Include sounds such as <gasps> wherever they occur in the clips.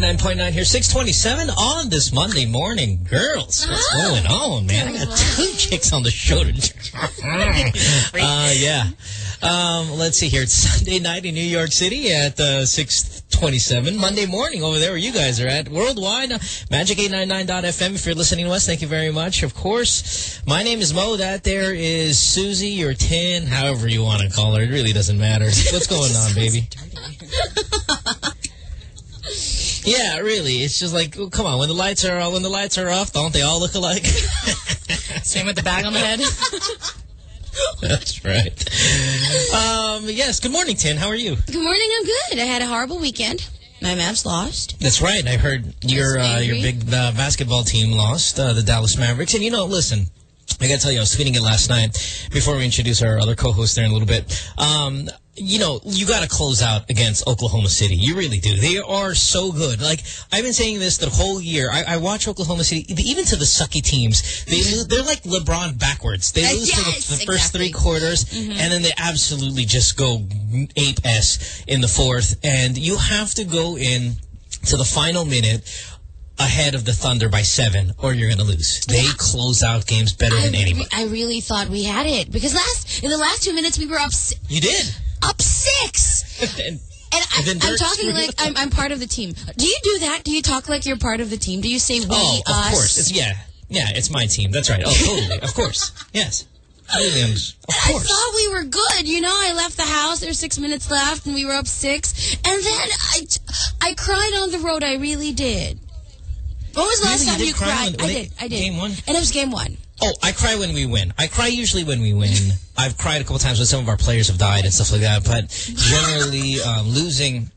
famous Magic 89.9 here, 627 on this Monday morning. Girls, what's Ah. going on, man? I got two chicks on the show today. <laughs> <laughs> uh, yeah. Um, let's see here. It's Sunday night in New York City at uh, 627. Monday morning over there where you guys are at. Worldwide, uh, magic899.fm. If you're listening to us, thank you very much. Of course, my name is Mo. That there is Susie or Tin, however you want to call her. It really doesn't matter. What's going on, baby? Yeah, really. It's just like, oh, come on. When the lights are when the lights are off, don't they all look alike? <laughs> Same with the bag on the head. <laughs> That's right. Um, yes. Good morning, Tin. How are you? Good morning. I'm good. I had a horrible weekend. My Mavs lost. That's right. I heard your uh, your big uh, basketball team lost, uh, the Dallas Mavericks. And you know, listen, I got to tell you, I was tweeting it last night before we introduce our other co-host there in a little bit. Um, you know, you got to close out against Oklahoma City. You really do. They are so good. Like I've been saying this the whole year. I, I watch Oklahoma City, even to the sucky teams. They they're like LeBron backwards. They Uh, lose for the, yes, the first exactly. three quarters, and then they absolutely just go ape s in the fourth. And you have to go in to the final minute ahead of the Thunder by seven, or you're going to lose. They close out games better I, than anybody. I really thought we had it because last in the last two minutes we were up You did. up six. <laughs> And And, I, I'm talking like. I'm, I'm part of the team. Do you do that? Do you talk like you're part of the team? Do you say we, oh, of us? course. It's, yeah. Yeah, it's my team. That's right. Oh, totally. of course. Yes. Totally. Of I course. thought we were good. You know, I left the house. There's six minutes left, and we were up six. And then I, I cried on the road. I really did. When was the last Really? Time did you cried? I did. I did. game one? And it was game one. Oh, I cry when we win. I cry usually when we win. <laughs> I've cried a couple times when some of our players have died and stuff like that. But generally, um, losing,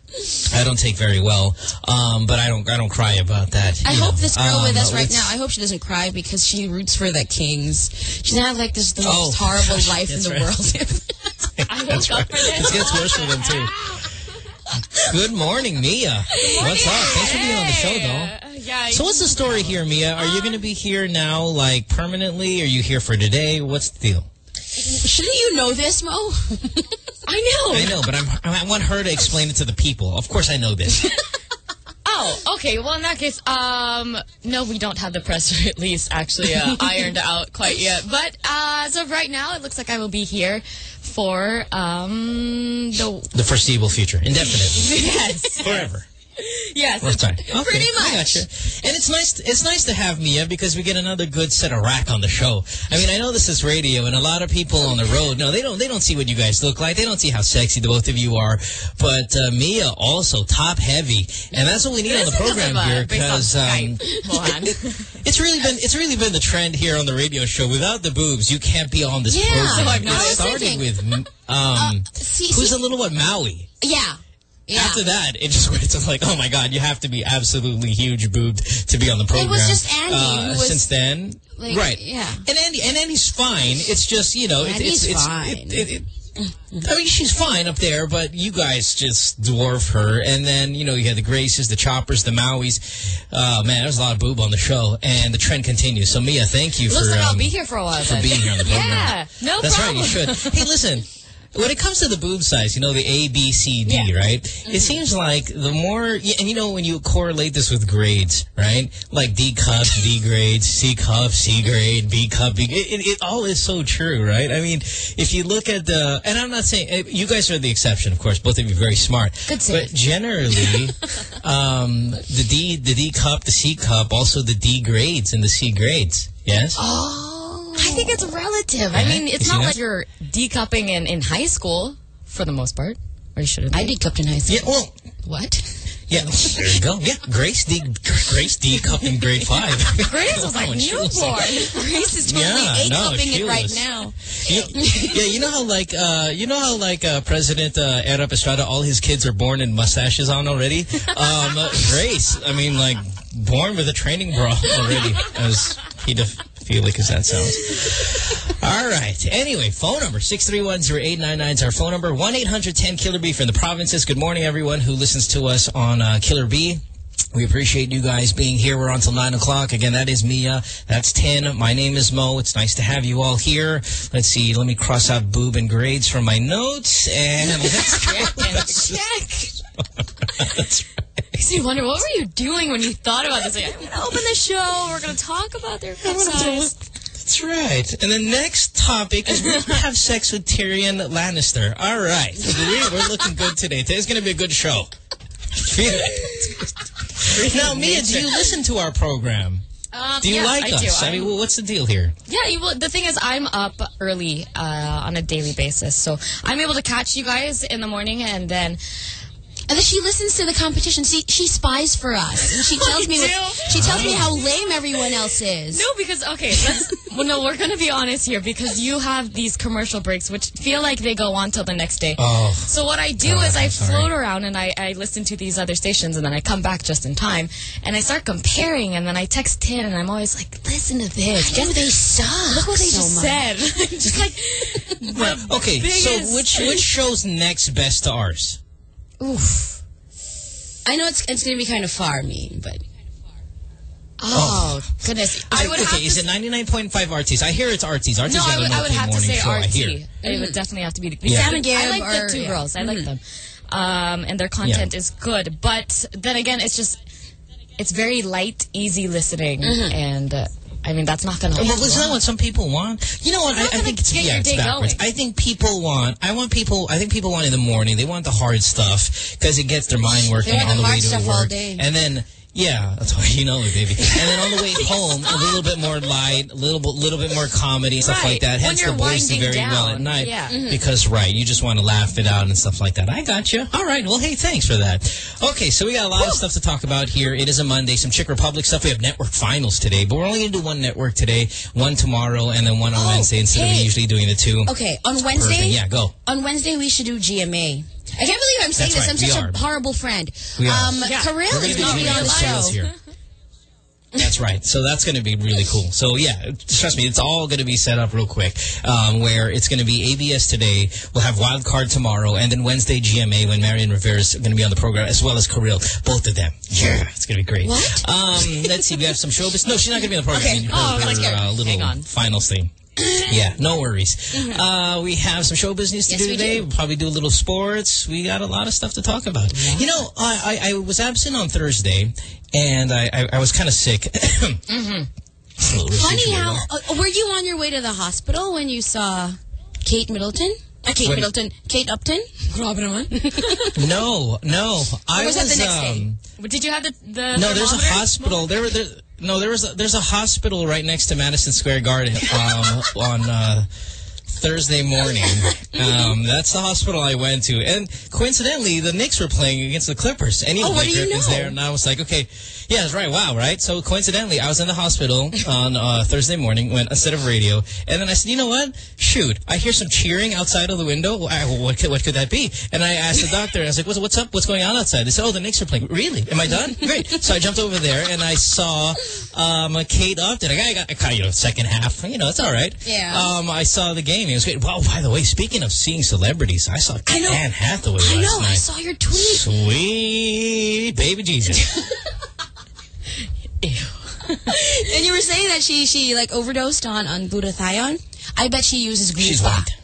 I don't take very well. Um, but I don't, I don't cry about that. I you hope know. this girl Um, with us right now, I hope she doesn't cry because she roots for the Kings. She's doesn't like this the Oh, most horrible gosh, life in the right. world. <laughs> <laughs> I woke right. up for this. It gets worse for them too. <laughs> Good morning, Mia. What's up? Thanks for being on the show, though. Yeah. So what's the story here, Mia? Are you going to be here now, like, permanently? Are you here for today? What's the deal? Shouldn't you know this, Mo? <laughs> I know. I know, but I'm, I want her to explain it to the people. Of course I know this. <laughs> Oh, okay. Well, in that case, um, no, we don't have the press release actually uh, ironed out quite yet. But uh, as of right now, it looks like I will be here for um the The foreseeable future. Indefinitely. <laughs> yes, Forever. Yes. That's right. Okay, Pretty much. gotcha. And it's nice. It's nice to have Mia because we get another good set of rack on the show. I mean, I know this is radio, and a lot of people on the road, no, they don't. They don't see what you guys look like. They don't see how sexy the both of you are. But uh, Mia also top heavy, and that's what we need on the program uh, here because. Um, <laughs> on. it's really been it's really been the trend here on the radio show. Without the boobs, you can't be on this Yeah, program. I've it noticed. started with um, see, who's see- the little one, Maui. yeah. Yeah. After that, it just <laughs> went to like, oh my god, you have to be absolutely huge boobed to be on the program. It was just Andy Uh, who was, since then, like, right? yeah. And Andy, and Andy's fine. It's just you know, it, it's, it's fine. It, I mean, she's fine up there, but you guys just dwarf her. And then you know, you had the Graces, the Choppers, the Mauis. Uh, man, there's a lot of boob on the show, and the trend continues. So Mia, thank you Looks for like I'll um, be here for a while. for then. being here on the <laughs> program. Yeah, no That's problem. right, you should. Hey, listen. When it comes to the boob size, you know, the A, B, C, D, Yeah. right? It seems like the more, and you know, when you correlate this with grades, right? Like D cup, D grade, C cup, C grade, B cup, B, it, it, it all is so true, right? I mean, if you look at the, and I'm not saying, eh, you guys are the exception, of course, both of you are very smart. Good. But generally, <laughs> um, the D, the D cup, the C cup, also the D grades and the C grades. Yes? Oh. I think it's relative. I mean, it's see not that? like you're decupping in, in high school for the most part. Or you shouldn't. I did cupped in high school. Yeah, well, What? Yeah, there you go. Yeah, Grace D, Grace D cup in grade five. <laughs> Grace was <laughs> like Oh, newborn. was like- <laughs> Grace is totally Yeah, A no, cupping she it right was- now. You- yeah, you know how like uh, you know how like uh, President uh, Erap Estrada, all his kids are born in mustaches on already. Um, Grace, I mean, like born with a training bra already, as as that sounds. All right. Anyway, phone number six three one zero eight nine nine is our phone number. One eight hundred ten Killer B from the provinces. Good morning, everyone who listens to us on uh, Killer B. We appreciate you guys being here. We're on till 9 o'clock. Again, that is Mia. That's 10. My name is Mo. It's nice to have you all here. Let's see. Let me cross out boob and grades from my notes. And let's go. <laughs> Check. <laughs> That's right. Makes me wonder, what were you doing when you thought about this? Like, I'm going to open the show. We're going to talk about their size. That's right. And the next topic is we're gonna <laughs> have sex with Tyrion Lannister. All right. We're looking good today. Today's going to be a good show. Feel it. now, Mia, do you listen to our program? Um, Do you yes, like I us? Do. I mean, well, what's the deal here? Yeah, you, well, the thing is, I'm up early uh, on a daily basis, so I'm able to catch you guys in the morning, and then And then she listens to the competition. She she spies for us. And she <laughs> tells me what, she tells me how <laughs> lame everyone else is. no, because okay, let's, <laughs> well, no, we're gonna be honest here because you have these commercial breaks which feel like they go on till the next day. Oh. So what I do God, is I I'm sorry. float around and I, I listen to these other stations and then I come back just in time and I start comparing and then I text Tin and I'm always like, listen to this. Dude, they suck. Look what they so just much. said. just like the Okay, so which which show's next best to ours? Oof. I know it's it's gonna be kind of far, me, but Oh, goodness. I would okay, have is to it 99.5 RTs? I hear it's RTs. RTs No, I would, I would have to say show, I hear. It would definitely have to be. Yeah. Sam and I like are- the two yeah. girls. I like them. Um, and their content Yeah. is good. But then again, it's just, it's very light, easy listening. Mm-hmm. And, uh, I mean, that's not going to Well, isn't that what some people want? You know what? I, I think it's yeah, it's day backwards. going. I think people want. I want people. I think people want in the morning. They want the hard stuff because it gets their mind working on the the way to work. day. And then yeah, that's why you know it, baby. <laughs> And then on the way home, a little bit more light, a little bit, little bit more comedy, stuff Right. like that. Hence, the you're boys do winding very well at night Yeah. Mhm. because right, you just want to laugh it out and stuff like that. I got you. All right. Well, hey, thanks for that. Okay, so we got a lot of stuff to talk about here. It is a Monday. Some Czech Republic stuff. We have network finals today, but we're only going to do one network today, one tomorrow, and then one on Oh, Wednesday instead of usually doing the two. okay. On Wednesday, Perfect. Yeah, go. on Wednesday we should do GMA. I can't believe I'm saying That's this. right, I'm we such are. a horrible friend. We are. Um, Yeah. Kirill is going to be be on the show. here. That's right. So that's going to be really cool. So yeah, trust me, it's all going to be set up real quick. Um, where it's going to be ABS today. We'll have Wild Card tomorrow, and then Wednesday GMA when Marian Rivera is going to be on the program as well as Kirill. Both of them. Yeah, it's going to be great. What? Um, let's see. We have some showbiz. No, she's not going to be on the program. Okay. I mean, her, Oh, I was her, uh, little Hang on. finals thing. <laughs> Yeah, no worries. Uh, we have some show business to Yes, do we today. do. We'll probably do a little sports. We got a lot of stuff to talk about. You know, I, I, I was absent on Thursday, and I, I, I was kind of sick. <coughs> mm-hmm. Funny how uh, were you on your way to the hospital when you saw Kate Middleton? Uh, Kate When- Middleton, Kate Upton. Grabe naman. <laughs> No, no. I Or was that the next um, But Did you have the, the No, there's a thermometer? hospital. There, there, no, there was a, there's a hospital right next to Madison Square Garden um, on uh, Thursday morning. <laughs> Um, that's the hospital I went to, and coincidentally, the Knicks were playing against the Clippers. Any Oh, what do you know? there, and I was like, okay, yeah, that's right. Wow, right? So coincidentally, I was in the hospital <laughs> on uh, Thursday morning when instead of radio, and then I said, you know what? Shoot, I hear some cheering outside of the window. What could what could that be? And I asked the doctor, I was like, what's, what's up? What's going on outside? They said, oh, the Knicks are playing. Really? Am I done? <laughs> Great. So I jumped over there and I saw um, Kate Upton. I got, I got you know second half. You know, it's all right. Yeah. Um, I saw the game. It was great. Wow. By the way, speaking of seeing celebrities, I saw I know. Anne Hathaway I last know. night. I saw your tweet. Sweet baby Jesus. Ew. <laughs> <laughs> And you were saying that she she like overdosed on on glutathione. I bet she uses gluta. She's white.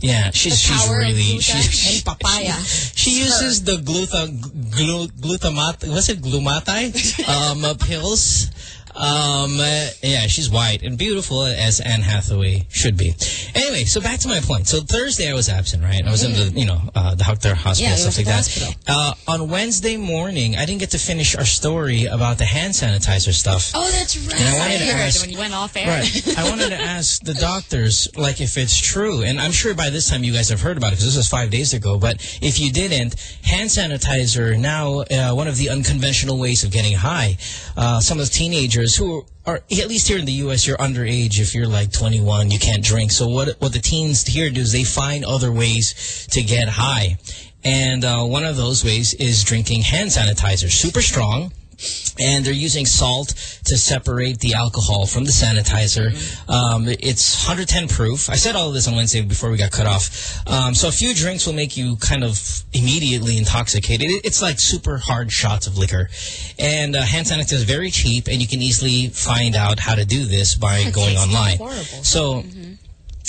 Yeah, she's she's really gluta she's and papaya. She, she uses the glutha glu, glutamat what's it glumatite <laughs> um pills. Um, uh, yeah, she's white and beautiful as Anne Hathaway should be. Anyway, so back to my point. So Thursday I was absent, right? I was in the, you know, uh, the doctor hospital, Yeah, stuff like that. Uh, on Wednesday morning, I didn't get to finish our story about the hand sanitizer stuff. Oh, that's right. And I wanted to I ask, when you went off air. Right. I wanted to ask the doctors, like, if it's true. And I'm sure by this time you guys have heard about it because this was five days ago. But if you didn't, hand sanitizer now uh, one of the unconventional ways of getting high. Uh, some of the teenagers who are, at least here in the U.S., you're underage. If you're like 21, you can't drink. So what what the teens here do is they find other ways to get high. And uh, one of those ways is drinking hand sanitizer, super strong and they're using salt to separate the alcohol from the sanitizer. Um, it's 110 proof. I said all of this on Wednesday before we got cut off. Um, so a few drinks will make you kind of immediately intoxicated. It's like super hard shots of liquor. And uh, hand sanitizer is very cheap, and you can easily find out how to do this by going online. horrible. So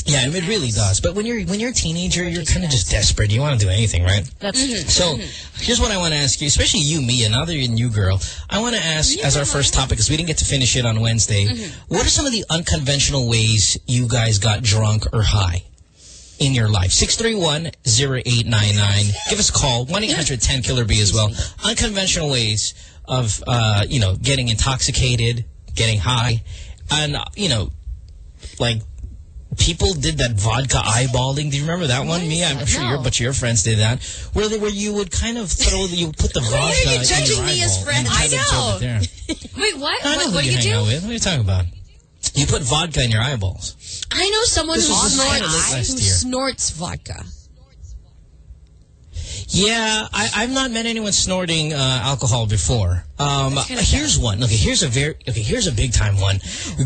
Yeah, it really does. But when you're when you're a teenager, you're kind of just desperate. You want to do anything, right? That's true. So here's what I want to ask you, especially you, Mia, now that you're a new girl. I want to ask as our first topic, because we didn't get to finish it on Wednesday, what are some of the unconventional ways you guys got drunk or high? In your life. 631-0899. Give us a call. 1-800-10-KILLER-B as well. Unconventional ways of, uh, you know, getting intoxicated, getting high. And, uh, you know, like, people did that vodka eyeballing. Do you remember that one? Me, I'm sure No. your, but your friends did that. Where they, where you would kind of throw, you put the vodka you in judging your me as friend? I know. <laughs> Wait, what? I know What, what do you you do? with. What are you talking about? You put vodka in your eyeballs. I know someone who snorts, who snorts vodka. Yeah, I, I've not met anyone snorting uh, alcohol before. Um, here's one. Okay, here's a very okay. Here's a big time one.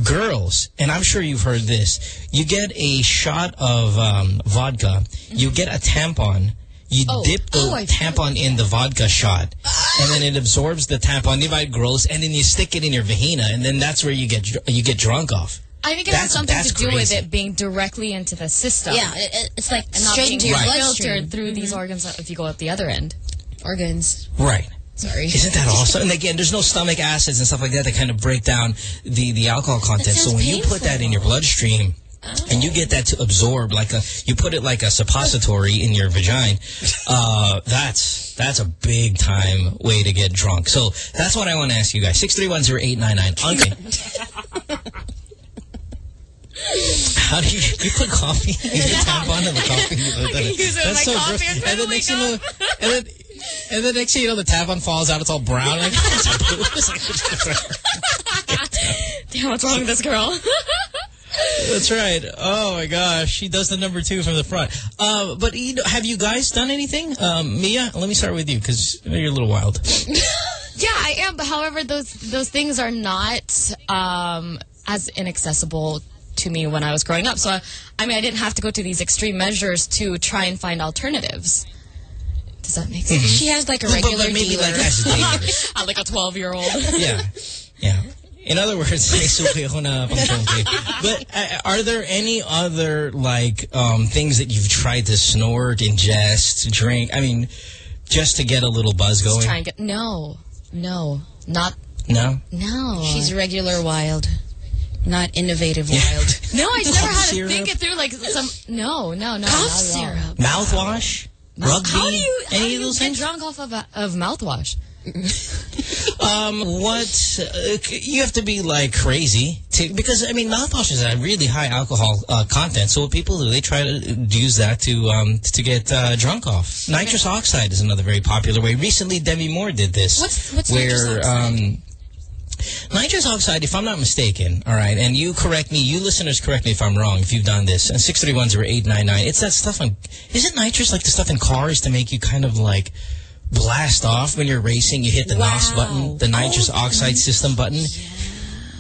Girls, and I'm sure you've heard this. You get a shot of um, vodka. You get a tampon. You Oh. dip the Oh, tampon in the vodka shot, and then it absorbs the tampon. You buy gross, and then you stick it in your vagina, and then that's where you get you get drunk off. I think it That's- has something to do with it being directly into the system. Yeah, it, it- it's like And not straight into your Right. bloodstream. filtered through these organs if you go up the other end. Organs. Right. Sorry. Isn't that awesome? And again, there's no stomach acids and stuff like that that kind of break down the, the alcohol content. So sounds when you put that in your bloodstream and you get that to absorb like a, you put it like a suppository in your vagina, uh, that's, that's a big time way to get drunk. So that's what I want to ask you guys. 6310899. Okay. <laughs> <laughs> How do you, you put coffee? You put tampon in <laughs> the coffee? You put that in. use it in my coffee and try And to then next thing you know, and then, and then next thing you know, the tampon falls out. It's all brown. Like, Damn, what's wrong with this girl? <laughs> That's right. Oh my gosh, she does the number two from the front. Uh, but you know, have you guys done anything? Um, Mia, let me start with you because you're a little wild. <laughs> yeah, I am. But however, those those things are not um, as inaccessible to me when I was growing up. So, I, I mean, I didn't have to go to these extreme measures to try and find alternatives. Does that make sense? She has like a regular but maybe dealer. like. <laughs> I'm like a 12 year old. yeah, yeah. In other words, <laughs> may suki ako na pangtongki. But uh, are there any other like um, things that you've tried to snort, ingest, drink? I mean, just to get a little buzz going. Get no, no, not No. no. She's regular wild, not innovative wild. <laughs> no. I just never had to syrup? think it through. Like some no, no, no. Cough not syrup. Mouthwash, rugby, How do you how any do of those get things? drunk off of, a, of mouthwash? <laughs> Um, what uh, you have to be like crazy to because I mean mouthwash is a really high alcohol uh, content. So what people do, they try to use that to um to get uh, drunk off. Nitrous oxide is another very popular way. Recently, Demi Moore did this. What's- what's where nitrous oxide? um. Nitrous oxide, if I'm not mistaken, all right, and you correct me, you listeners correct me if I'm wrong, if you've done this, and 6310899, it's that stuff on, is it nitrous like the stuff in cars to make you kind of like blast off when you're racing, you hit the NOS button, the nitrous Oh, oxide system button,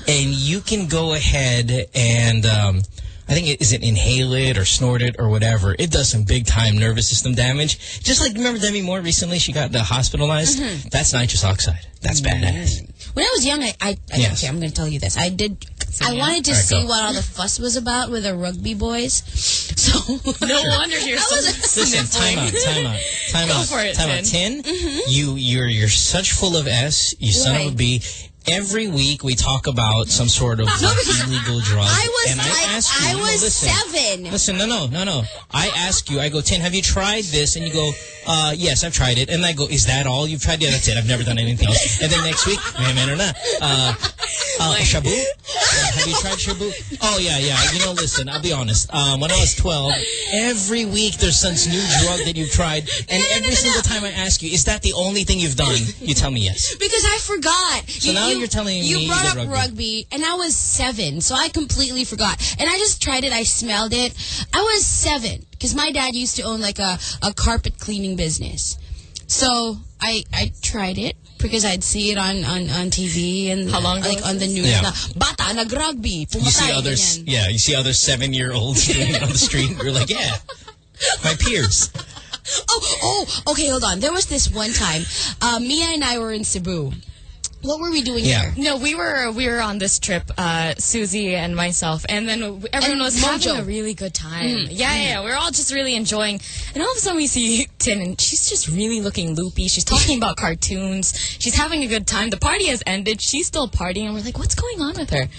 and you can go ahead and, um, I think it is it inhale it or snort it or whatever. It does some big time nervous system damage. Just like remember Demi Moore recently, she got hospitalized. Mm-hmm. That's nitrous oxide. That's badass. When I was young, I, I, I Yes. okay, I'm going to tell you this. I did. I yeah. wanted to right, see go. what all the fuss was about with the rugby boys. <laughs> So <laughs> No wonder you're so <laughs> Listen, time out, time out, time Go out, for it, time out. Tin. Tin, you, you're, you're such full of S, you son of a Right. B. Every week we talk about some sort of <laughs> like, illegal drug. I was and I like, ask you, I no, was listen, seven. Listen, no, no, no, no. I ask you, I go, Tin, have you tried this? And you go, uh, yes, I've tried it. And I go, is that all you've tried? Yeah, that's it. I've never done anything else. And then next week, may man or not, uh, uh, shabu? Uh, have you tried shabu? Oh, yeah, yeah. You know, listen, I'll be honest. Um, when I was 12, every week there's some new drug that you've tried. And every single time I ask you, is that the only thing you've done? You tell me yes. Because I forgot. So now you're telling you me brought up rugby. rugby. and I was seven, so I completely forgot. And I just tried it. I smelled it. I was seven because my dad used to own like a, a carpet cleaning business. So I I tried it because I'd see it on on, on TV and How long like on the news. Yeah. Na, Bata nag-rugby. You see others, ganyan. yeah, you see other seven-year-olds <laughs> doing it on the street. You're like, yeah, my peers. Oh, oh, okay, hold on. There was this one time, uh, Mia and I were in Cebu. What were we doing Yeah. here? No, we were we were on this trip, uh, Susie and myself, and then everyone And was Mojo. having a really good time. Yeah, yeah, yeah, we are all just really enjoying. And all of a sudden, we see Tin, and she's just really looking loopy. She's talking about cartoons. She's having a good time. The party has ended. She's still partying, and we're like, "What's going on with her?"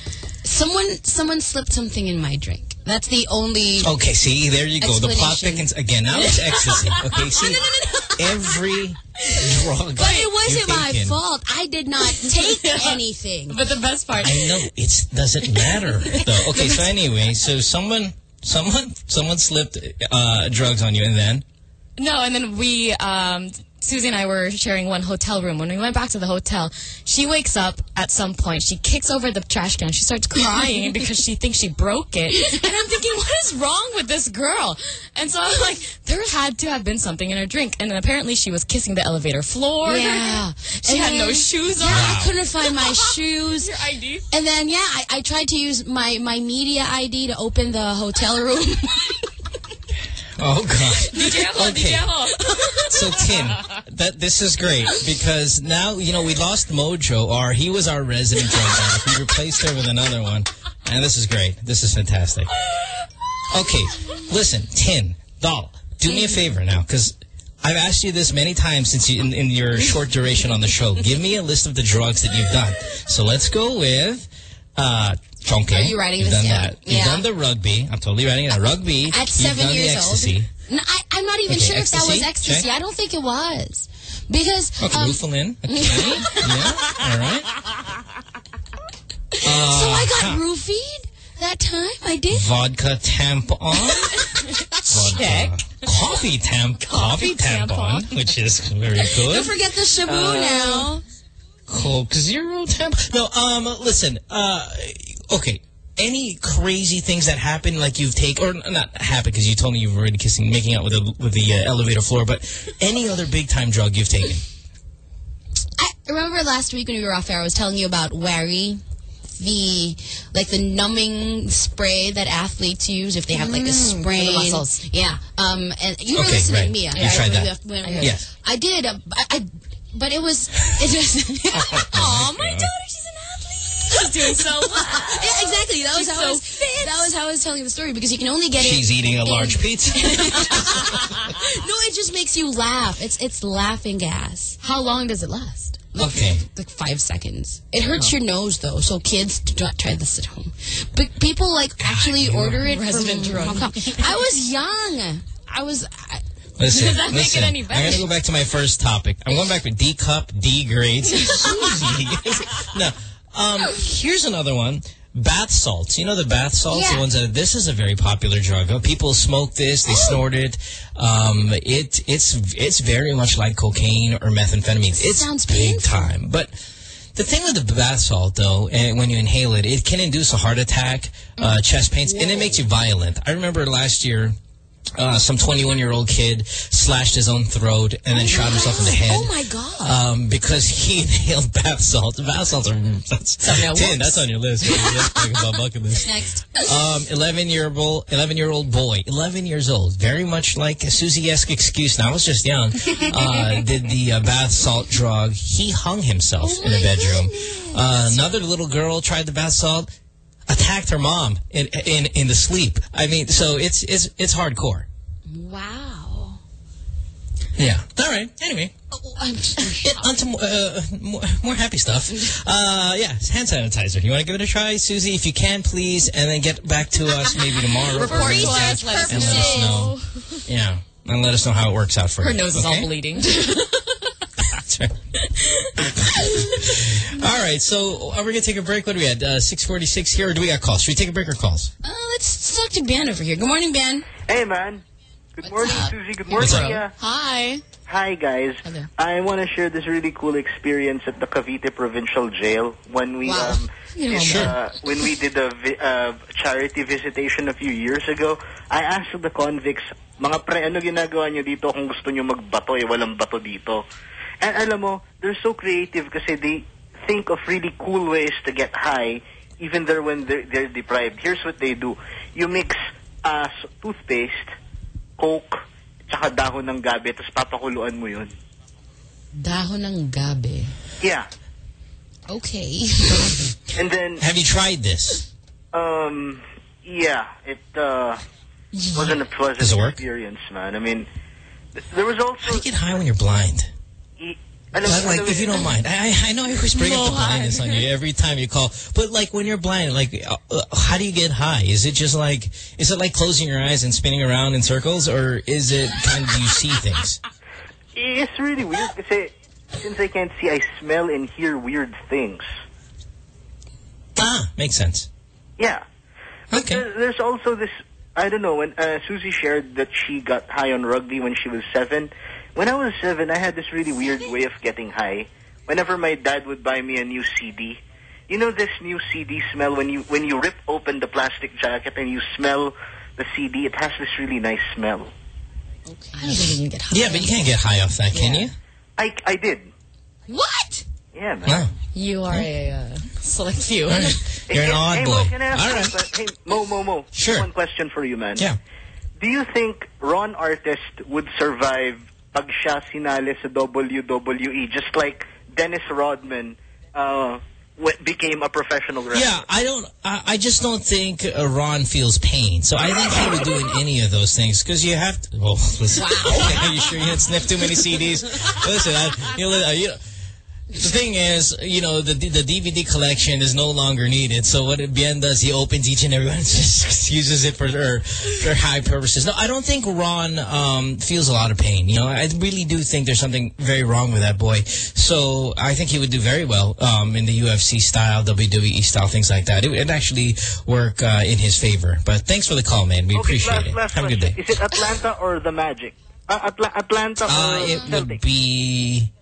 Someone, someone slipped something in my drink. That's the only. Okay, see, there you go. The plot thickens again. Now it's ecstasy. <laughs> Okay, see, every drug. But it you've wasn't my fault. I did not take <laughs> anything. But the best part, I know it doesn't matter though. Okay, so anyway, so someone, someone, someone slipped uh, drugs on you, and then No, and then we, um, Susie and I were sharing one hotel room. When we went back to the hotel, she wakes up at some point. She kicks over the trash can. She starts crying <laughs> because she thinks she broke it. And I'm thinking, what is wrong with this girl? And so I'm like, there had to have been something in her drink. And then apparently she was kissing the elevator floor. Yeah. She And had no then- shoes Yeah, on. I couldn't find my <laughs> shoes. Your ID. And then, yeah, I, I tried to use my, my media ID to open the hotel room. <laughs> oh god. <laughs> Okay. <laughs> So Tim, that this is great because now you know we lost Mojo, or he was our resident drug addict. We replaced her with another one, and this is great. This is fantastic. Okay, listen, Tin, doll, do me a favor now, because I've asked you this many times since you, in, in your short duration on the show. Give me a list of the drugs that you've done. So let's go with. Uh, Chonke. Are you writing You've this done down? that. You've Yeah. done the rugby. I'm totally writing it. Rugby. At seven years ecstasy. old. No, I, I'm not even Okay, sure if that was ecstasy, ecstasy. okay. I don't think it was. Because Okay, um, Rufalin. <laughs> Okay. yeah. All right. so I got huh. roofied that time. I did. Vodka tampon. <laughs> Vodka. Check. Coffee tamp. Coffee tampon, tampon. which is very good. Don't forget the Shabu Uh, now. Coke zero temp. No, um, listen. Uh, okay. Any crazy things that happen, like you've taken, or not happen because you told me you've already kissing, making out with the with the uh, elevator floor, but any other big time drug you've taken? I remember last week when we were off air, I was telling you about Wary, the like the numbing spray that athletes use if they have like a sprain. muscles. Yeah. Um. And you were Okay, listening, right. Mia. You right? tried that. left- when- Yes. I did. uh, I, I. But it was. It was. <laughs> <laughs> Aw, my daughter, she's an athlete. Doing so well. Yeah, exactly. That was She's how I was, fit. That was how I was telling the story because you can only get She's it. She's eating a large <laughs> pizza. <laughs> No, it just makes you laugh. It's it's laughing gas. How long does it last? Okay. Like five seconds. It hurts your nose though, so kids do not try this at home. But people like actually order it resident from. Hong Kong. I was young. I was. I, Listen, Does that make it any better? I'm going to go back to my first topic. I'm going back with D cup, D grades. <laughs> Susie. no. Um, here's another one. Bath salts. You know the bath salts? Yeah. The ones that, this is a very popular drug. Uh, People smoke this, they snort it. Um, it, it's, it's very much like cocaine or methamphetamine. It Sounds big painful. time. But the thing with the bath salt, though, and when you inhale it, it can induce a heart attack, uh, chest pains, and it makes you violent. I remember last year, uh, some 21-year-old kid slashed his own throat and then shot himself in the head. Oh my god. Um, because he <laughs> inhaled bath salts. Bath salts are that's, whoops. that's on your list. That's like about <laughs> bucket list. Next. Um, 11 year old, 11 year old boy, 11 years old, very much like a Susie-esque excuse. Now I was just young. <laughs> Uh, did the uh, bath salt drug. He hung himself Oh in the bedroom. Uh, another little girl tried the bath salt, attacked her mom in in in the sleep. I mean, so it's it's it's hardcore. Wow. Yeah. All right. Anyway. Oh, I'm Get on to more, uh, more, more happy stuff. Uh, yeah, hand sanitizer. You want to give it a try, Susie? If you can, please, and then get back to us maybe tomorrow. Report Wednesday, to us, let us and let us know. Yeah, and let us know how it works out for Her you. Her nose is all bleeding. <laughs> That's <laughs> right. all right, so are we going to take a break? What do we at? Uh, 646 here, or do we got calls? Should we take a break or calls? Uh, let's talk to Ben over here. Good morning, Ben. Hey, man. Good morning, up? Susie. Good morning, What's? Mia. Hi. Hi, guys. Hello. I want to share this really cool experience at the Cavite Provincial Jail when we Wow. um did, Sure. uh, when we did a vi uh, charity visitation a few years ago. I asked the convicts, mga pre, ano ginagawa nyo dito kung gusto nyo magbato eh, walang bato dito. And alam mo, they're so creative kasi they think of really cool ways to get high even there when they're, they're deprived. Here's what they do. You mix uh, toothpaste, coke, tsaka dahon ng gabi, tapos papakuluan mo yun. Dahon ng gabi. Yeah. Okay. <laughs> And then, Have you tried this? um, yeah, it uh, wasn't a pleasant it work? experience, man. I mean, there was How do also... you get high when you're blind? Alam Like, like if you don't mind, I I- I know I always bring up the blindness on you every time you call, but like when you're blind, like uh, uh, how do you get high? Is it just like is it like closing your eyes and spinning around in circles, or is it kind of do you see things? It's really weird kasi since I can't see, I smell and hear weird things. Ah, makes sense. Yeah. But Okay. there- there's also this, I don't know, when uh, Susie shared that she got high on rugby when she was seven. When I was seven, I had this really weird way of getting high. Whenever my dad would buy me a new CD, you know this new CD smell when you when you rip open the plastic jacket and you smell the CD, it has this really nice smell. I don't think you can get high. Yeah, but you can't get high off that, can Yeah. you? I I did. What? Yeah, man. No. You are a uh, select few. <laughs> You're an odd hey, boy. Mo, can I ask All you a right. que- Hey, Mo, Mo, Mo. Sure. One question for you, man. Yeah. Do you think Ron Artest would survive pag siya sinali sa WWE just like Dennis Rodman uh, became a professional wrestler? Yeah, I don't. I, I just don't think uh, Ron feels pain. So I think he would do in any of those things because you have to. Oh, <laughs> listen. <laughs> Are you sure you had sniffed too many CDs? listen, I, you know, uh, you know, the thing is, you know, the the DVD collection is no longer needed. So what Bien does, he opens each and every one, and <laughs> just uses it for their for high purposes. No, I don't think Ron um, feels a lot of pain. You know, I really do think there's something very wrong with that boy. So I think he would do very well um, in the UFC style, WWE style, things like that. It would actually work uh, in his favor. But thanks for the call, man. We Okay, appreciate last, it. last Have a good day. Is it Atlanta or the Magic? Uh, Atla Atlanta Uh, or it would be.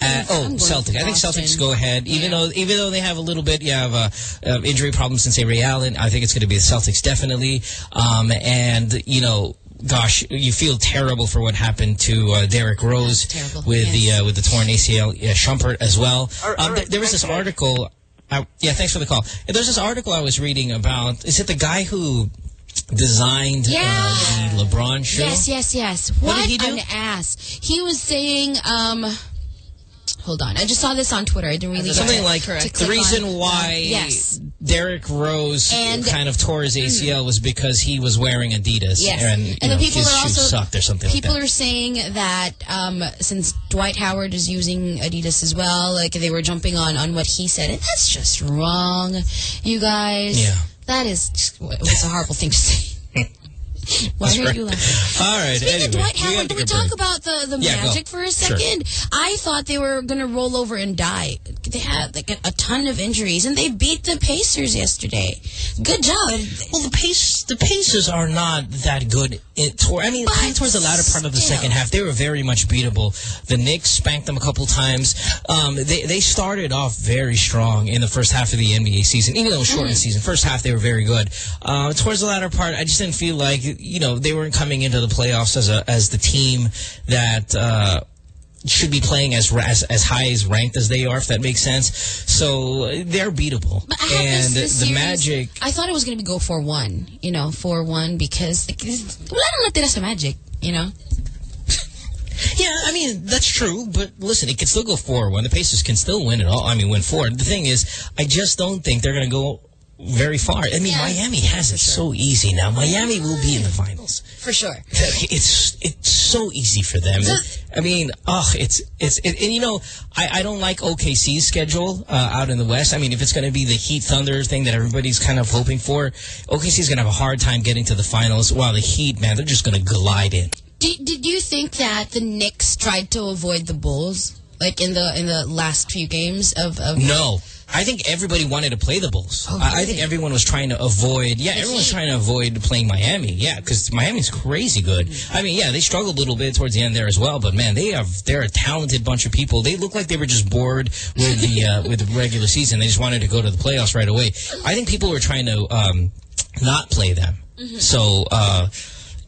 Uh, oh, going Celtic. I think Celtics go ahead, even Yeah. though even though they have a little bit, you have uh injury problems since Ray Allen. I think it's going to be the Celtics definitely. Um, and you know, gosh, you feel terrible for what happened to uh, Derrick Rose with yes. the uh, with the torn ACL, yeah, Shumpert as well. Um, th- there was this article. I, yeah, thanks for the call. There's this article I was reading about. Is it the guy who designed Yeah. uh, the LeBron shoe? Yes, yes, yes. What What, did he do? an ass. He was saying, um, hold on. I just saw this on Twitter. I didn't really Something to- like to the reason on- why yes. Derrick Rose And- kind of tore his ACL was because he was wearing Adidas. Yes. And, you And know, people his are shoes also sucked or something people like that. are saying that um, since Dwight Howard is using Adidas as well, like they were jumping on on what he said, and that's just wrong, you guys. Yeah. That is just, it was a horrible thing to say. <laughs> Why That's are right. you laughing? All right, Speaking anyway. of Dwight Howard, can we talk break. about the, the Yeah, go. Magic for a Sure. second? I thought they were going to roll over and die. They had like a, a ton of injuries, and they beat the Pacers yesterday. Good job. Well, the pace, the Pacers are not that good. In, toward, I mean, towards the latter part of the still. second half, they were very much beatable. The Knicks spanked them a couple times. Um, they they started off very strong in the first half of the NBA season, even though it was Mm. shortened season. First half, they were very good. Uh, towards the latter part, I just didn't feel like you know they weren't coming into the playoffs as a as the team that. Uh, should be playing as, as as high as ranked as they are, if that makes sense. So they're beatable. But I and this, this the series- Magic, I thought it was going to be go 4-1, you know, 4-1 because like, wala nang natira sa Magic, you know. <laughs> Yeah, I mean, that's true, but listen, it can still go forward. When the Pacers can still win it all, I mean, win 4. The thing is, I just don't think they're going to go very far. I mean, Yeah. Miami has it so easy now. Miami will be in the finals. For sure. <laughs> It's it's so easy for them. I mean, oh, it's it's it, and you know, I I don't like OKC's schedule uh, out in the West. I mean, if it's going to be the Heat Thunder thing that everybody's kind of hoping for, OKC's going to have a hard time getting to the finals. While the Heat, man, they're just going to glide in. Did, did you think that the Knicks tried to avoid the Bulls? Like in the in the last few games of... of No. I think everybody wanted to play the Bulls. Oh, I, I think everyone was trying to avoid. Yeah, everyone was trying to avoid playing Miami. Yeah, because Miami's crazy good. I mean, yeah, they struggled a little bit towards the end there as well. But man, they have they're a talented bunch of people. They look like they were just bored with the uh, with the regular season. They just wanted to go to the playoffs right away. I think people were trying to um, not play them. Mm-hmm. So. Uh,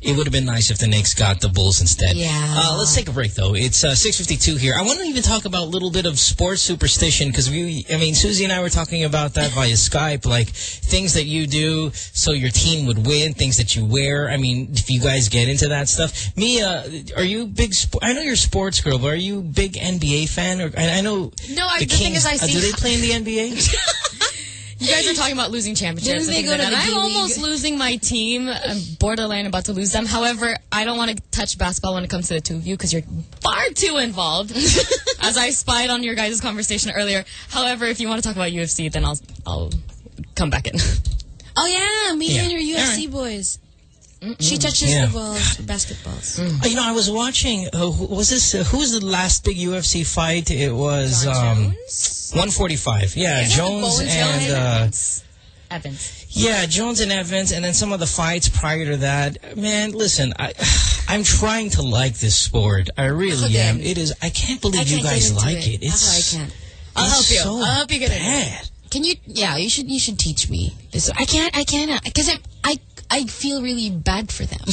it would have been nice if the Knicks got the Bulls instead. Yeah. Uh, let's take a break, though. It's uh, 6.52 here. I want to even talk about a little bit of sports superstition because, we, I mean, Susie and I were talking about that via Skype, like things that you do so your team would win, things that you wear. I mean, if you guys get into that stuff. Mia, are you big, I know you're a sports girl, but are you big NBA fan? Or I, I know No, I- the, the thing is I uh, see- do they play in the NBA? <laughs> <laughs> You guys are talking about losing championships. Didn't they go to like the that. I'm almost losing my team. I'm borderline about to lose them. However, I don't want to touch basketball when it comes to the two of you because you're far too involved, <laughs> as I spied on your guys' conversation earlier. However, if you want to talk about UFC, then I'll I'll come back in. Oh yeah, me Yeah. and your UFC boys. She touches Yeah. the balls, basketballs. Uh, You know, I was watching. Uh, who was this? Uh, who was the last big UFC fight? It was um, 145. Yeah, Jones and uh, Evans. Evans. yeah, Jones and Evans, and then some of the fights prior to that. Man, listen, I, <sighs> I'm trying to like this sport. I really Okay. am. It is. I can't believe I you can't get guys like it. it. It's why I can't. I'll help you. So I'll help you get it. Can you? Yeah, you should. You should teach me. This. I can't. I can't. Because I, I, I feel really bad for them. <laughs>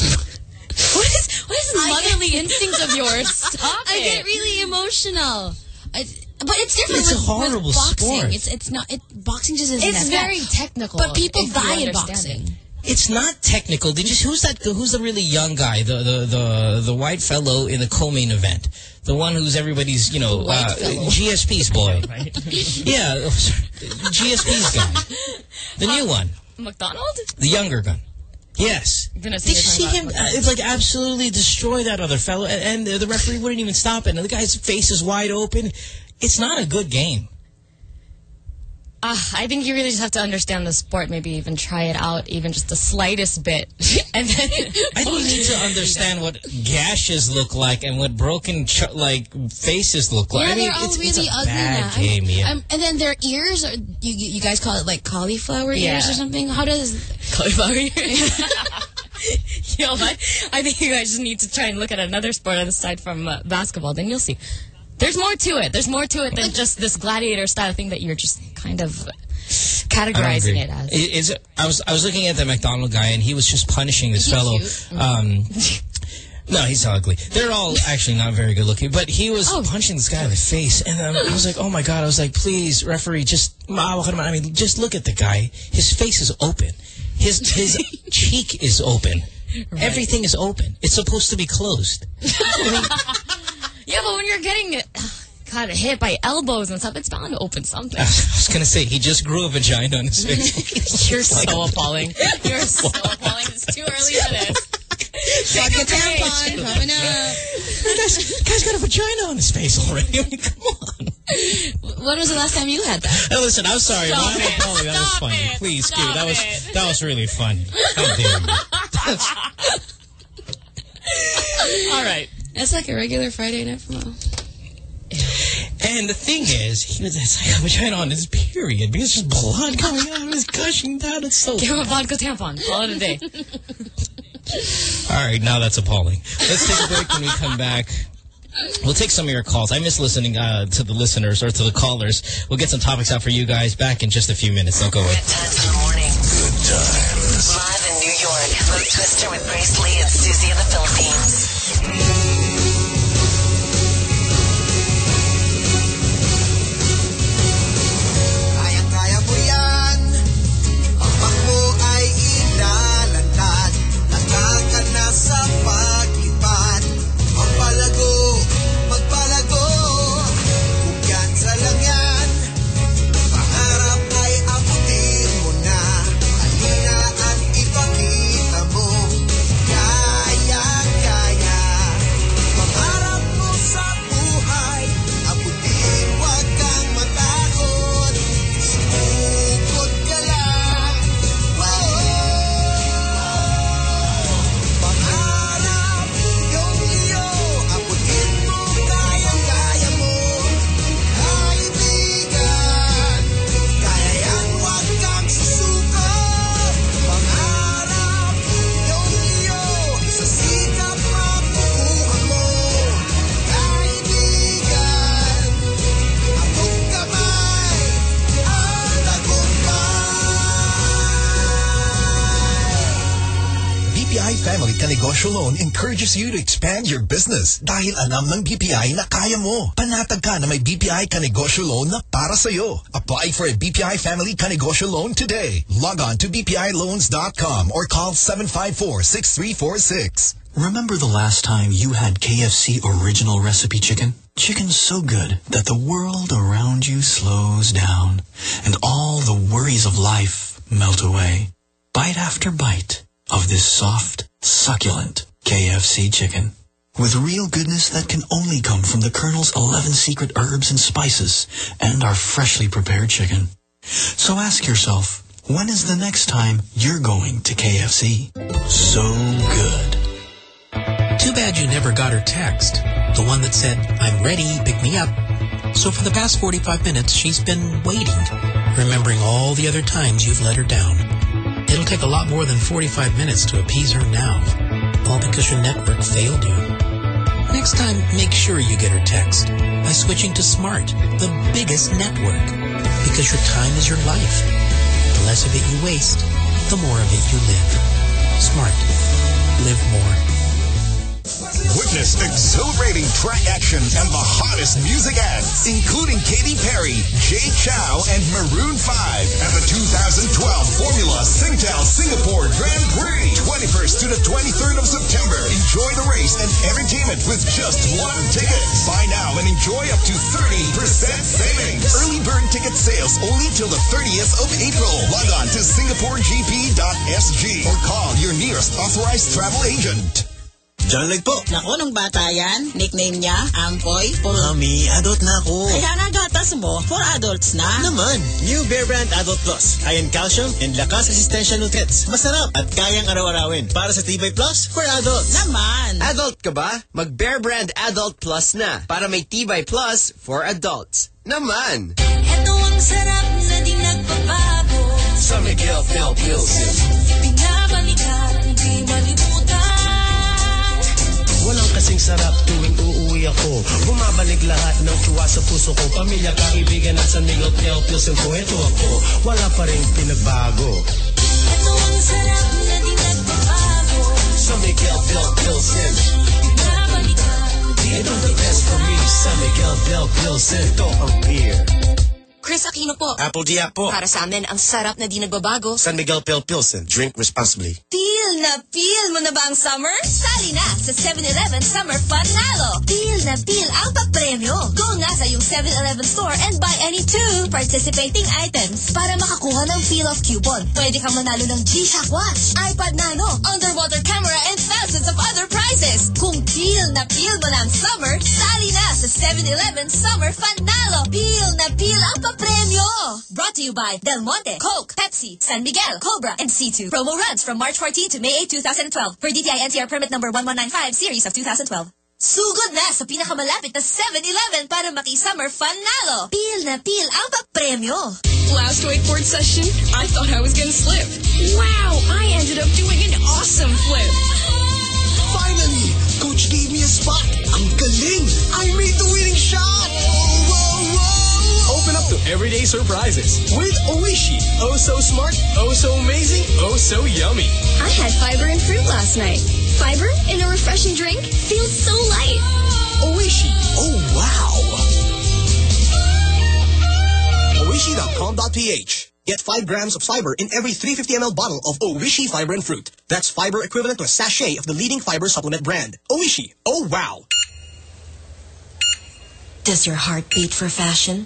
What is what is motherly get- instinct of yours? <laughs> Stop I it. get really emotional. I, but it's different It's a horrible with boxing. sport. It's it's not. It boxing just isn't. It's that very bad. technical. But people die in boxing. it. It's not technical. Did you? Who's that? Who's the really young guy? The the the the white fellow in the co-main event. The one who's everybody's, you know, uh. GSP's boy. <laughs> yeah, oh. GSP's guy. The new one. MacDonald? The younger gun. Yes. Did you see him uh, it's like absolutely destroy that other fellow? And, and the referee wouldn't even stop it. And the guy's face is wide open. It's not a good game. Uh, I think you really just have to understand the sport, maybe even try it out, even just the slightest bit. <laughs> and then I don't need to understand what gashes look like and what broken ch like faces look like. Yeah, I mean, they're all it's, really it's ugly bad now. game. Yeah. And then their ears, are, you you guys call it like cauliflower Yeah. ears or something. How does? cauliflower ears. <laughs> you know what? I think you guys just need to try and look at another sport aside from uh, basketball. Then you'll see. There's more to it. There's more to it than just this gladiator style thing that you're just kind of I don't categorizing agree. it as. It- is- I was I was looking at the MacDonald guy and he was just punishing this Is he fellow. cute? Um, no, he's ugly. They're all actually not very good looking, but he was Oh. punching this guy in the face, and um, I was like, "Oh my god!" I was like, "Please, referee, just I mean, just look at the guy. His face is open. His his <laughs> cheek is open. Everything is open. It's supposed to be closed." <laughs> <laughs> yeah, but when you're getting <sighs> kind of hit by elbows and stuff, it's bound to open something. <laughs> I was gonna say he just grew a vagina on his <laughs> face. You're so <laughs> appalling. You're so appalling. It's too early for this. Take a break. coming up. guy's, guy's got a vagina on his face already. I mean, come on. When was the last time you had that? Hey, listen, I'm sorry. Stop it. apology. That was funny. it. Please, Stop dude, that was it. that was really funny. How dare you? All right. That's like a regular Friday night for Mo. And the thing is, he was it's like a vagina on his period because there's blood coming out. It was gushing down. It's so. Give him a vodka tampon. Call it a day. <laughs> All right, now that's appalling. Let's take a break when we come back. We'll take some of your calls. I miss listening uh, to the listeners or to the callers. We'll get some topics out for you guys back in just a few minutes. Don't go away. Good times in the morning. Good times. Live in New York. Mo Twister with Grace Lee and Susie in the Philippines. Encourages you to expand your business dahil alam ng BPI na kaya mo. Panatag ka na may BPI Kanegosyo Loan na para sa'yo. Apply for a BPI Family Kanegosyo Loan today. Log on to bpiloans.com or call 754-6346. Remember the last time you had KFC original recipe chicken? Chicken so good that the world around you slows down and all the worries of life melt away. Bite after bite of this soft, succulent KFC chicken. With real goodness that can only come from the Colonel's 11 secret herbs and spices and our freshly prepared chicken. So ask yourself, when is the next time you're going to KFC? So good. Too bad you never got her text. The one that said, I'm ready, pick me up. So for the past 45 minutes, she's been waiting, remembering all the other times you've let her down. It'll take a lot more than 45 minutes to appease her now, all because your network failed you. Next time, make sure you get her text by switching to Smart, the biggest network, because your time is your life. The less of it you waste, the more of it you live. Smart. Live more. Witness exhilarating track action and the hottest music acts, including Katy Perry, Jay Chou, and Maroon 5 at the 2012 Formula Singtel Singapore Grand Prix, 21st to the 23rd of September. Enjoy the race and entertainment with just one ticket. Buy now and enjoy up to 30% savings. Early bird ticket sales only till the 30th of April. Log on to singaporegp.sg or call your nearest authorized travel agent. John Leg po. Naku, nung bata yan, nickname niya, Ampoy. Puro... Mami, adult na ako. Kaya nga gatas mo, for adults na. Naman, new Bear Brand Adult Plus. Iron calcium and lakas resistensya nutrients. Masarap at kayang araw-arawin. Para sa Tibay Plus for adults. Naman. Adult ka ba? Mag Bear Brand Adult Plus na. Para may Tibay Plus for adults. Naman! Ito ang sarap na di nagbabago. Sa Miguel Phil Pilsen. Kasing sarap tuwing uuwi ako. Bumabalik lahat ng tuwa sa puso ko. Pamilya, kaibigan at San Miguel Pilsen ko. Ito ako, wala pa rin pinagbago. Ito ang sarap na di nagbabago. San Miguel. Pinabalikan, di Ito the best for me. San Miguel Pilsen. Ito ang beer. Chris Aquino po. Apple Diap po. Para sa amin, ang sarap na di nagbabago. San Miguel Piel Pilsen. Drink responsibly. Feel na feel mo na ba ang summer? Sali na sa 7-Eleven Summer Panalo. Feel na feel ang papremyo. Go na sa yung 7-Eleven store and buy any two participating items para makakuha ng feel-off coupon. Pwede kang manalo ng G-Shock watch, iPad Nano, underwater camera, and thousands of other prizes. Kung feel na feel mo na ang summer, sali na sa 7-Eleven Summer Panalo. Feel na feel ang papremyo. Brought to you by Del Monte, Coke, Pepsi, San Miguel, Cobra, and C2. Promo runs from March 14 to May 8, 2012 for DTI NCR permit number 1195 series of 2012. Sugod na sa pinakamalapit na 7-Eleven para maki-summer fun nalo. Peel na peel ang papremyo. Last wakeboard session, I thought I was gonna slip. Wow, I ended up doing an awesome flip. Finally, coach gave me a spot. Ang galing! I made the winning shot! To everyday surprises with Oishi. Oh so smart, oh so amazing, oh so yummy. I had fiber and fruit last night. Fiber in a refreshing drink feels so light. Oishi. Oh, wow! Oishi.com.ph Get 5 grams of fiber in every 350 ml bottle of Oishi Fiber and Fruit. That's fiber equivalent to a sachet of the leading fiber supplement brand. Oishi. Oh, wow! Does your heart beat for fashion?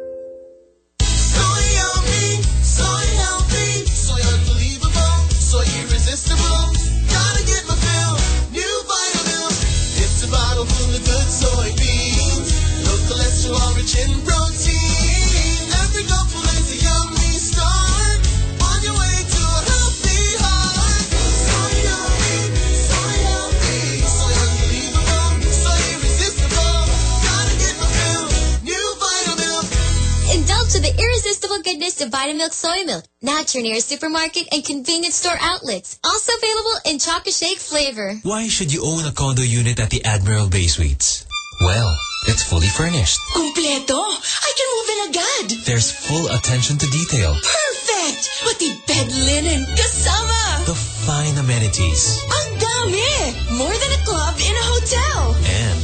to Vitamilk Soy Milk. Now at your nearest supermarket and convenience store outlets. Also available in Choco Shake flavor. Why should you own a condo unit at the Admiral Bay Suites? Well, it's fully furnished. Kompleto! I can move in agad! There's full attention to detail. Perfect! Pati bed linen, kasama! The fine amenities. Ang dami! More than a club in a hotel! And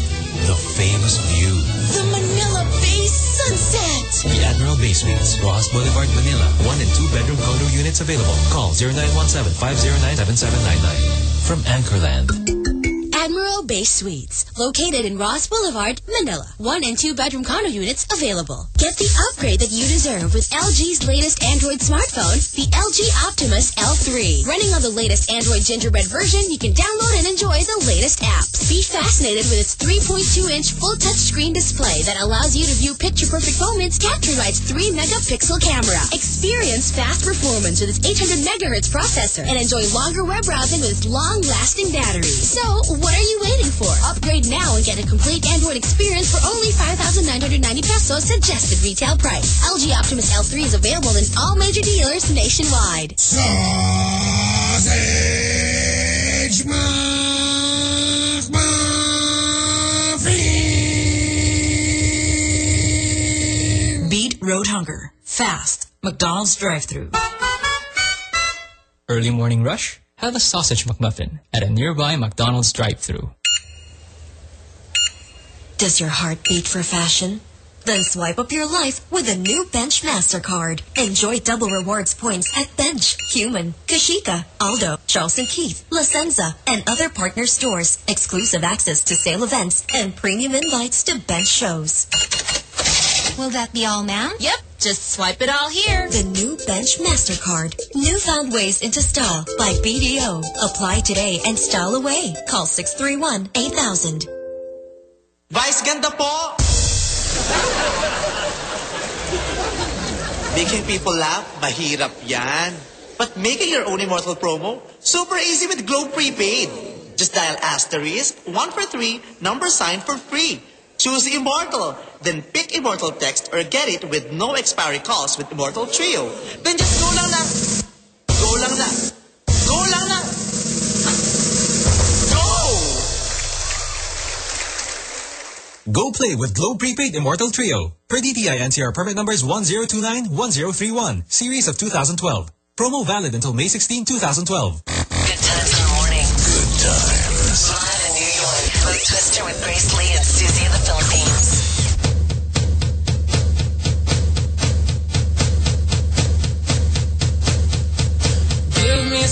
the famous view. The Admiral Bay Suites, Roxas Boulevard, Manila. One and two bedroom condo units available. Call 0917-509-7799. From Anchorland. Admiral Bay Suites, located in Roxas Boulevard, Manila. One and two bedroom condo units available. Get the upgrade that you deserve with LG's latest Android smartphone, the LG Optimus L3. Running on the latest Android Gingerbread version, you can download and enjoy the latest apps. Be fascinated with its 3.2-inch full touchscreen display that allows you to view picture-perfect moments captured by its 3-megapixel camera. Experience fast performance with its 800 megahertz processor and enjoy longer web browsing with its long-lasting battery. So, what are you waiting for? Upgrade now and get a complete Android experience for only 5,990 pesos suggested retail price. LG Optimus L3 is available in all major dealers nationwide. Sausage McMuffin. Beat road hunger. Fast. McDonald's drive-thru. Early morning rush? Have a sausage McMuffin at a nearby McDonald's drive-thru. Does your heart beat for fashion? Then swipe up your life with a new Bench MasterCard. Enjoy double rewards points at Bench, Human, Kashika, Aldo, Charles & Keith, La Senza, and other partner stores. Exclusive access to sale events and premium invites to Bench shows. Will that be all, ma'am? Yep, just swipe it all here. The new Bench MasterCard. Newfound ways into style by BDO. Apply today and style away. Call 631-8000. Vice ganda po! Making people laugh, mahirap yan. But making your own Immortal promo, super easy with Globe Prepaid. Just dial asterisk, one for three, number sign for free. Choose Immortal, then pick Immortal text or get it with no expiry cost with Immortal Trio. Then just go lang na. Go lang na. Go lang na. Go Go play with Globe Prepaid Immortal Trio. Per DTI NCR permit numbers 1029-1031, series of 2012. Promo valid until May 16, 2012.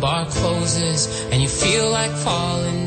Bar closes and you feel like falling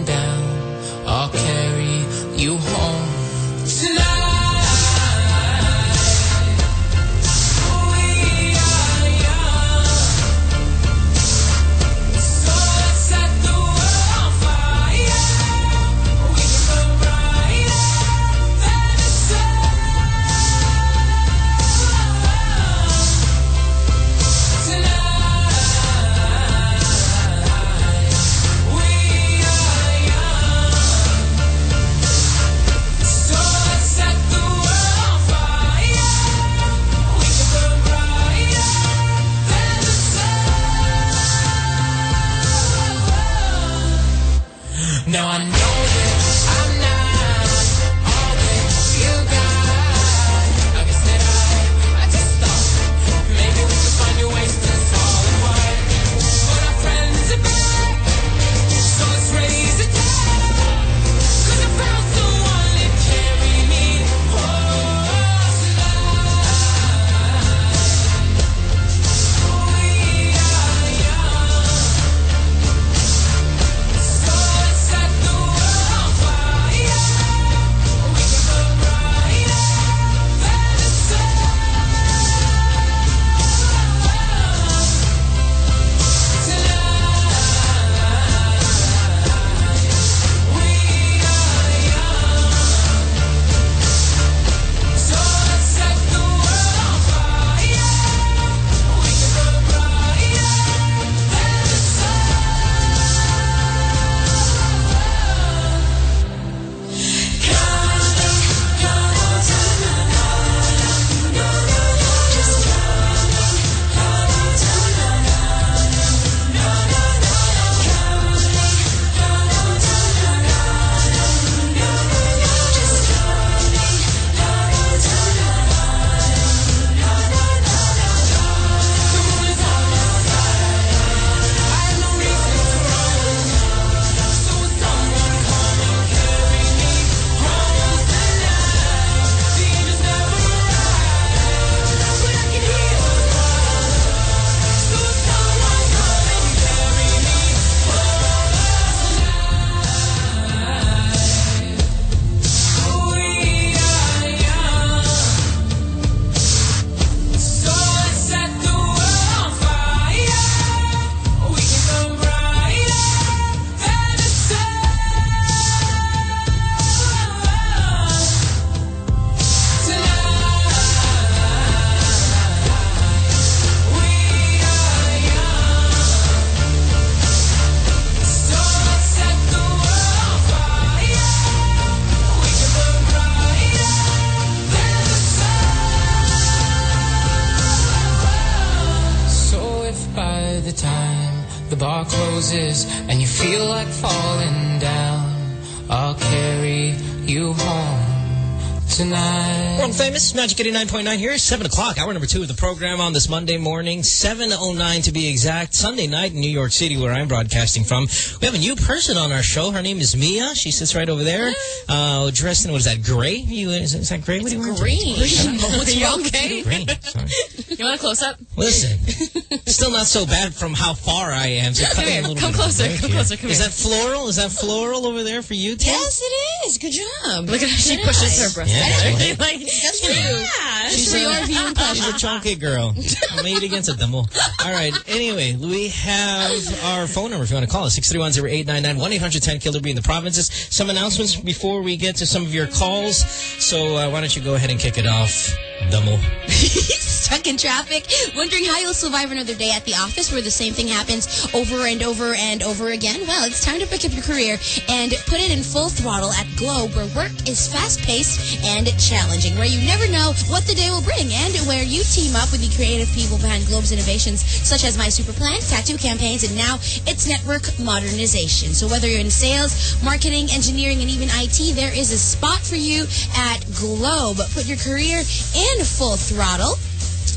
Magic 89.9 here. 7 o'clock, hour number two of the program on this Monday morning. 7.09 to be exact. Sunday night in New York City where I'm broadcasting from. We have a new person on our show. Her name is Mia. She sits right over there. Uh, dressed in, what is that, gray? You, is, is that gray? What you wearing? green. Green. <laughs> What's wrong okay? you? Green. Sorry. <laughs> You want a close up? Listen, <laughs> still not so bad from how far I am. So Come here, a little come closer, come here. closer, come Is here. that floral? Is that floral over there for you, Tim? Yes, it is. Good job. Look at how she pushes her breast. Yeah. like, That's for you. Yeah. For your viewing pleasure. She's a chunky girl. <laughs> Made against a demo. All right. Anyway, we have our phone number if you want to call us. 631-0899, 1-800-10-KILLER-B in the provinces. Some announcements before we get to some of your calls. So uh, why don't you go ahead and kick it off, demo. <laughs> Stuck in traffic, wondering how you'll survive another day at the office where the same thing happens over and over and over again? Well, it's time to pick up your career and put it in full throttle at Globe, where work is fast-paced and challenging, where you never know what the day will bring, and where you team up with the creative people behind Globe's innovations, such as My Super Plan, tattoo campaigns, and now its network modernization. So whether you're in sales, marketing, engineering, and even IT, there is a spot for you at Globe. Put your career in full throttle.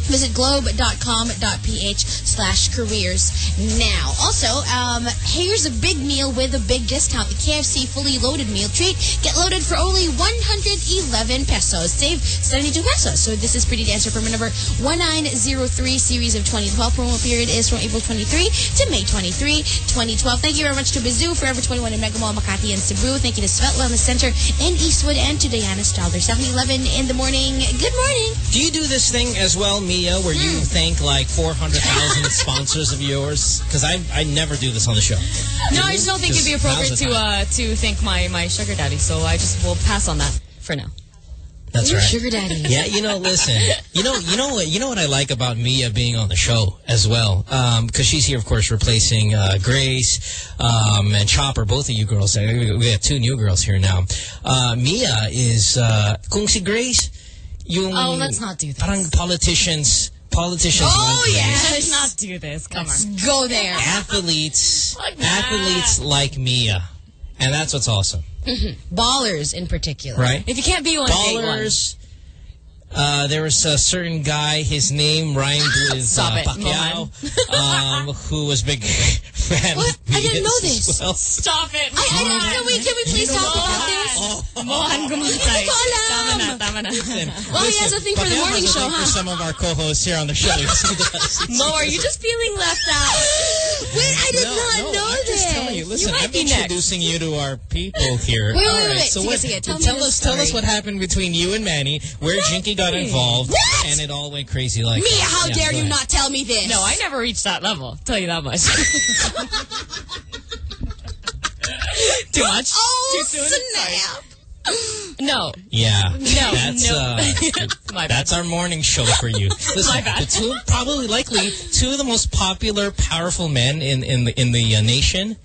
Visit globe.com.ph slash careers now. Also, um, here's a big meal with a big discount. The KFC fully loaded meal treat. Get loaded for only 111 pesos. Save 72 pesos. So this is Pretty Dancer permit number 1903 series of 2012. Promo period is from April 23 to May 23, 2012. Thank you very much to Bizu, Forever 21 in Mega Mall, Makati, and Cebu. Thank you to Svet Wellness Center in Eastwood and to Diana Stalder. 7-Eleven in the morning. Good morning. Do you do this thing as well, Where you thank like 400,000 <laughs> sponsors of yours? Because I I never do this on the show. No, I just don't think it'd be appropriate to uh, to thank my, my sugar daddy, so I just will pass on that for now. That's right. Sugar daddy. Yeah, you know, listen, you know, you know what, you know what I like about Mia being on the show as well, because she's here, of course, replacing uh, Grace um, and Chopper, both of you girls. We we have two new girls here now. Uh, Mia is, uh, kung si Grace, yung Oh, let's not do this. parang politicians, politicians. Oh, like yes. Let's not do this. Come Let's on. go there. athletes, Fuck athletes like Mia, and that's what's awesome, mm-hmm. Ballers in particular. right? If you can't be one. Ballers. Uh, there was a certain guy, his name rhymed <laughs> with Stop uh, Pacquiao, <laughs> um, who was a big <laughs> fan What? of I didn't know this. Well. Stop it. I, I don't, can we, can we please talk about this? Mohan Gumantay. Hindi ko alam. Tama na, tama na. Well, he has a thing for the morning show, thing for some of our co-hosts here on the show. Yes, he does. Mo, are you just feeling left out? Wait, I did no, not no, know I'm this. just telling you. Listen, might I'm be next. introducing you to our people here. Wait, wait, wait, right, wait. So Sige, what, sige, tell tell the us, tell us what happened between you and Manny, where Jinky got involved, What? and it all went crazy like Me, that. how Yeah, dare you ahead. not tell me this? No, I never reached that level. Tell you that much. <laughs> <laughs> Too much? Oh, Too soon? snap. No. Yeah. No, That's, no. uh, <laughs> My bad. That's our morning show for you. <laughs> Listen, My bad. the two, probably likely two of the most popular, powerful men in in the in the uh, nation.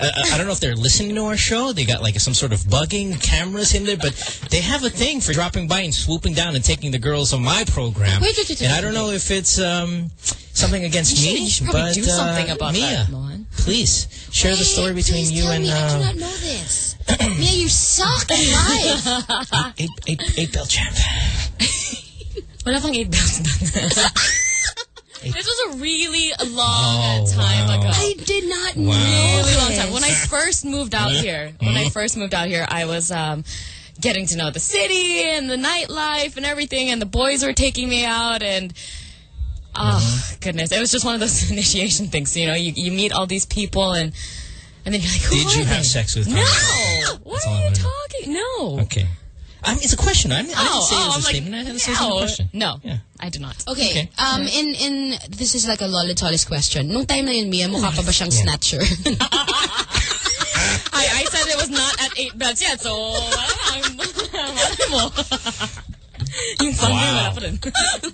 Uh, I don't know if they're listening to our show. They got like some sort of bugging cameras in there, but they have a thing for dropping by and swooping down and taking the girls on my program. Wait, wait, wait, and I don't know if it's um, something against You should- me, you but do something uh, about Mia, that, Mohan. Please share the story between you and me. I do uh, not know this. Mia, you suck at life. <laughs> eight, eight, eight belt champ. <laughs> Wala pang eight bells. This was a really long Oh, time wow. ago. I did not Wow. know really long time. When I first moved out here, when I first moved out here, I was um, getting to know the city and the nightlife and everything, and the boys were taking me out, and oh goodness, it was just one of those initiation things. You know, you you meet all these people, and and then you're like, who Did are you they? have sex with them? No. What are you wanna talking? No. Okay. I mean, it's a question. I, mean, I didn't Oh, say it oh, was I'm a like, statement. I said a no. question. No, Yeah. I did not. Okay, Okay. um, in, in, this is like a lolitolis question. Nung time na yun, Mia, mukha pa ba siyang snatcher? I, I said it was not at eight bets yet, so I'm, malay mo. Yung fun Wow. wala pa rin. That was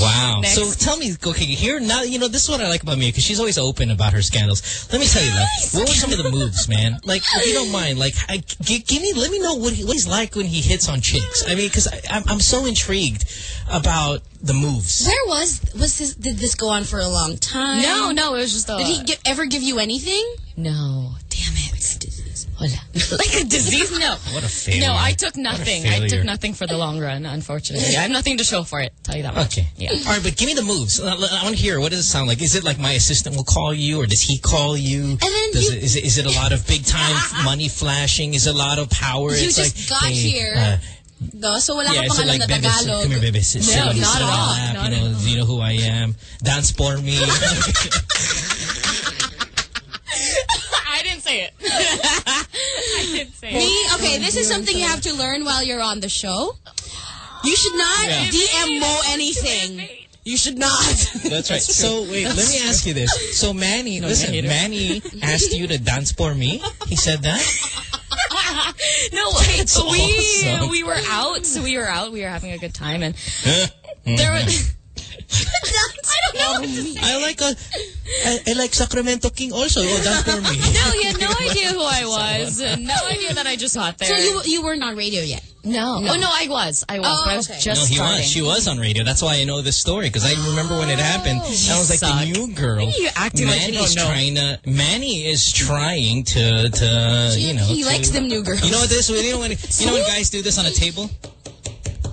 Wow. next. So tell me, okay, here now, you know, this is what I like about Mia because she's always open about her scandals. Let me tell you, like, what were some of the moves, man? Like, if you don't mind, like, I, g- give me, let me know what, he, what he's like when he hits on chicks. I mean, because I'm, I'm so intrigued about the moves. Where was was this? Did this go on for a long time? No, no, it was just a. Did he gi- ever give you anything? No. Damn it. <laughs> Like a disease? No. What a failure. No, I took nothing. I took nothing for the long run, unfortunately. I have nothing to show for it. Tell you that much. Okay. Yeah. All right, but give me the moves. I, I want to hear. What does it sound like? Is it like my assistant will call you, or does he call you? And then does you- it, is it is it a lot of big time <laughs> money flashing? Is it a lot of power? You it's just like, got hey, here. uh, No, so wala yeah, ka is pang it alam like na baby, sit- Tagalog. come here, baby, sit, sit No, on- not at my all. lap, Not you know, you know who I am. Dance for me. <laughs> I didn't say it. <laughs> I didn't say Me? it. Okay, this is something you have to learn while you're on the show. You should not Yeah. DM Mo anything. You should not. That's right. <laughs> So wait, let me ask you this. So Manny, listen. Manny asked you to dance for me. He said that. <laughs> No, wait. We awesome. we were out. So we were out. We were having a good time, and mm-hmm. there was. I don't know. I like a, I, I like Sacramento King also. Oh, dance for me. <laughs> No, he had no idea who I was. No idea that I just got there. So you you weren't on radio yet? no. No. Oh no, I was. I was. Oh, I was okay. just no, he starting. was. She was on radio. That's why I know this story because I remember when it oh, happened. I was like suck. the new girl. You acting like you don't know. trying to. Manny is trying to to you know. he to- likes them new girls. You know what this? You know when you know when <laughs> guys do this on a table.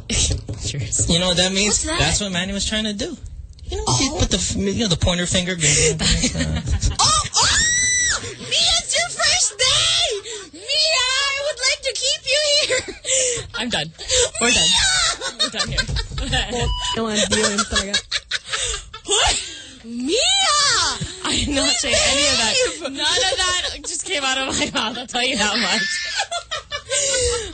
<laughs> Cheers. You know what that means? What's that? That's what Manny was trying to do. You know, you oh. put the you know the pointer finger. <laughs> Oh, oh! Mia, it's your first day! Mia, I would like to keep you here. I'm done. We're done. We're done here. Mia! I did not say any of that. None of that just came out of my mouth. I'll tell you that much. <laughs>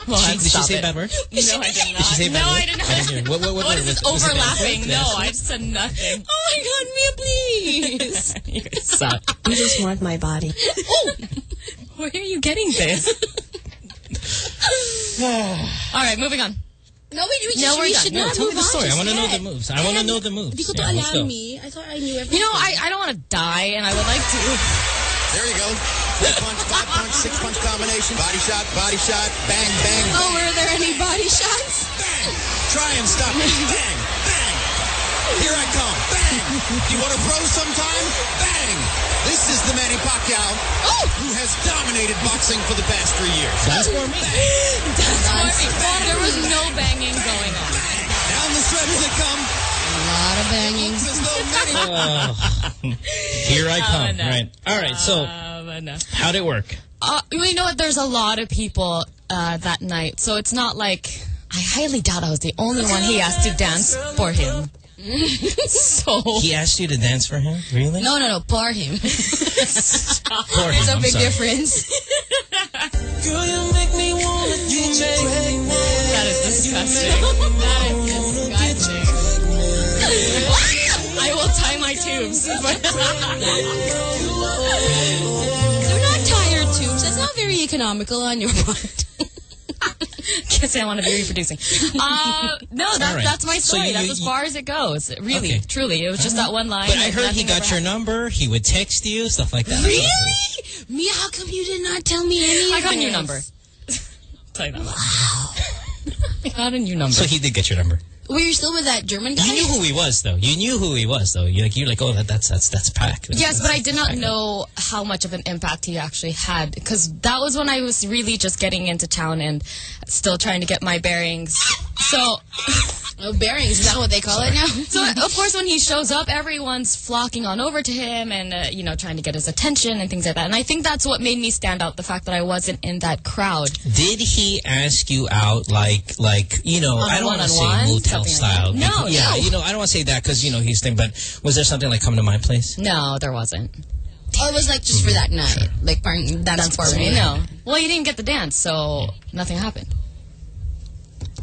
Well, She- <laughs> did she say it. bad word? No, I did not. Did she say bad no, word? I did not. I didn't hear. What, what, what, What word is this was- was it overlapping? No, I just said nothing. <laughs> Oh my god, Mia, please. <laughs> you suck. You just want my body. Oh, where are you getting this? <sighs> <sighs> All right, moving on. No, we, we, No, should, we're we done. should No, not tell me move the on story. I want to know the moves. I want to know the moves. Hindi ko to Yeah, let's go. alam, me. I thought I knew everything. You know, I, I don't want to die, and I would like to. There you go. Four punch, five punch, six punch combination. Body shot, body shot, bang, bang, oh, bang Oh, were there any body shots? bang. Try and stop me. <laughs> Bang, bang. Here I come. Bang. You want to pro sometime? Bang. This is the Manny Pacquiao oh! who has dominated boxing for the past three years. That's for me. That's for Well, there was no banging going on. Down the stretch they come. A lot of banging. Looks as though Manny <laughs> Here I come. No. Right. All right. So, how'd it work? Uh, you know what? There's a lot of people uh, that night, so it's not like I highly doubt I was the only one he asked to dance for him. <laughs> so He asked you to dance for him? Really? No, no, no, pour him. For him. <laughs> There's a I'm big difference. Girl, you make me wanna get that is disgusting. That is disgusting. I will tie my tubes. <laughs> They're not tire tubes. That's not very economical on your <laughs> part. <laughs> Can't say I want to be reproducing. Uh, no, that, All right. that's my So story. you- that's as far as it goes. Really, Okay. truly. It was just that one line. But I heard he got your happened. number. He would text you, stuff like that. Really? Mia, how come you did not tell me any I got a new number. Tell you that. Wow. I got a new number. So he did get your number. Were you still with that German guy? You knew who he was, though. You knew who he was, though. You're like, you're like, oh, that, that's that's that's Pac. Yes, but I did not know how much of an impact he actually had because that was when I was really just getting into town and still trying to get my bearings. So, <laughs> Oh, bearings, is that what they call it now? so of course, when he shows up, everyone's flocking on over to him and uh, you know trying to get his attention and things like that. And I think that's what made me stand out: the fact that I wasn't in that crowd. Did he ask you out like, like you know, On I a don't want to say one-on-one? motel Something style. like. No, yeah, no. you know, I don't want to say that because you know he's thing. But was there something like come to my place? No, there wasn't. Oh, it was like just for that night. Like, parang dance for me. No. Well, you didn't get the dance, so nothing happened.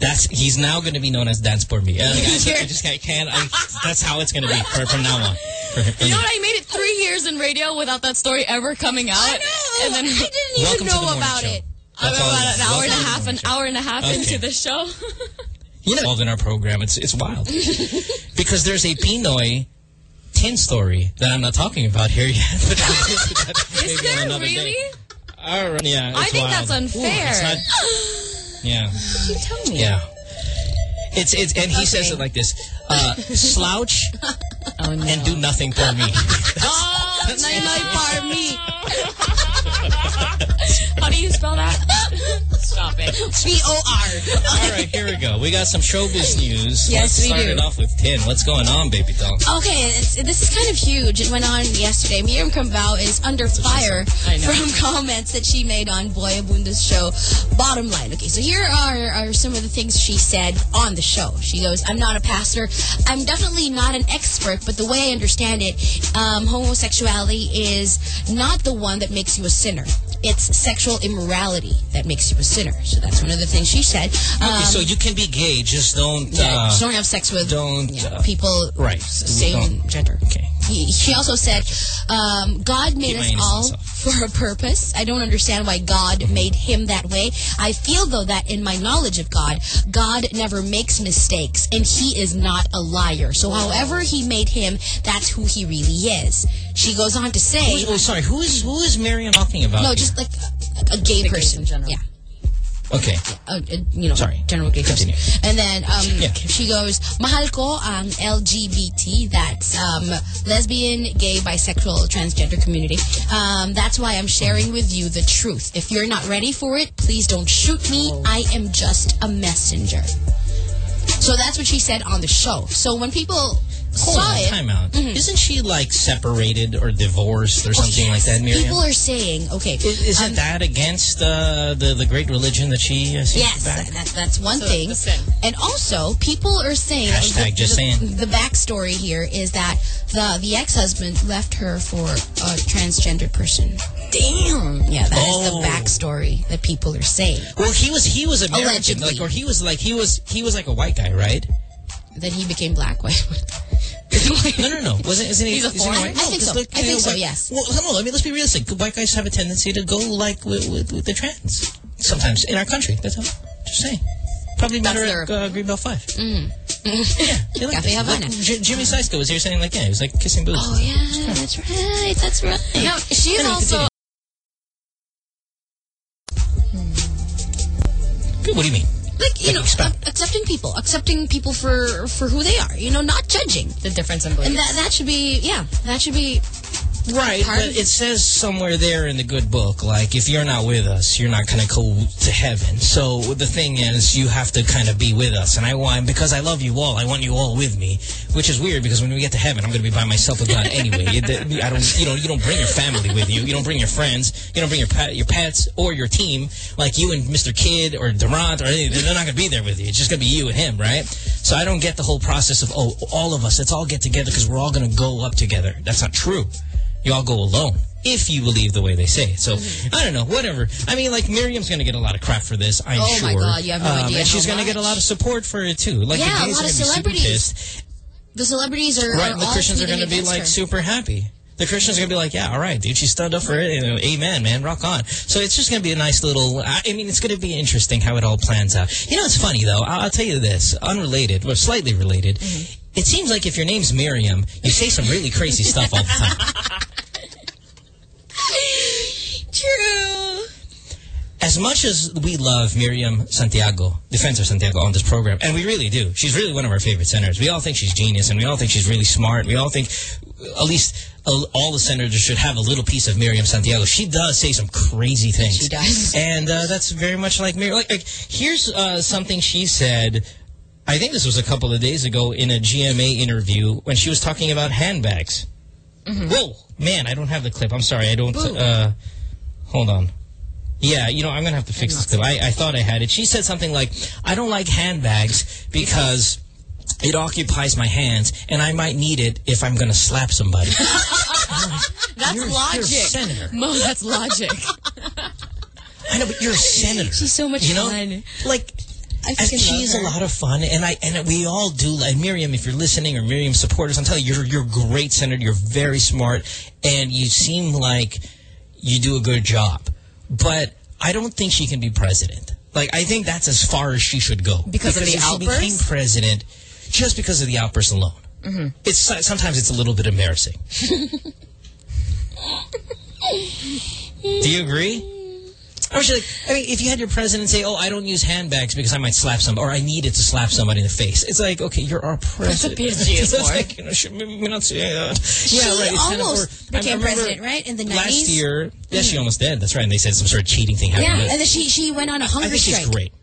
That's he's now going to be known as Dance for Me. Uh, I, just, I just can't. can't I, that's how it's going to be for, from now on. For, for You know what? I made it three years in radio without that story ever coming out. I know. And then I didn't even know about show. it. I'm about an hour and a half, an hour and a half Okay. into the show. <laughs> you know, involved in our program. It's it's wild <laughs> because there's a Pinoy tin story that I'm not talking about here yet. <laughs> But we'll that Is there really? day. All right, yeah, it's I think wild. that's unfair. It's not, yeah, you tell me. yeah. It's it's and he says it like this: uh, slouch Oh, and do nothing for me. Oh, <laughs> Nainoy Parmy. <laughs> <laughs> How do you spell that? Stop it. P-O-R. All right, here we go. We got some showbiz news. Yes, Let's we start do. it off with Tin. What's going on, baby doll? Okay, it's, this is kind of huge. It went on yesterday. Miriam Quiambao is under fire from <laughs> comments that she made on Boy Abunda's show, Bottom Line. Okay, so here are, are some of the things she said on the show. She goes, I'm not a pastor. I'm definitely not an expert, but the way I understand it, um, homosexuality is not the one that makes you a sinner. It's sexual immorality that makes you a sinner. So that's one of the things she said. Okay, Um, so you can be gay, just don't. yeah, uh, just don't have sex with don't, yeah, uh, people right. same gender. Okay. He, she also said, um, God made us all for a purpose. I don't understand why God made him that way. I feel, though, that in my knowledge of God, God never makes mistakes, and he is not a liar. So however he made him, that's who he really is. She goes on to say... Oh, sorry. Who is who is Miriam talking about? no, here? just like a, a gay person. in general. Yeah. okay. uh, uh, you know, Sorry. general gay person. Continue. And then um, Yeah. she goes, mahal ko ang LGBT, that's um, lesbian, gay, bisexual, transgender community. Um, that's why I'm sharing with you the truth. If you're not ready for it, please don't shoot me. I am just a messenger. So that's what she said on the show. So when people Hold saw on, it, time out. Mhm. Isn't she like separated or divorced or something like that, Miriam? people are saying, okay, is, isn't um, that against uh, the the great religion that she uh, seems Yes, to that, that's one So thing. And also, people are saying Hashtag the, just the, saying. the backstory here is that the the ex husband left her for a transgender person. Damn. Yeah, that is Oh. the backstory that people are saying. Well, he was he was American, Allegedly. like, or he was like he was he was like a white guy, right? That he became black. Wait, <laughs> No, no, no. <laughs> Wasn't isn't he? He's a isn't he foreigner? white? I think so. like, I think know, so, like- yes. Well, no, I mean, let's be realistic. White guys have a tendency to go like with, with, with the trans sometimes in our country. That's all. Just saying. Probably That's matter their- at uh, Greenbelt Five. Mm. Yeah, they like Cafe. Havana. Like, J- Jimmy Saisko was here saying like, yeah, he was like kissing booths. Oh yeah, that's right. That's right. No, she's Anyway, also What do you mean? Like you know, accepting people, accepting people for for who they are. You know, not judging. the difference in beliefs. And that that should be yeah, that should be Right, but it says somewhere there in the good book, like, if you're not with us, you're not going to go to heaven. So the thing is, you have to kind of be with us. And I want, because I love you all, I want you all with me, which is weird because when we get to heaven, I'm going to be by myself with God anyway. I don't, you know, you don't bring your family with you. You don't bring your friends. You don't bring your pet, your pets or your team, like you and Mr. Kid or Durant or anything. They're not going to be there with you. It's just going to be you and him, right? So I don't get the whole process of, oh, all of us, let's all get together because we're all going to go up together. That's not true you all go alone if you believe the way they say it. So, I don't know, whatever. I mean, like, Miriam's going to get a lot of crap for this, I'm Oh sure. my God, you have no Um, idea And she's going to get a lot of support for it, too. Like, Yeah, the a lot of gonna be super celebrities the celebrities are Right, are the Christians are going to be, like, her. super happy. The Christians are going to be like, yeah, all right, dude, she stood up for it. You know, amen, man, rock on. So it's just going to be a nice little, I mean, it's going to be interesting how it all plans out. You know, it's funny, though. I'll, I'll tell you this, unrelated, or slightly related. Mm-hmm. It seems like if your name's Miriam, you say some really crazy stuff all the time. <laughs> True. as much as we love Miriam Santiago, Defensor Santiago, on this program, and we really do, she's really one of our favorite senators. We all think she's genius, and we all think she's really smart. We all think, at least uh, all the senators should have a little piece of Miriam Santiago. She does say some crazy things. She does. And uh, that's very much like Miriam. Like, like, here's uh, something she said, I think this was a couple of days ago in a GMA interview when she was talking about handbags. Whoa, man, I don't have the clip. I'm sorry. I don't. Uh, hold on. Yeah, you know, I'm going to have to fix this clip. I, I thought I had it. She said something like, I don't like handbags because it occupies my hands and I might need it if I'm going to slap somebody. <laughs> That's You're- you're logic. senator. Mo, that's logic. I know, but you're a senator. She's so much you know? fun. Like, I and she's a lot of fun, and I and we all do. Like Miriam, if you're listening, or Miriam supporters, I'm telling you, you're you're great senator. You're very smart, and you seem like you do a good job. But I don't think she can be president. Like, I think that's as far as she should go. Because of the if she became president just because of the outburst alone. hmm It's sometimes it's a little bit embarrassing. <laughs> Do you agree? Or like, I mean, if you had your president say, "Oh, I don't use handbags because I might slap somebody, or I needed to slap somebody in the face," it's like, okay, you're our president. PSG <laughs> is for. like, you know, should maybe not say that. She uh, Yeah, right. It's kind of- almost or- became president, right? In the 90s? Last year, yeah, she mm. almost did. That's right. And they said some sort of cheating thing happened. Yeah, and then she she went on a hunger think strike. she's great.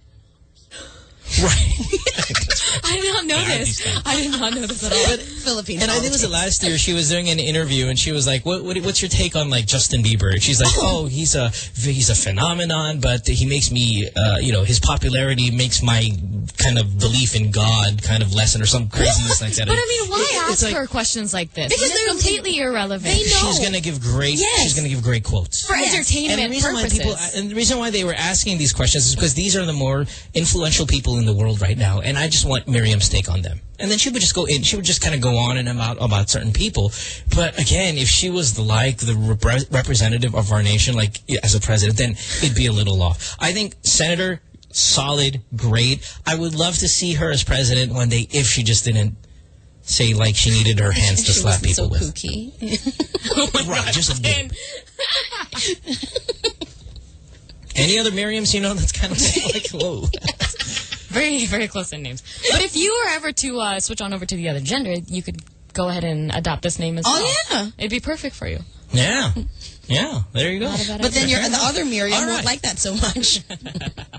I did not know I this. I did not know this at all. But Philippines. And I think it was the last year she was doing an interview and she was like, what, what, what's your take on like Justin Bieber? And she's like, oh, he's a, he's a phenomenon, but he makes me, uh, you know, his popularity makes my kind of belief in God kind of lessen or some craziness like that. But I mean, why It- ask like- her questions like this? Because they're completely irrelevant. She's going to give great, Yes. she's going to give great quotes. for entertainment And the reason purposes. why people and the reason why they were asking these questions is because these are the more influential people in the world right now, and I just want Miriam's take on them. And then she would just go in, she would just kind of go on and about about certain people. But again, if she was the like the repre representative of our nation, like as a president, then it'd be a little off. I think Senator solid, great. I would love to see her as president one day if she just didn't say like she needed her <laughs> hands to slap people so with. kooky. <laughs> Oh right, just a bit. <laughs> Any other Miriams you know that's kind of like, whoa. Very, <laughs> very close in names. But if you were ever to uh, switch on over to the other gender, you could go ahead and adopt this name as Oh, well. yeah. It'd be perfect for you. Yeah. Yeah, there you go. Not a bad But then idea. your the other Miriam All won't like that so much. <laughs> <laughs>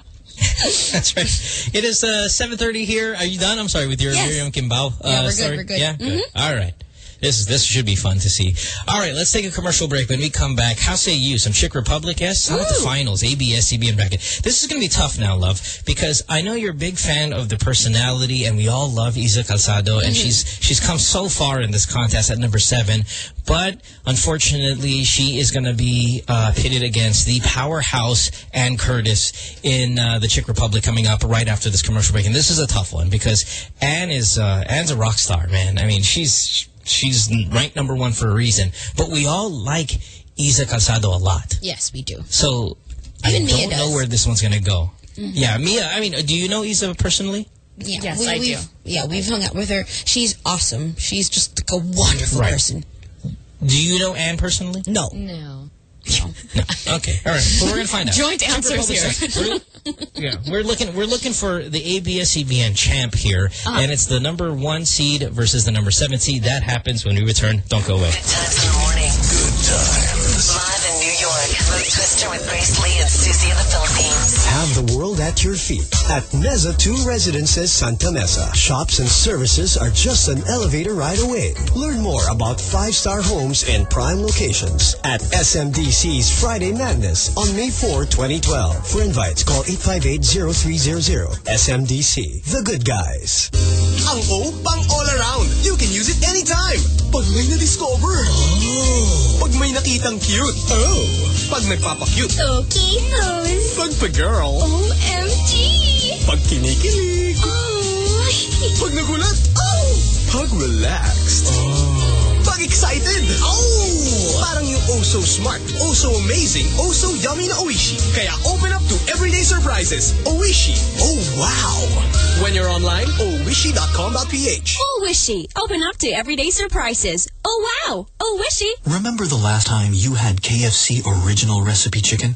That's right. It is uh, 7.30 here. Are you done? I'm sorry, with your Yes. Miriam Quiambao uh, Yeah, we're good, story? we're good. Yeah, good. All right. This is this should be fun to see. All right, let's take a commercial break. When we come back, how say you? Some Czech Republic, yes? How about the finals? ABS, CBN bracket. This is going to be tough now, love, because I know you're a big fan of the personality, and we all love Isa Calzado, and she's she's come so far in this contest at number seven. But unfortunately, she is going to be uh, pitted against the powerhouse Ann Curtis in uh, the Czech Republic coming up right after this commercial break. And this is a tough one because Ann is uh, Ann's a rock star, man. I mean, she's she's ranked number one for a reason. But we all like Isa Calzado a lot. yes, we do. So Even I Mia don't know does. where this one's going to go. Mhm. Yeah, Mia. I mean, do you know Isa personally? Yeah, Yes, I do. Yeah, we've hung out with her. She's awesome. She's just like a wonderful Right. person. Do you know Ann personally? No. No. No. Okay. All right. Well, we're gonna find out. Joint answers here. we're- yeah, we're looking. We're looking for the ABS-CBN champ here, Uh-huh. and it's the number one seed versus the number seven seed. That happens when we return. Don't go away. Good Times in the morning. Good times. Live in New York. Mo Twister with Grace Lee and Susie in the Philippines. Have the world at your feet at Meza 2 Residences Santa Mesa. Shops and services are just an elevator ride away. Learn more about five-star homes in prime locations at SMDC's Friday Madness on May 4, 2012. For invites, call 858-0300. SMDC, The Good Guys. Ang O, pang all around. You can use it anytime. Pag may na-discover. Oh. Pag may nakitang cute. Oh. Pag nagpapakute. Okay, Rose. Pag pa-girl. OMG! Pag kinikilig. Oh. Pag nagulat. Oh. Pag relaxed. Oh. Pag excited. Oh. Parang yung oh so smart, oh so amazing, oh so yummy na Oishi. Kaya open up to everyday surprises. Oishi. Oh wow. When you're online, oishi.com.ph. Oh, Wishy. Open up to everyday surprises. Oh, wow. Oh, Wishy. Remember the last time you had KFC original recipe chicken?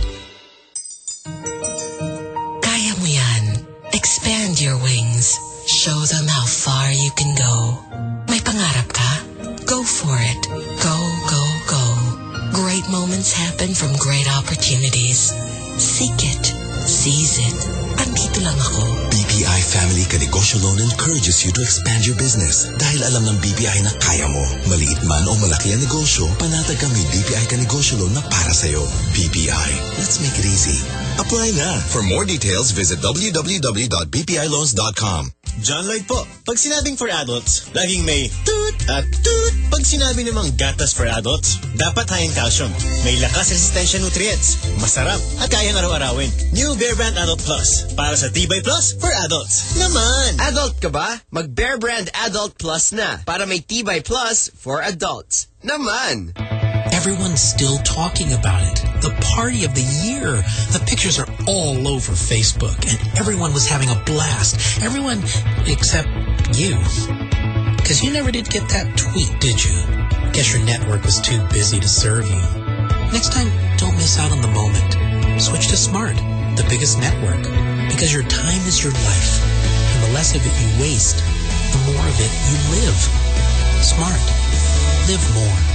Your wings. Show them how far you can go. May pangarap ka? Go for it. Go, go, go. Great moments happen from great opportunities. Seek it. Seize it. Andito lang ako. Family Kanegosyo Loan encourages you to expand your business dahil alam ng BPI na kaya mo. Maliit man o malaki ang negosyo, panatag ka may BPI Kanegosyo Loan na para sa'yo. BPI, let's make it easy. Apply na. For more details, visit www.bpiloans.com. John Lloyd po. Pag sinabing for adults, laging may toot at toot. Pag sinabi namang gatas for adults, dapat high in calcium. May lakas resistensya nutrients, masarap at kayang araw-arawin. New Bear Brand Adult Plus. Para sa Tibay Plus for adults. Naman! Adult ka ba? Mag Bear Brand Adult Plus na para may Tibay Plus for adults. Naman! Everyone's still talking about it. The party of the year. The pictures are all over Facebook, and everyone was having a blast. Everyone except you. Because you never did get that tweet, did you? Guess your network was too busy to serve you. Next time, don't miss out on the moment. Switch to Smart, the biggest network. Because your time is your life. And the less of it you waste, the more of it you live. Smart. Live more.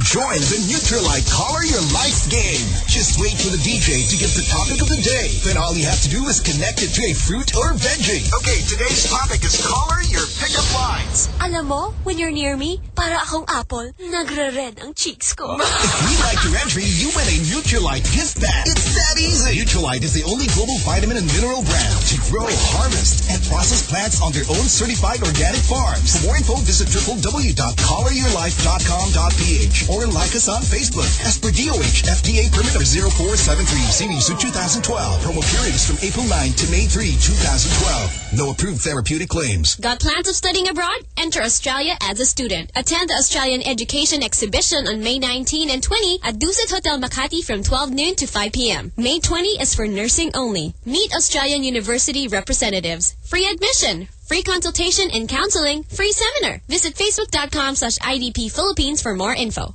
Join the Nutrilite Color Your Life game. Just wait for the DJ to give the topic of the day. Then all you have to do is connect it to a fruit or veggie. Okay, today's topic is color your pickup lines. Alam mo, when you're near me, para akong apple, nagre-red ang cheeks ko. If we like your entry, you win a Nutrilite gift bag. It's that easy. Nutrilite is the only global vitamin and mineral brand to grow, harvest, and process plants on their own certified organic farms. For more info, visit www.coloryourlife.com.ph or like us on Facebook. As per DOH, FDA permit number 0473, series of 2012. Promo period is from April 9 to May 3, 2012. No approved therapeutic claims. Got plans of studying abroad? Enter Australia as a student. Attend the Australian Education Exhibition on May 19 and 20 at Dusit Hotel Makati from 12 noon to 5 p.m. May 20 is for nursing only. Meet Australian University representatives. Free admission. Free consultation and counseling. Free seminar. Visit facebook.com slash IDP Philippines for more info.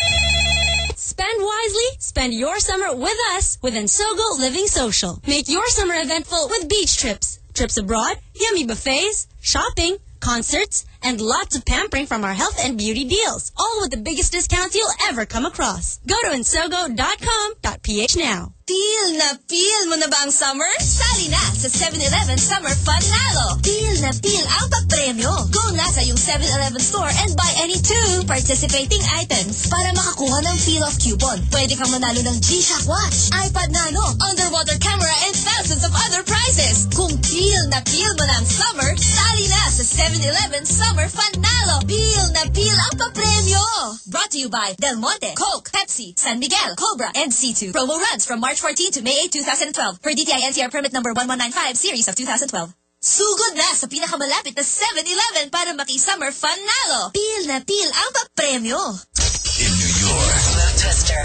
Spend wisely. Spend your summer with us with Ensogo Living Social. Make your summer eventful with beach trips, trips abroad, yummy buffets, shopping, concerts, and lots of pampering from our health and beauty deals. All with the biggest discounts you'll ever come across. Go to ensogo.com.ph now. Feel na feel mo na summer? Sali na sa 7-Eleven Summer Fun Nalo. Feel na feel ang papremyo. Go na sa yung 7-Eleven store and buy any two participating items para makakuha ng feel-off coupon. Pwede kang manalo ng G-Shock watch, iPod Nano, underwater camera, and thousands of other prizes. Kung feel na feel mo na ang summer, sali na sa 7-Eleven Summer Fun Nalo. Feel na feel ang papremyo. Brought to you by Del Monte, Coke, Pepsi, San Miguel, Cobra, and C2. Promo runs from March 14 to May 8, 2012 per DTI NCR permit number 1195 series of 2012. Sugod na sa pinakamalapit na 7-Eleven para maki-summer fun nalo. Pil na pil ang papremyo. In New York. Mo Twister.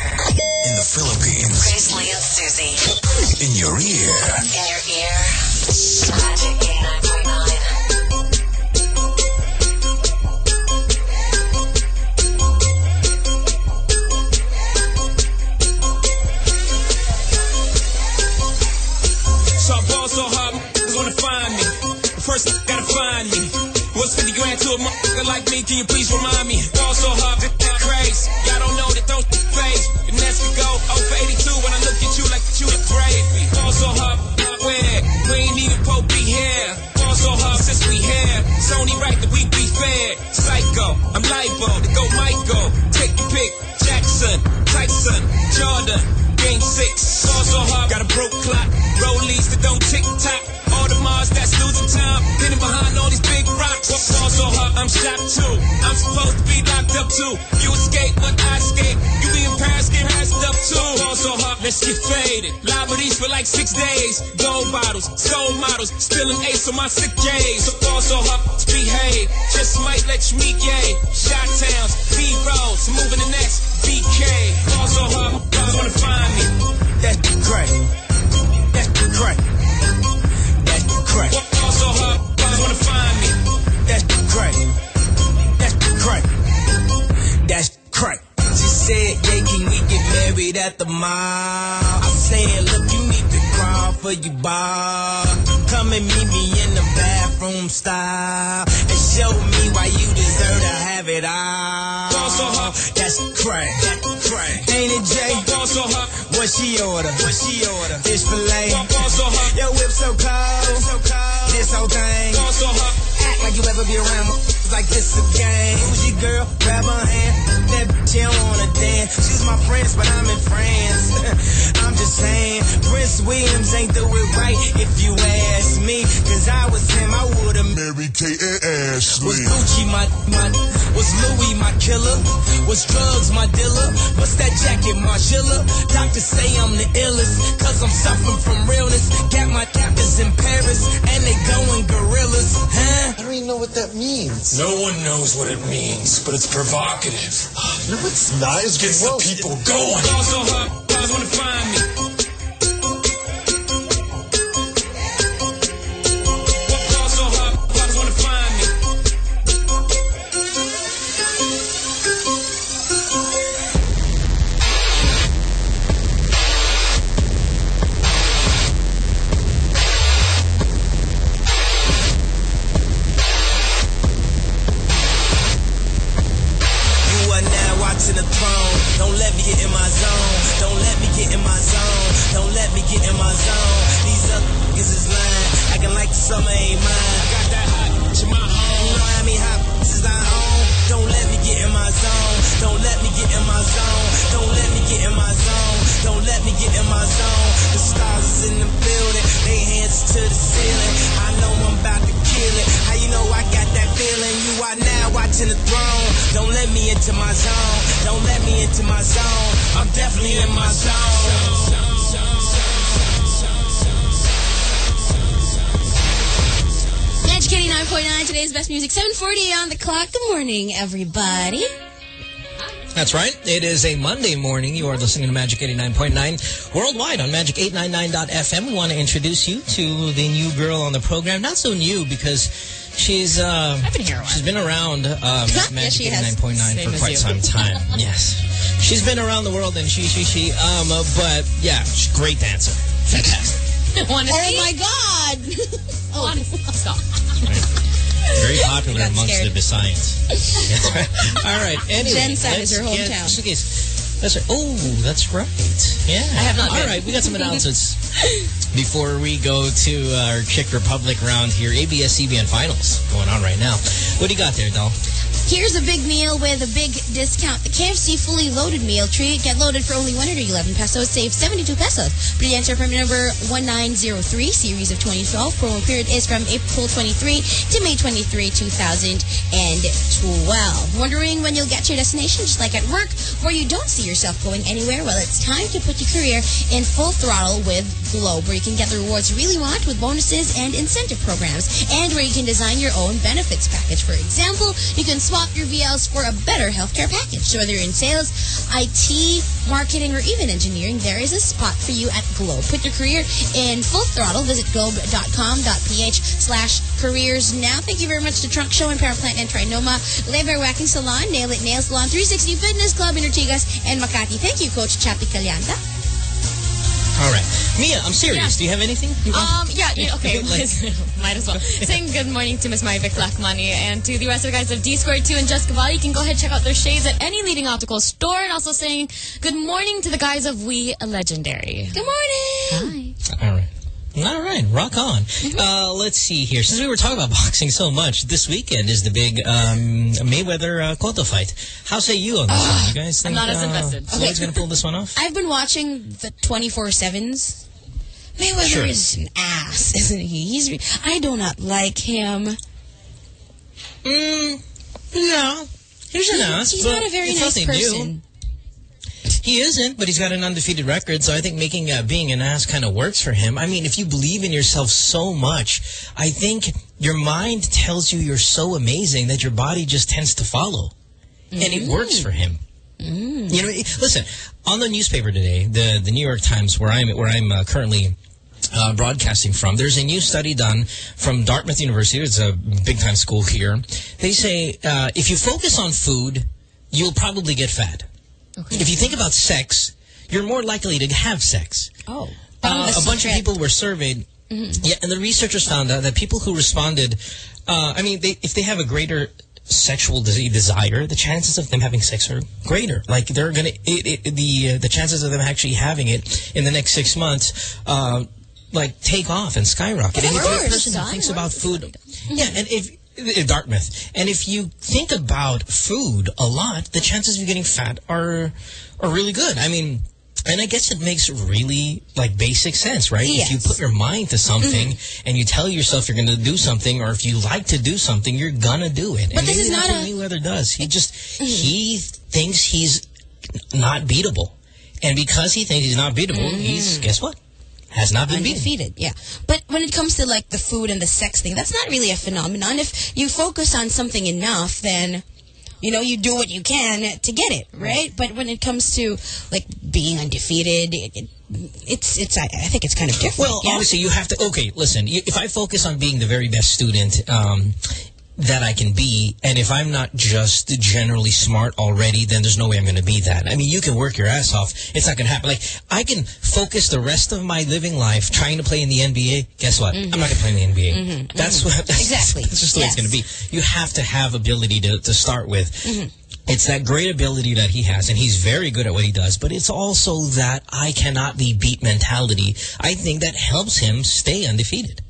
In the Philippines. Grace Lee and Susie. In your ear. In your ear. Magic So hard, niggas wanna find me. First, gotta find me. What's 50 grand to a motherfucker like me? Can you please remind me? Ball so hard, models, spilling ace on my sick days. So ball so to behave. Just might let you meet gay. Shot towns, B rolls, moving the next BK. Ball so hard, y'all wanna find me. That's great. That's great. That's great. Ball so hard, y'all wanna find me. That's great. That's great. That's great. She said, yeah, can we get married at the mall? I said, look, you need to crawl for your bar. She order? What she order? Fish fillet. Yo, whip so cold. So cold. This whole thing. Act like you ever be around me. Like this a game. Who's your girl? Grab her hand. That bitch, she don't wanna dance. She's my friend, but I'm in France. <laughs> I'm just saying, Prince Williams ain't do it right if you ask me. Cause I was him, I would've married Kate and Ashley. Was Gucci my, my, was Louis my killer? Was drugs my dealer? What's that jacket, Margiela? Doctors say I'm the illest, cause I'm suffering from realness. Got my captors in Paris, and they going gorillas, huh? I don't even know what that means. No one knows what it means, but it's provocative. <gasps> No, it's not. It's Gets the people going. Summer ain't mine. Got that hot in my home. You know how hot bitches I own? Don't let me get in my zone. Don't let me get in my zone. Don't let me get in my zone. Don't let me get in my zone. The stars is in the building. They hands to the ceiling. I know I'm about to kill it. How you know I got that feeling? You are now watching the throne. Don't let me into my zone. Don't let me into my zone. I'm definitely in my zone. Magic 89.9, today's best music, 740 on the clock. Good morning, everybody. That's right. It is a Monday morning. You are listening to Magic 89.9 worldwide on Magic899.fm. We want to introduce you to the new girl on the program. Not so new because she's uh, I've been here she's been around <laughs> um, Magic she has. 89.9 for quite some time. <laughs> yes. She's been around the world and she, she, she. Um, uh, but yeah, she's a great dancer. Fantastic. <laughs> Wanna oh see? my God. <laughs> Oh, stop. Very popular amongst scared. the Visayans. <laughs> All right. Anyway, Genside is let's her get- hometown. okay, That's right. Oh, that's right. Yeah. I have not All been. right, we got some announcements before we go to our Czech Republic round here. ABS-CBN Finals going on right now. What do you got there, doll? Here's a big meal with a big discount. The KFC fully loaded meal treat. Get loaded for only 111 pesos. Save 72 pesos. Answer from number 1903, series of 2012. Promo period is from April 23 to May 23, 2012. Wondering when you'll get to your destination, just like at work, where you don't see yourself going anywhere? Well, it's time to put your career in full throttle with Globe, where you can get the rewards you really want with bonuses and incentive programs, and where you can design your own benefits package. For example, you can swap your VLs for a better healthcare package. So whether you're in sales, IT, marketing, or even engineering, there is a spot for you at Globe. Put your career in full throttle. Visit globe.com.ph slash careers now. Thank you very much to Trunk Show and Power Plant and Trinoma, Labor Whacking Salon, Nail It Nail Salon, 360 Fitness Club in Ortigas, and Makati. Thank you, Coach Chapi Calianta. All right. Mia, I'm serious. Do you have anything? you? Um, yeah, yeah, okay. <laughs> Like- <laughs> Might as well. Saying good morning to Miss Maivik Lakmani and to the rest of the guys of D Squared 2 and Jessica Valley. You can go ahead and check out their shades at any leading optical store. And also saying good morning to the guys of We Legendary. Good morning. Hi. All right. All right, rock on. Uh, let's see here. Since we were talking about <laughs> boxing so much, this weekend is the big um, Mayweather uh, Cotto fight. How say you on this one? You guys I'm think not as uh, invested. Floyd's going to pull this one off? I've been watching the 24-7s. Mayweather Sure. is an ass, <laughs> isn't he? He's. I do not like him. Mm, yeah. He's an ass, He's not a very nice nothing new. He isn't, but he's got an undefeated record, so I think making uh, being an ass kind of works for him. I mean, if you believe in yourself so much, I think your mind tells you you're so amazing that your body just tends to follow. And it works for him. You know, listen, on the newspaper today, the the New York Times, where I'm where I'm uh, currently uh, broadcasting from, there's a new study done from Dartmouth University. It's a big time school here. They say uh, if you focus on food, you'll probably get fat. If you think about sex, you're more likely to have sex. Oh. Uh, a bunch of people were surveyed. Yeah, and the researchers found out that people who responded, uh, I mean, they, if they have a greater sexual desire, the chances of them having sex are greater. Like they're gonna, it, it, the uh, the chances of them actually having it in the next six months, uh, like take off and skyrocket. And if a person who thinks about food, yeah, and if Uh, Dartmouth, and if you think about food a lot, the chances of you getting fat are are really good. I mean. And I guess it makes really like basic sense, right? If you put your mind to something Mm-hmm. and you tell yourself you're going to do something, or if you like to do something, you're gonna do it. But and this is not a- Mayweather does. He just mm-hmm. he thinks he's not beatable, and because he thinks he's not beatable, he's mm. guess what? Has not been beaten. undefeated. Yeah, but when it comes to like the food and the sex thing, that's not really a phenomenon. If you focus on something enough, then you know you do what you can to get it right. But when it comes to like being undefeated, it, it, it's it's I, I think it's kind of different. Well, yeah? obviously you have to. Okay, listen. If I focus on being the very best student um, that I can be, and if I'm not just generally smart already, then there's no way I'm going to be that. I mean, you can work your ass off. It's not going to happen. Like I can focus the rest of my living life trying to play in the NBA. Guess what? I'm not going to play in the NBA. Mhm, That's mhm. what. <laughs> That's, Exactly. That's just the way it's going to be. You have to have ability to to start with. It's that great ability that he has, and he's very good at what he does, but it's also that I cannot be beat mentality. I think that helps him stay undefeated.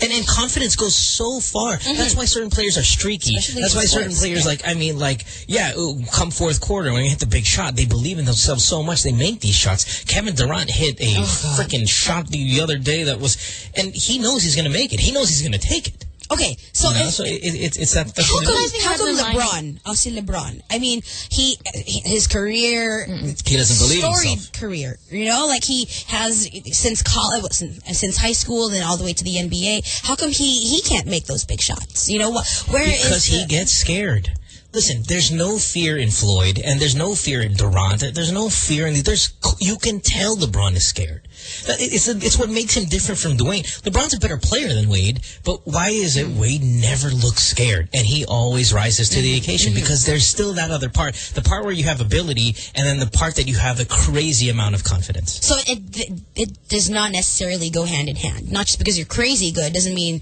And, and confidence goes so far. Mm-hmm. That's why certain players are streaky. Especially That's why certain players, yeah. like, I mean, like, yeah, ooh, come fourth quarter, when they hit the big shot, they believe in themselves so much, they make these shots. Kevin Durant hit a oh, freaking shot the other day that was, and he knows he's going to make it. He knows he's going to take it. Okay, so You know? if- so it, it, it's, it's that. That's How come, how come LeBron? I'll say LeBron. I mean, he his career, He doesn't believe storied himself. career. You know, like he has since college, since, since high school, then all the way to the NBA. How come he he can't make those big shots? You know what? Where is because he the- gets scared. Listen, there's no fear in Floyd, and there's no fear in Durant. There's no fear in the, there's. You can tell LeBron is scared. It's it's what makes him different from Dwyane. LeBron's a better player than Wade, but why is it Wade never looks scared and he always rises to the occasion? Because there's still that other part, the part where you have ability, and then the part that you have a crazy amount of confidence. So it it does not necessarily go hand in hand. Not just because you're crazy good doesn't mean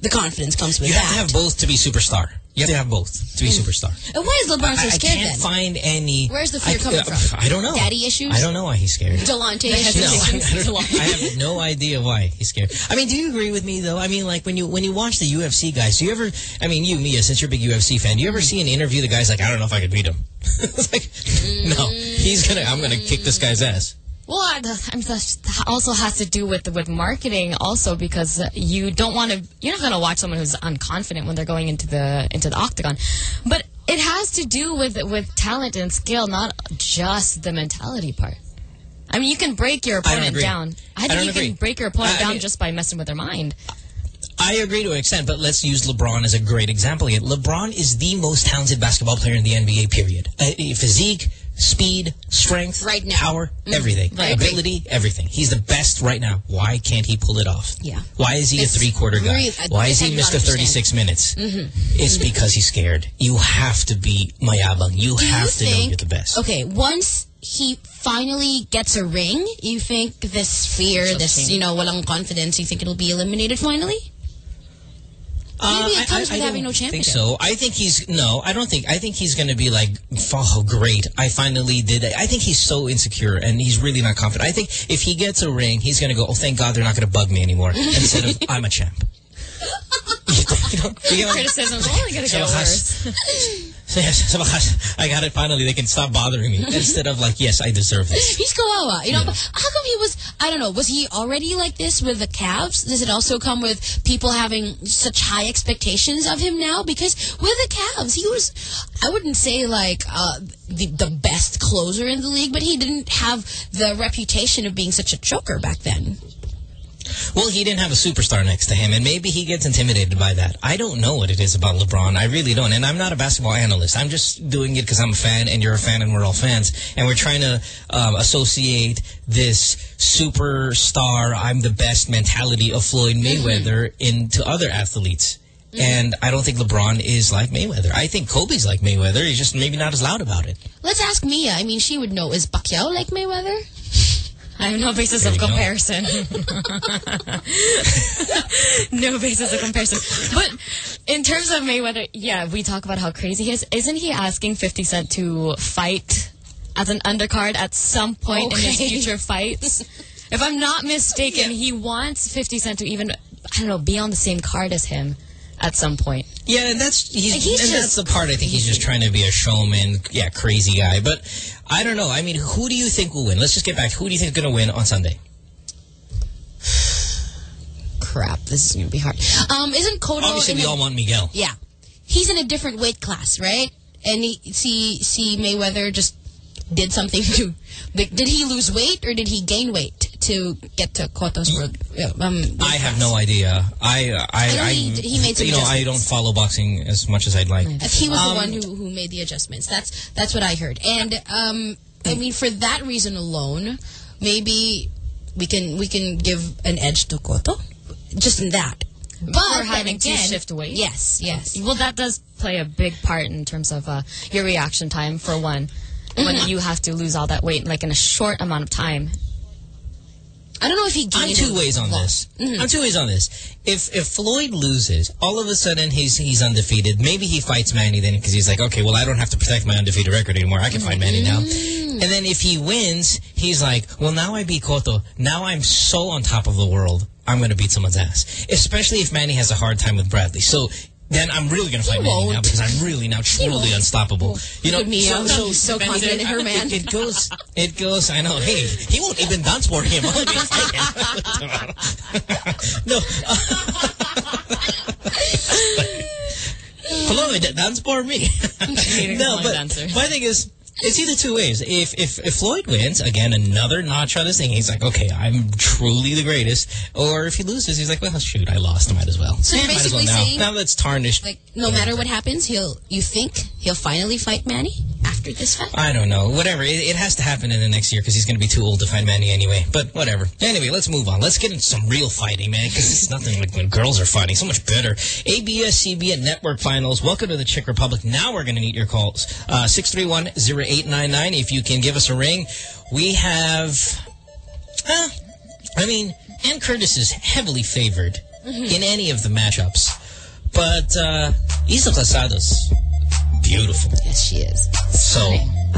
the confidence comes with You that. to have both to be superstar. You have to have both to be mm. superstar. and why is LeBron so I, I scared can't then? find any. Where's the fear I, coming from? I don't know. Daddy issues? I don't know why he's scared. Delonte No, <laughs> issues. I, <laughs> I, I have no idea why he's scared. I mean, do you agree with me though? I mean, like when you when you watch the UFC guys, do you ever? I mean, you, Mia, since you're a big UFC fan, do you ever mm. see an interview? The guy's like, I don't know if I could beat him. <laughs> it's like, no, mm. he's gonna. I'm gonna kick this guy's ass. Well, I- I'm just, also has to do with with marketing also because you don't want to. You're not going to watch someone who's unconfident when they're going into the into the octagon, but it has to do with with talent and skill, not just the mentality part. I mean, you can break your I opponent agree. down. I I think don't you agree. can break your opponent I- I down mean- just by messing with their mind. I agree to an extent, but let's use LeBron as a great example here. LeBron is the most talented basketball player in the NBA, period. Uh, physique, speed, strength, Right now. power, everything. Right. Ability, everything. He's the best right now. Why can't he pull it off? Yeah. Why is he It's a three-quarter guy? Why is he Mr. 36 minutes? Mhm. It's because he's scared. You have to be mayabang. You Do you have to know you're the best. Okay, once he finally gets a ring, you think this fear, this, you know, walang confidence, you think it'll be eliminated finally? Uh, Maybe it comes with having no don't think so. I think he's no. I don't think. I think he's going to be like, "Oh, great! I finally did it." I think he's so insecure and he's really not confident. I think if he gets a ring, he's going to go, "Oh, thank God, they're not going to bug me anymore." <laughs> Instead of, "I'm a champ." You know, you Criticism's only going to get So, worse. So, yes, I got it finally. They can stop bothering me <laughs> instead of like, "Yes, I deserve this." He's kawawa. You know, but how come he was, I don't know, was he already like this with the Cavs? Does it also come with people having such high expectations of him now? Because with the Cavs, he was, I wouldn't say like uh, the, the best closer in the league, but he didn't have the reputation of being such a choker back then. Well, he didn't have a superstar next to him, and maybe he gets intimidated by that. I don't know what it is about LeBron. I really don't. And I'm not a basketball analyst. I'm just doing it because I'm a fan, and you're a fan, and we're all fans. And we're trying to um, associate this superstar, I'm the best mentality of Floyd Mayweather into other athletes. And I don't think LeBron is like Mayweather. I think Kobe's like Mayweather. He's just maybe not as loud about it. Let's ask Mia. I mean, she would know. Is Pacquiao like Mayweather? I have no basis There of comparison. <laughs> no basis of comparison. But in terms of Mayweather, yeah, we talk about how crazy he is. Isn't he asking 50 Cent to fight as an undercard at some point in his future fights? <laughs> If I'm not mistaken, he wants 50 Cent to even, I don't know, be on the same card as him at some point. Yeah, and that's he's, He's and that's the part I think he's just trying to be a showman. Yeah, crazy guy. But I don't know. I mean, who do you think will win? Let's just get back. Who do you think is going to win on Sunday? <sighs> Crap, this is gonna be hard. Um, isn't Cotto? Obviously, we a- all want Miguel. Yeah, he's in a different weight class, right? And he, see, see Mayweather just did something <laughs> to. Did he lose weight or did he gain weight to get to Cotto's world? Um, I have no idea. I I I I, he- he made some you know I don't follow boxing as much as I'd like. He was Um, the one who, who made the adjustments. That's that's what I heard. And um, I mean, for that reason alone, maybe we can we can give an edge to Koto, just in that. But For then having to shift weight? Yes, yes. Well, that does play a big part in terms of uh, your reaction time, for one. When Mhm. you have to lose all that weight, like in a short amount of time. I don't know if he I'm two ways on this. Mhm. I'm two ways on this. If if Floyd loses, all of a sudden he's he's undefeated. Maybe he fights Manny then because he's like, okay, well I don't have to protect my undefeated record anymore. I can fight Manny now. Mm. And then if he wins, he's like, well now I beat Cotto. Now I'm so on top of the world. I'm going to beat someone's ass. Especially if Manny has a hard time with Bradley. So. Then I'm really going to fight Manny now because I'm really now truly unstoppable. You know, me, I'm so- so confident in her, man. It, it goes, it goes. I know. Hey, he won't even dance for him. <laughs> <laughs> No. <laughs> Floyd, dance for me. no, but my thing is, it's either two ways. If, if if Floyd wins, again, another notch on his thing. He's like, okay, I'm truly the greatest. Or if he loses, he's like, well, shoot, I lost. Might as well. So you're as well basically now. saying- now that's tarnished. Like, no matter what happens, he'll. You think he'll finally fight Manny after this fight? I don't know. Whatever. It, it has to happen in the next year because he's going to be too old to fight Manny anyway. But whatever. Anyway, let's move on. Let's get into some real fighting, man, because it's nothing like when girls are fighting. So much better. ABS, CBN Network Finals. Welcome to the Czech Republic. Now we're going to need your calls. Uh, 631-0899. If you can give us a ring. We have... Uh, I mean, Ann Curtis is heavily favored in any of the matchups. But uh, Isa Calzado's beautiful. Yes, she is. So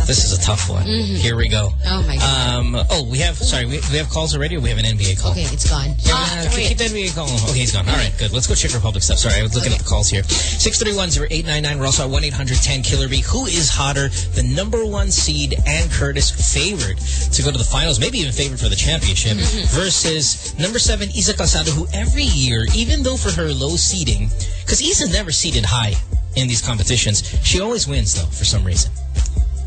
this is a tough one. Mhm. Here we go. Oh my god. Um, oh, we have. Sorry, we, we have calls already. or We have an NBA call. Okay, it's gone. Yeah, Ah, uh, wait. keep the NBA call. Okay, he's gone. All right, good. Let's go Czech Republic stuff. Sorry, I was looking at the calls here. 631-0899. We're also at 1-800-10-KILLER-B. Who is hotter? The number one seed, Ann Curtis, favored to go to the finals, maybe even favored for the championship, versus number seven, Isa Calzado, who every year, even though for her low seeding, because Isa's never seeded high in these competitions, she always wins, though, for some reason.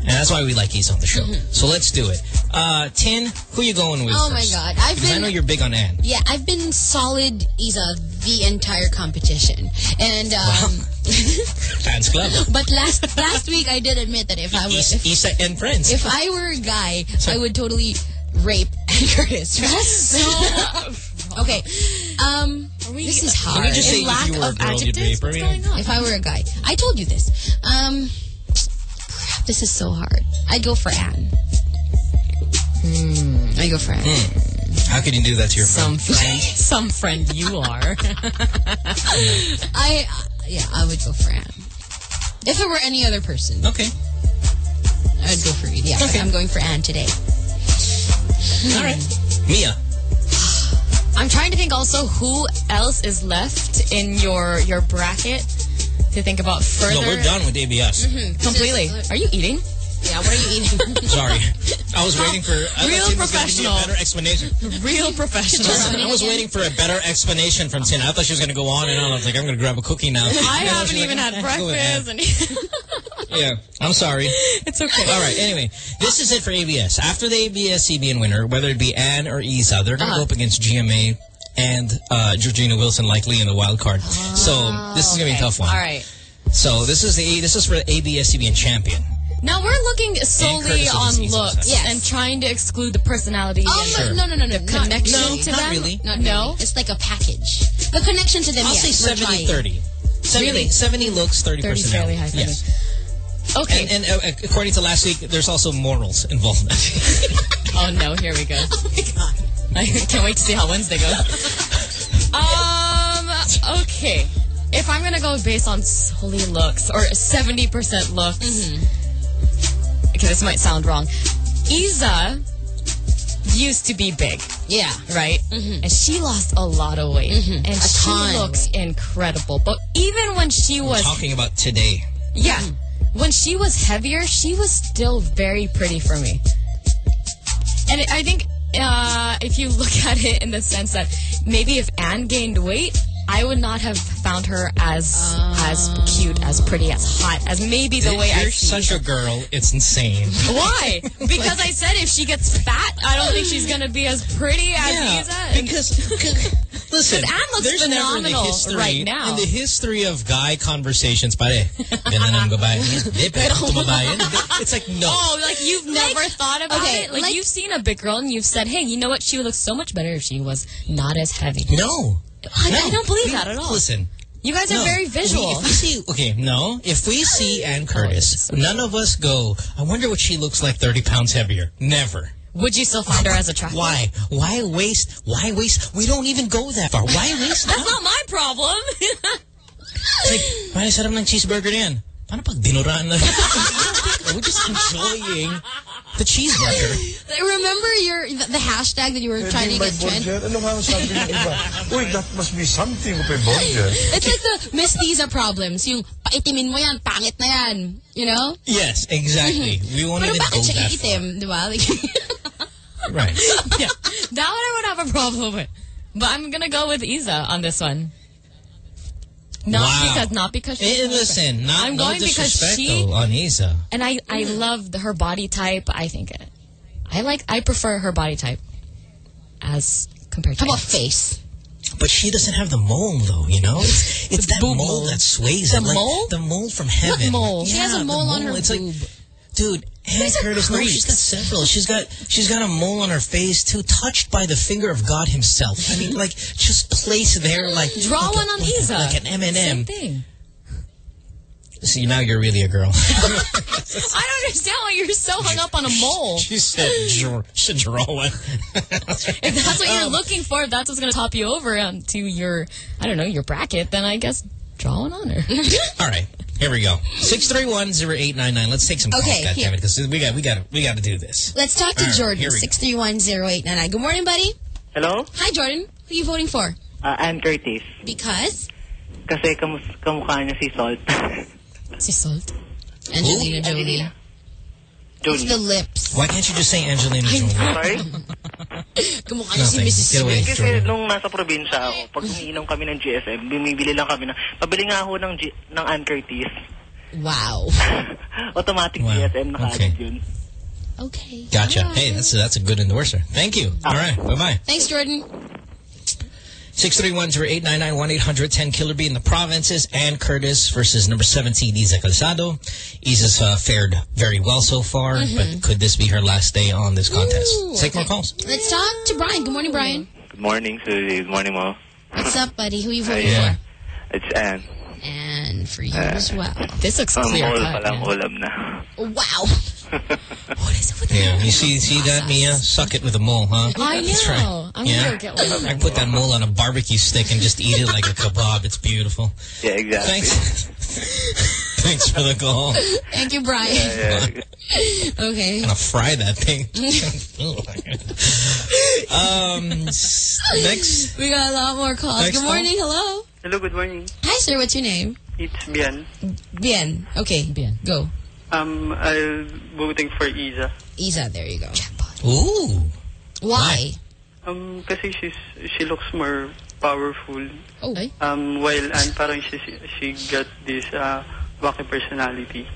And that's why we like Isa on the show. So let's do it. Uh, Tin, who you going with Oh my? God. I've because I know you're big on Ann. Yeah, I've been solid Isa the entire competition, and um, <laughs> Fans Club. <laughs> but last last week I did admit that if I was Isa, Isa and friends. if I were a guy, I would totally rape <laughs> Ann Curtis. Right? okay. Um, this is hard. Can you just say if lack you were a of girl, you'd adjectives? rape her? What's going on? If I were a guy, I told you this. Um, crap, this is so hard. I'd go for Anne. Hmm. I go for Anne. Hmm. How could you do that to your Some friend? friend. Some friend you are. <laughs> I, uh, yeah, I would go for Anne. If it were any other person. Okay. I'd go for you. Yeah, Okay. I'm going for Anne today. All right. <sighs> Mia. I'm trying to think also who else is left in your your bracket to think about further. No, we're done with ABS. Mm-hmm. Completely. Are you eating? Yeah, what are you eating? <laughs> Sorry. I was waiting for... I Real thought Tin was gonna give me professional. a better explanation. Real professional. I was waiting for a better explanation from Tina. I thought she was going to go on and on. I was like, I'm going to grab a cookie now. I You <laughs> haven't she's even like, had "Eh, go with Ann." breakfast. And <laughs> Yeah, I'm sorry. it's okay. All right, anyway, this is it for ABS. After the ABS CBN winner, whether it be Ann or Isa, they're going to Uh-huh. go up against GMA and uh, Georgina Wilson likely in the wild card. so this is going to be a tough one. All right. So this is the this is for the ABS CBN champion. Now we're looking solely on looks Yes. and trying to exclude the personality Oh, and Sure. no, no, no, no, the not connection really. to not them. really. Not really. No? It's like a package. The connection to them, I'll yes, say we're 70 30. 70, Really? 70 looks, 30, 30 personality. fairly high yes. Okay. And, and uh, according to last week, there's also morals involved. <laughs> oh no, here we go. <laughs> Oh my god. I <laughs> can't wait to see how Wednesday goes. <laughs> um, okay. If I'm gonna go based on solely looks or 70% looks, mm-hmm. okay, this might sound wrong. Isa used to be big. Yeah. Right? Mm-hmm. And she lost a lot of weight. Mm-hmm. And A she ton. looks incredible. But even when she was Talking about today. yeah. When she was heavier, she was still very pretty for me. And I think uh, if you look <laughs> at it in the sense that maybe if Anne gained weight, I would not have found her as as cute, as pretty, as hot as maybe the way I You're see such a girl. It's insane. Why? <laughs> Because I said if she gets fat, I don't think she's gonna be as pretty as Yeah, Isa. because <laughs> listen, But Anne looks there's never in the phenomenal history, right now. In the history of guy conversations, pare, ganda babae. Hindi, pero kung babae yan, It's like, no. Oh, like you've never thought about okay, it? Like, like- you've seen a big girl and you've said, hey, you know what? She would look so much better if she was not as heavy. No. I, No. I don't believe We- that at all. Listen. You guys are no. very visual. If we see, okay, no. If we see Ann Curtis, none of us go, I wonder what she looks like 30 pounds heavier. Never. Would you still find her as attractive? Why? Why waste? Why waste? We don't even go that far. Why waste? <laughs> That's not my problem. It's like, why sarap ng cheeseburger yan? Paano pag dinuraan na? We're just enjoying the cheeseburger. <laughs> Remember your the, the hashtag that you were trying to get trend? budget. Ano nga sabi ng iba? Uy, that must be something with a budget. <laughs> It's like the Miss Tiza problems. Yung paitimin mo yan, pangit na yan. You know? Yes, exactly. Mm-hmm. We won't Pero even go bakit siya that iitim, di ba? Like. <laughs> Right. yeah, that one I would have a problem with. But I'm gonna go with Isa on this one. Not Wow. because not because she's Eh, listen, not, I'm no going because disrespect she though, on Isa. and I I love her body type. I think it, I like I prefer her body type as compared to how about face? But she doesn't have the mole, though, you know? It's, it's that mole mole. that sways The it. Like, mole? The mole from heaven. mole? She has a Yeah, the mole on her It's like, boob. Dude, Ann Curtis, no, she's got several. She's got she's got a mole on her face, too, touched by the finger of God himself. I mean, like, just placed there, like... Draw like a- one on like, Isa. Like an M&M. Same thing. See, now you're really a girl. <laughs> I don't understand why you're so hung up on a mole. <laughs> she said, draw, should draw one. <laughs> If that's what Um, you're looking for, if that's what's going to top you over onto your, I don't know, your bracket, then I guess draw one on her. All right, here we go. Six three one zero eight nine nine. Let's take some calls, Okay, goddammit, here. because we got we got we got to do this. Let's talk to All right, Jordan, here we go. 6310899. Good morning, buddy. Hello? Hi, Jordan. Who are you voting for? Uh, Ann Curtis. Because? Kasi kamus kamukha niya si Salt. <laughs> si Salt? Angelina Jolie. It's the lips. Why can't you just say Angelina Jolie? Sorry? Kamukha niya si Nothing. Mrs. Get away, Smith. Kasi Jordan. nung nasa probinsya ako, pag umiinom kami ng GSM, bumibili lang kami ng, pabili nga ako ng, G, ng Ann Curtis. Wow. <laughs> Automatic Wow. GSM na Okay. yun. Okay. Gotcha. Hey, that's a, that's a good endorser. Thank you. Ah. All right, bye bye. Thanks, Jordan. Six three one zero eight nine nine one eight hundred ten Killer Bee in the provinces. Ann Curtis versus number seventeen Isa Calzado. Isa's uh, fared very well so far, but could this be her last day on this contest? Ooh, Let's take more calls. Let's talk to Brian. Good morning, Brian. Good morning, Susie. Good morning, Mo. What's up, buddy? Who are you Uh, voting yeah. It's Anne. for? And for you Uh, as well. This looks Ang clear mall cut. palang man. ulam. Wow. Yeah, you see see that, Mia? Suck it with a mole, huh? I That's know. right. I'm yeah. gonna get one. I can put that mole on a barbecue stick and just eat it like a <laughs> kebab. It's beautiful. Yeah, exactly. Thanks. <laughs> Thanks for the call. Thank you, Brian. Yeah, <laughs> Okay. gonna fry that thing. um, next. We got a lot more calls. Next Good morning. Hello. Hello, good morning. Hi, sir. What's your name? It's Bien. Bien. Okay. Bien. Go. Um, I'm voting for Isa. Isa, there you go. Ooh. Why? Um, kasi she's, she looks more powerful. Oh. Um, while Anne parang she, she got this uh, wacky personality.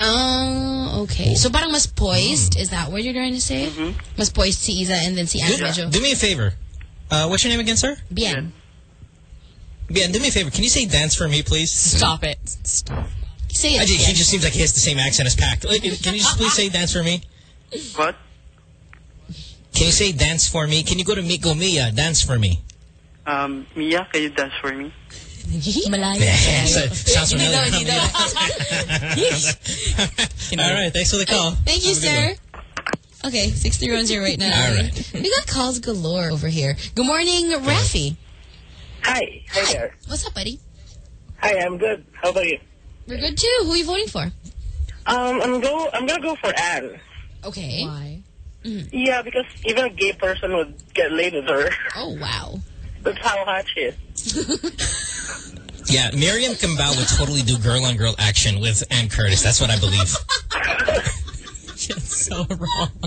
Oh, okay. So parang mas poised, is that what you're trying to say? Mm-hmm. Mas poised si Isa and then si Anne Do, medyo do me a favor. Uh, what's your name again, sir? bien. Bien, do me a favor. Can you say dance for me, please? Stop it. Stop. Say it. I just, he just seems like he has the same accent as Pac. Can you just please say dance for me? What? Can you say dance for me? Can you go to Miko Mia? Dance for me. Um, Mia, can you dance for me? <laughs> Malaya. Yeah, <laughs> so- sounds Hindi familiar. daw, hindi daw. All right, thanks for the call. Thank you, Have sir. Okay, 6310 right now. All right. <laughs> We got calls galore over here. Good morning, Rafi. Hi. Hi there. What's up, buddy? Hi, I'm good. How about you? We're good too. Who are you voting for? Um, I'm go. I'm gonna go for Anne. Okay. Why? Yeah, because even a gay person would get laid with her. Oh, wow. That's how hot she is. Yeah, Miriam Quiambao would totally do girl-on-girl action with Ann Curtis. That's what I believe. <laughs> It's so wrong. <laughs>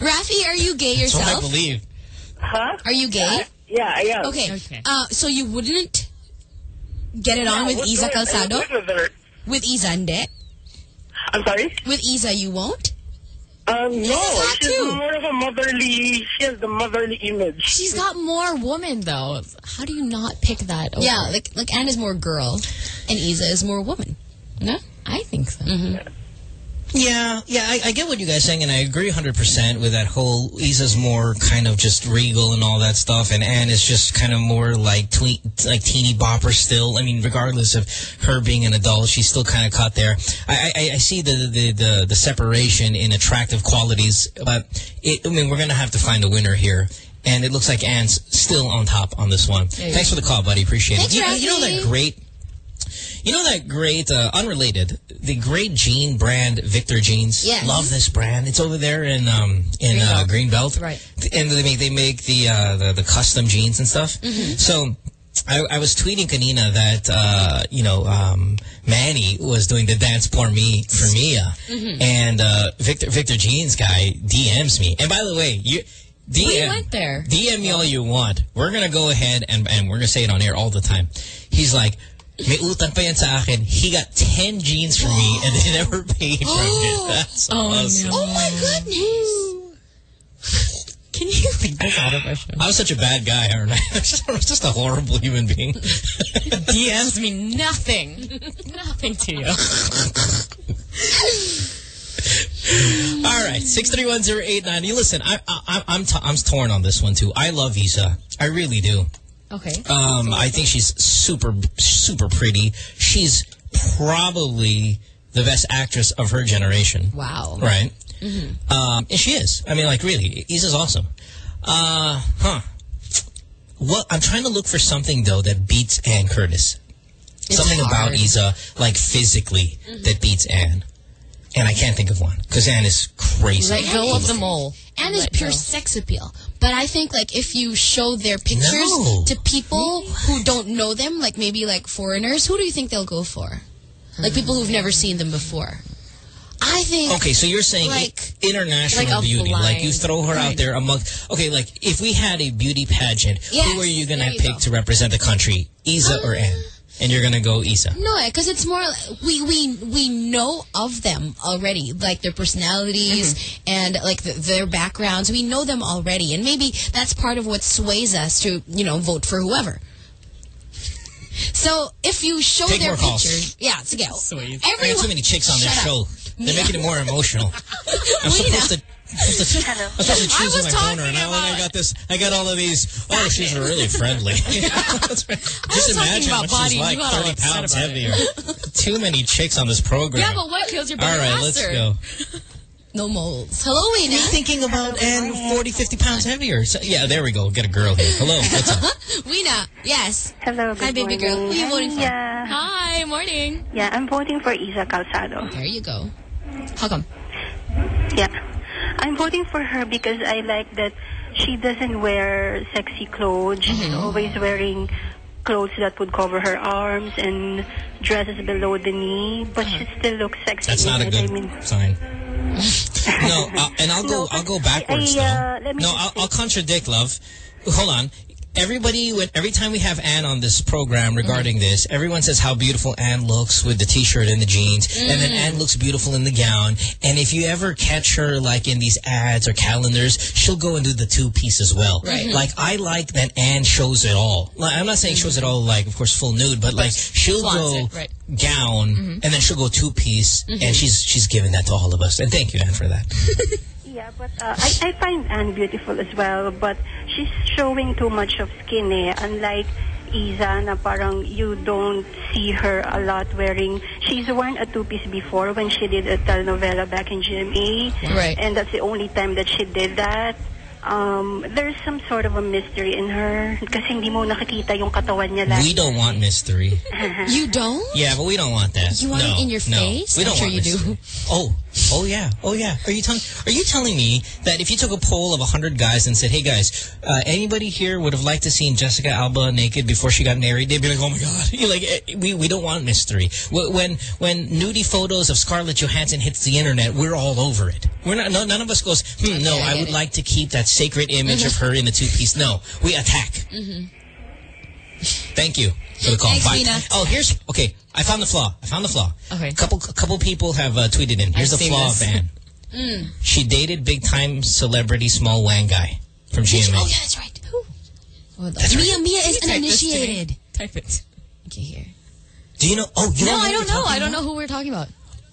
Rafi, are you gay yourself? That's what I believe. Huh? Are you gay? Yeah, I am. Okay. Okay. Uh, so you wouldn't get it Yeah, on with what's Isa Calzado? with her. With Isa, hindi? I'm sorry? With Isa, you won't? Um, no. She's to. more of a motherly... She has the motherly image. She's got more woman, though. How do you not pick that over? Yeah, like like Anne is more girl, and Isa is more woman. No? I think so. Yeah, yeah, yeah, I, I get what you guys saying, and I agree 100% with that whole Isa's more kind of just regal and all that stuff, and Anne is just kind of more like twee, like teeny bopper still. I mean, regardless of her being an adult, she's still kind of caught there. I, I, I see the, the, the, the separation in attractive qualities, but it, I mean, we're going to have to find a winner here. And it looks like Anne's still on top on this one. Thanks for the call, buddy. Appreciate Thanks, it. You, you know that great you know that great, uh, unrelated, the great jean brand, Victor Jeans? Yes. Love this brand. It's over there in um, in uh, Greenbelt. Right. And they make, they make the, uh, the, the custom jeans and stuff. Mm-hmm. So I, I was tweeting Kanina that, uh, you know, um, Manny was doing the dance for me, for Mia. Mm-hmm. And uh, Victor, Victor Jeans guy DMs me. And by the way, you... DM, We went there. DM me all you want. We're gonna go ahead and, and we're gonna say it on air all the time. He's like, may utang pa yan sa akin. He got 10 jeans from me and they never <laughs> paid for it. Oh. That's Oh, awesome. no. Oh my goodness! <laughs> Can you leave this out of our show? I was such a bad guy, aren't I? <laughs> I was just a horrible human being. DMs mean nothing. nothing to you. All right, six three one zero eight nine. You listen, I, I, I'm t I'm torn on this one too. I love Isa, I really do. Okay. Um, I think she's super super pretty. She's probably the best actress of her generation. Wow. Right? Um, and she is. I mean, like, really, Isa's awesome. Uh, huh. What I'm trying to look for something though that beats Ann Curtis. something about hard. Isa, like physically, that beats Anne. And I can't think of one because Anne is crazy. Let go of the mole. Anne is pure go. sex appeal. But I think like if you show their pictures No. to people who don't know them, like maybe like foreigners, who do you think they'll go for? Like people who've never seen them before. I think Okay, so you're saying like international like a beauty. Like you throw her out there among. Okay, like if we had a beauty pageant, Yes, who are you going to pick go. to represent the country? Isa or um, Anne? And you're going to go Isa. No, because it's more we we we know of them already, like their personalities Mm-hmm. and like the, their backgrounds. We know them already, and maybe that's part of what sways us to you know vote for whoever. So if you show Take their more calls. picture, yeah, sige. Sways. I Everyone, got too many chicks on this show. They're making it more emotional. <laughs> I'm supposed to. I'm supposed to, I'm supposed to choose was my corner, and talking I, I about- got this. I got all of these. Oh, she's really friendly. <laughs> <laughs> Just imagine what body, she's like, you got all 30 pounds heavier. <laughs> Too many chicks on this program. Yeah, but what kills your all brother right, faster? let's go. no moles. Hello, Me Weena. thinking about and 40, 50 pounds heavier. So, yeah, there we go. Get a girl here. Hello, what's up? Weena, yes. Hello, good Hi, baby morning. girl. Who are you voting for? Yeah. Hi, morning. yeah, I'm voting for Isa Calzado. There you go. How come? Yeah. I'm voting for her because I like that she doesn't wear sexy clothes. She's Mm-hmm. always wearing clothes that would cover her arms and dresses below the knee, but she still looks sexy. That's not a good I mean, sign. <laughs> no, uh, and I'll go. No, I'll go backwards I, uh, though. let me No, I'll, I'll contradict, love. Hold on. Everybody, when, every time we have Anne on this program regarding Mm-hmm. this, everyone says how beautiful Anne looks with the T-shirt and the jeans, and Mm-hmm. then Anne looks beautiful in the gown. And if you ever catch her like in these ads or calendars, she'll go and do the two piece as well. Right. Like I like that Anne shows it all. Like, I'm not saying shows it all like, of course, full nude, but like she'll go right. gown and then she'll go two piece, and she's she's giving that to all of us. And thank you, Anne, for that. <laughs> yeah, but uh, I, I find Anne beautiful as well, but she's showing too much of skin eh. Unlike Isa na parang you don't see her a lot wearing, she's worn a two-piece before when she did a telenovela back in GMA. Right. And that's the only time that she did that. Um, there's some sort of a mystery in her kasi hindi mo nakikita yung katawan niya last We don't want mystery. <laughs> You don't? Yeah, but we don't want that. You want no, it in your no. face? We I'm don't sure want you do. mystery. Oh, oh yeah, oh yeah. Are you telling? Are you telling me that if you took a poll of hundred guys and said, "Hey guys, uh, anybody here would have liked to seen Jessica Alba naked before she got married?" They'd be like, "Oh my god!" You're <laughs> like, eh, we we don't want mystery. When when nudie photos of Scarlett Johansson hits the internet, we're all over it. We're not. No, none of us goes. Hmm, no, I would like to keep that sacred image of her in the two piece. No, we attack. Mm-hmm. Thank you for the call. Thanks, Bye. Mina. Oh, here's okay. I found the flaw. I found the flaw. Okay. A couple, a couple people have uh, tweeted in. Here's I've the flaw this. of <laughs> Mm. She dated big time celebrity small wang guy from GMA. Oh, yeah, that's right. Who? That's Mia, right. Mia is Type this to me. uninitiated. Type it. Okay, here. Do you know? Oh, you No, know I don't know. I don't know who we're talking about.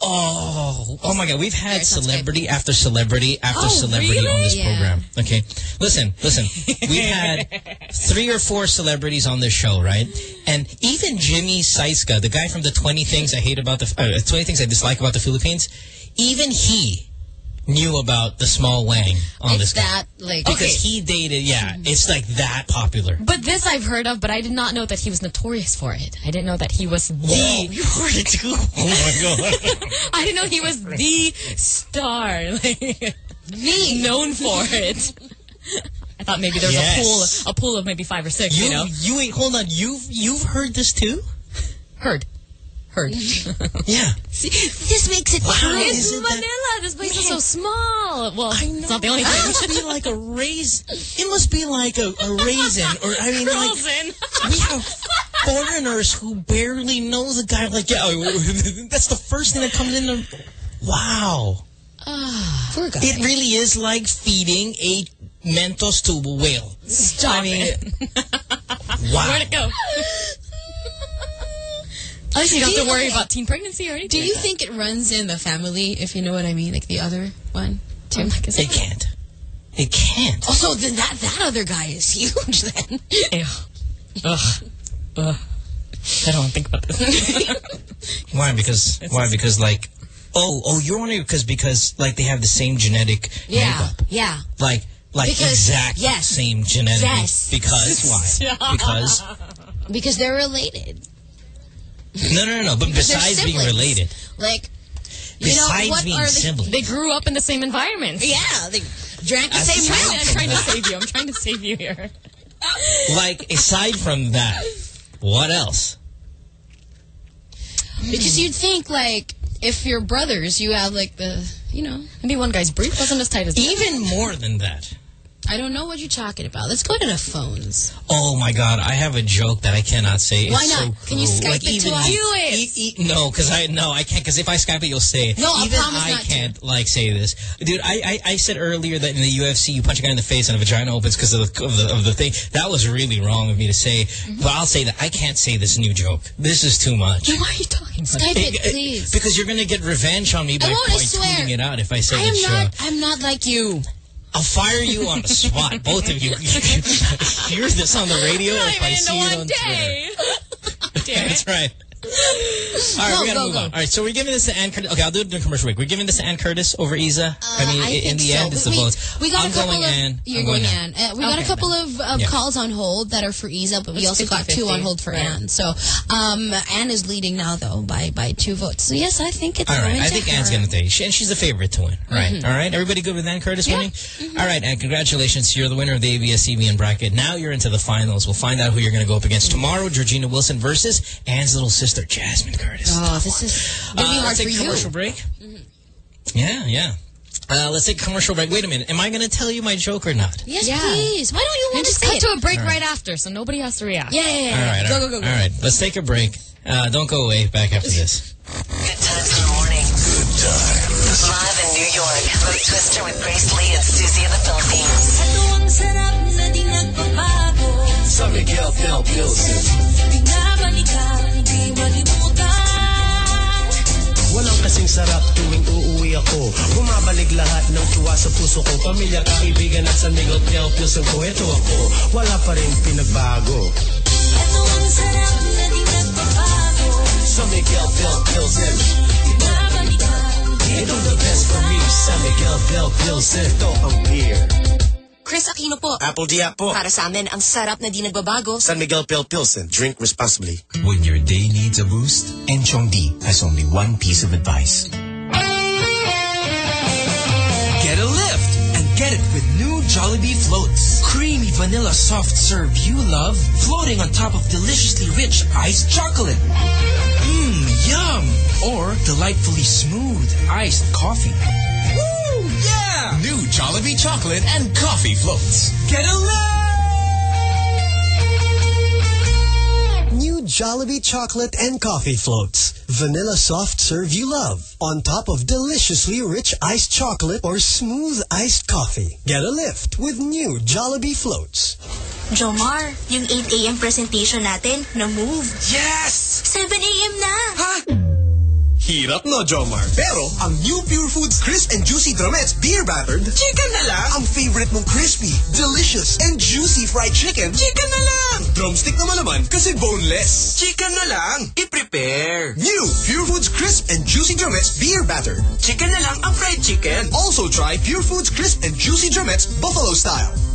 Oh, oh my God! We've had There, it sounds celebrity after celebrity after Oh, celebrity on this Yeah. program. Okay, listen, listen. We've <laughs> had three or four celebrities on this show, right? And even Jimmy Saiska, the guy from the 20 Things I Hate About the uh, 20 Things I Dislike About the Philippines, even he knew about the small wang on it's this guy that, like... because Okay. he dated. Yeah, mm-hmm. it's like that popular. But this I've heard of, but I did not know that he was notorious for it. I didn't know that he was the. Whoa, <laughs> you heard it too. Oh my God. <laughs> I didn't know he was the star, like <laughs> the known for it. I thought maybe there was Yes. a pool, a pool of maybe five or six. You, You, know, you ain't hold on. You've you've heard this too? heard, heard. <laughs> Yeah. See, this makes it Wow, true. It's isn't that- Manila. This place is so small. Well, I know. it's not the only <laughs> It thing. must be like a raisin. It must be like a, a raisin, or I mean, like Frozen. we have foreigners who barely know the guy. Like, yeah, oh, <laughs> that's the first thing that comes in. The, wow, ah. Poor guy. it really is like feeding a Mentos to a whale. Stop I mean, it. wow. Where'd it go? Oh, at least you don't Do have to worry okay. about teen pregnancy or anything. Do you think it runs in the family, if you know what I mean? Like the other one, too? Oh my. It can't. It can't. Also, then that, that other guy is <laughs> huge then. Ew. Ugh. Ugh. I don't want to think about this. <laughs> Why? Because why? Because like, oh, oh, you're wondering because because like they have the same genetic Yeah, makeup. yeah. like like Because- exact yes. same genetic Yes. because why <laughs> because Because they're related. No no no no but besides being related Like, you besides know, what being are the... siblings They grew up in the same environment. Yeah, they drank the Aside same from milk. I'm trying to save you. I'm trying to save you here. like aside from that what else Because you'd think, like, if you're brothers, you have, like, the, you know... Maybe one guy's brief wasn't as tight as the other. even more than that I don't know what you're talking about. Let's go to the phones. oh my god I have a joke that I cannot say Why it's not? so Can you. Skype like, it to us? you- Do it. e- e- no because I no I can't because if I Skype it you'll say it No, I promise I not to. can't like say this dude I, I I said earlier that in the UFC you punch a guy in the face and a vagina opens because of the, of the of the thing that was really wrong of me to say Mm-hmm. but I'll say that I can't say this new joke this is too much Why are you talking about Skype it, <laughs> please. because you're gonna get revenge on me by, by tweeting it out if I say I am show. not, I'm not like you. I'll fire you on the spot, <laughs> both of you. <laughs> You hear this on the radio Not if I see it on day. <laughs> Twitter. That's right. All right, Go, we gotta go, move go. on. All right, so we're giving this to Ann Curtis. Okay, I'll do it during commercial break. We're giving this to Ann Curtis over Isa. I mean, Uh, I in the so. end, it's the votes. We got I'm a couple going of Ann. you're I'm going going Ann. Uh, we got a couple of uh, Yeah. calls on hold that are for Isa, but we also got 50-50. two on hold for Right. Ann. So um, Ann is leading now though by by two votes. So yes, I think it's All right, I think. Ann's going to take. She- And she's the favorite to win. Right. Mm-hmm. All right. Everybody good with Ann Curtis winning? All right, and congratulations. You're the winner of the ABS-CBN bracket. Now you're into the finals. We'll find out who you're going to go up against tomorrow. Georgina Wilson versus Ann's little sister, Jasmine Curtis. Oh, this is Uh, really hard let's for take a you. commercial break. Yeah, yeah. Uh, let's take a commercial break. Wait a minute. Am I going to tell you my joke or not? Yes, Yeah. please. Why don't you want to just say cut it? to a break All right. right. after, so nobody has to react. Yeah, yeah, yeah. All right. Go, all go, go, go. All right. Let's take a break. Uh, don't go away. Back after this. Good times in the morning. Good times. Live in New York. Mo Twister with Grace Lee and Susie in the Philippines. Ito ang sarap na di Miguel Pale Pilsen. Binabalikan, di malimutan Walang kasing sarap tuwing uuwi ako. Bumabalik lahat ng tuwa sa puso ko. Pamilya, kaibigan at San Miguel Piel Pilsen ko Ito ako, wala pa rin pinagbago. Ito ang sarap na di nagbabago. San Miguel Piel Pilsen Babalikan Ito the best for me. San Miguel Piel Pilsen Ito ang beer Kris Aquino po. Apple Diap po. Para sa amin, ang sarap na di nagbabago. San Miguel Pale Pilsen. Drink responsibly. When your day needs a boost, Enchong Dee has only one piece of advice. Get a lift and get it with new Jollibee floats. Creamy vanilla soft serve you love, floating on top of deliciously rich iced chocolate. Mmm, yum! Or delightfully smooth iced coffee. Woo! Yeah! New Jollibee chocolate and coffee floats. Get a lift! New Jollibee chocolate and coffee floats. Vanilla soft serve you love. On top of deliciously rich iced chocolate or smooth iced coffee. Get a lift with new Jollibee floats. Jomar, yung 8 a.m. presentation natin, na-move. Yes! 7 a.m. na! Ha? Hirap no, Jomar. Pero, ang new Pure Foods Crisp and Juicy Drumettes Beer Battered, Chicken na lang! ang favorite mong crispy, delicious, and juicy fried chicken, Chicken na lang! drumstick naman naman kasi boneless. Chicken na lang! I-prepare! New Pure Foods Crisp and Juicy Drumettes Beer Battered. Chicken na lang ang fried chicken! Also try Pure Foods Crisp and Juicy Drumettes Buffalo Style.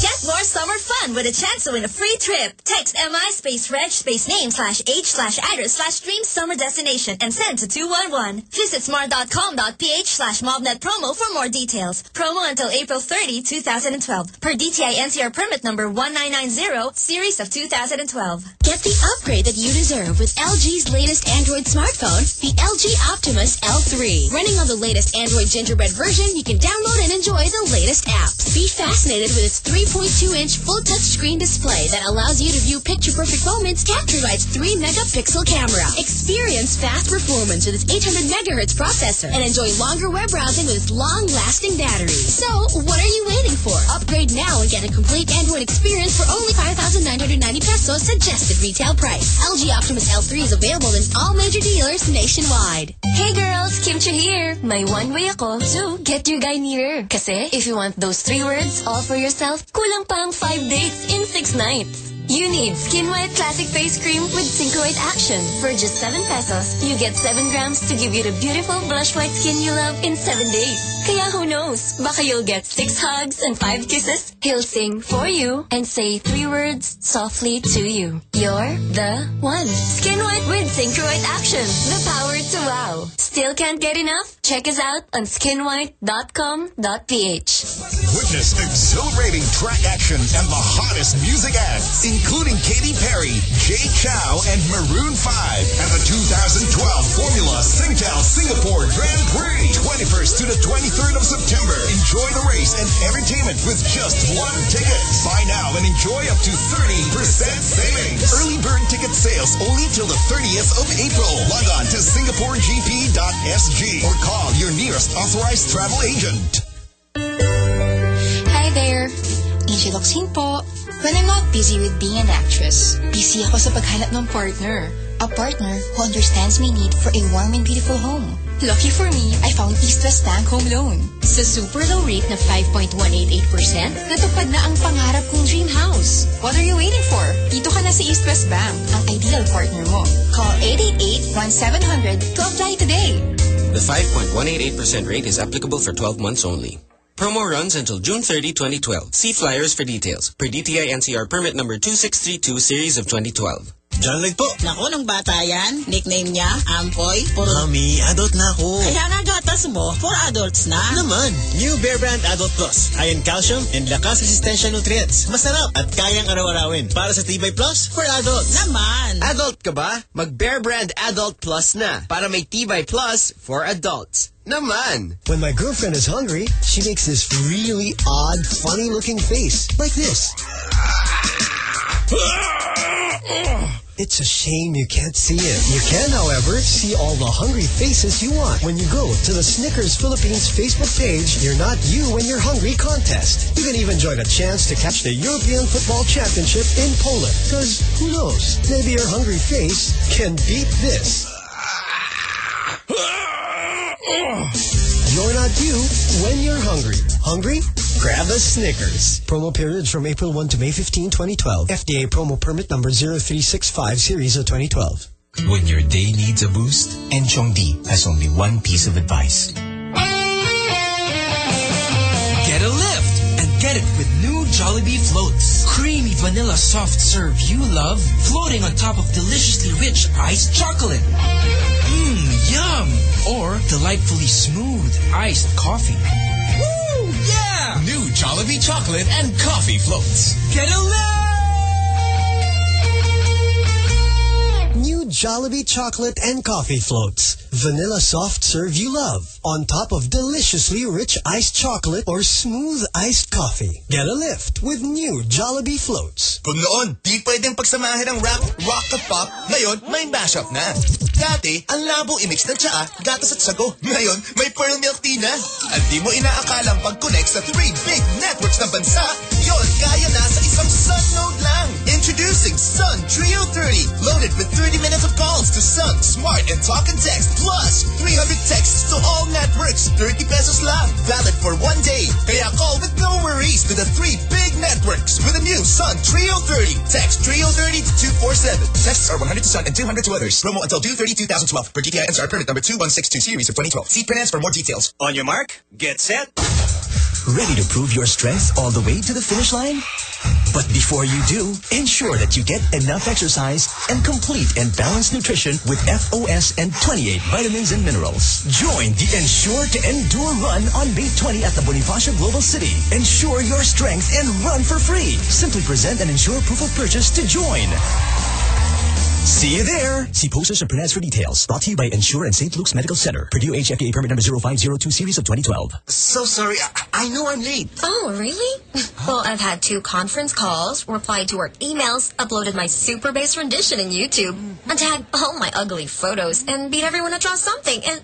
Get more summer fun with a chance to win a free trip. Text MI space reg space name slash age slash address slash dream summer destination and send to 211. Visit smart.com.ph slash mobnet promo for more details. Promo until April 30, 2012. Per DTI NCR permit number 1990, series of 2012. Get the upgrade that you deserve with LG's latest Android smartphone, the LG Optimus L3. Running on the latest Android Gingerbread version, you can download and enjoy the latest apps. Be fascinated with its 3.2-inch full touchscreen display that allows you to view picture-perfect moments captured by its 3-megapixel camera. Experience fast performance with its 800 megahertz processor and enjoy longer web browsing with its long-lasting battery. So, what are you waiting for? Upgrade now and get a complete Android experience for only 5,990 pesos suggested retail price. LG Optimus L3 is available in all major dealers nationwide. Hey girls, Kimchi here. May one way ako, so get your guy nearer. Kasi if you want those three words all for yourself, kulang pang five dates in six nights. You need Skin White Classic Face Cream with Synchroid Action. For just 7 pesos, you get 7 grams to give you the beautiful blush white skin you love in 7 days. Kaya who knows, baka you'll get 6 hugs and 5 kisses. He'll sing for you and say 3 words softly to you. You're the one. Skin White with Synchroid Action. The power to wow. Still can't get enough? Check us out on skinwhite.com.ph. Witness exhilarating track action and the hottest music acts, including Katy Perry, Jay Chou, and Maroon 5 at the 2012 Formula Singtel Singapore Grand Prix, 21st to the 23rd of September. Enjoy the race and entertainment with just one ticket. Buy now and enjoy up to 30% savings. Early bird ticket sales only till the 30th of April. Log on to singaporegp.sg or call your nearest authorized travel agent. Hi there. Angel Locsin po. When I'm not busy with being an actress, busy ako sa paghanap ng partner. A partner who understands my need for a warm and beautiful home. Lucky for me, I found East West Bank Home Loan. Sa super low rate na 5.188%, Natupad na ang pangarap kong dream house. What are you waiting for? Dito ka na sa East West Bank, ang ideal partner mo. Call 888-1700 to apply today. The 5.188% rate is applicable for 12 months only. Promo runs until June 30, 2012. See flyers for details. Per DTI NCR permit number 2632 series of 2012. John Lloyd po. Naku, nung bata yan, nickname niya, Ampoy. Puro... Mami, adult na ako. Kaya nga gatas mo, for adults na. Naman, new Bear Brand Adult Plus. High in calcium and lakas resistensya nutrients. Masarap at kayang araw-arawin. Para sa Tibay Plus, for adults. Naman. Adult ka ba? Mag Bear Brand Adult Plus na. Para may Tibay Plus for adults. Naman. When my girlfriend is hungry, she makes this really odd, funny looking face. Like this. <laughs> It's a shame you can't see it. You can, however, see all the hungry faces you want when you go to the Snickers Philippines Facebook page You're Not You When You're Hungry contest. You can even join a chance to catch the European Football Championship in Poland. Because who knows, maybe your hungry face can beat this. Ah! Ah! Oh! You're not you when you're hungry. Hungry? Grab a Snickers. Promo periods from April 1 to May 15, 2012. FDA promo permit number 0365 series of 2012. When your day needs a boost, Enchong Dee has only one piece of advice. Get a lift and get it with new Jollibee floats. Creamy vanilla soft serve you love, floating on top of deliciously rich iced chocolate. Mmm, yum! Or delightfully smooth iced coffee. Woo! Yeah! New Jollibee chocolate and coffee floats. Get a lift! Jollibee chocolate and coffee floats. Vanilla soft serve you love. On top of deliciously rich iced chocolate or smooth iced coffee. Get a lift with new Jollibee floats. Kung noon, di pwedeng pagsamahin ang rap, rock at pop, ngayon may mashup na. Dati, ang labo imix ng tsaa, gatas at sago. Ngayon, may pearl milk tea na. At di mo inaakalang pag-connect sa three big networks ng bansa, yon kaya na sa isang Sun node lang. Introducing Sun Trio 30, loaded with 30 minutes of calls to Sun, Smart, and Talk and Text, plus 300 texts to all networks, 30 pesos lang. Valid for one day. Kaya call with no worries to the three big networks with a new Sun Trio 30. Text Trio 30 to 247. Texts are 100 to Sun and 200 to others. Promo until June 30, 2012. Per DTI NCR permit number 2162 series of 2012. See finance for more details. On your mark, get set. Ready to prove your strength all the way to the finish line? But before you do, ensure that you get enough exercise and complete and balanced nutrition with FOS and 28 vitamins and minerals. Join the Ensure to Endure Run on May 20 at the Bonifacio Global City. Ensure your strength and run for free. Simply present an Ensure proof of purchase to join. See you there. See posters and print ads for details. Brought to you by Ensure and St. Luke's Medical Center. Purdue HFDA permit number 0502 series of 2012. So sorry, I, I know I'm late. Oh, really? well, I've had two conference calls, replied to work emails, uploaded my super bass rendition in YouTube, and tagged all my ugly photos, and beat everyone to draw something. And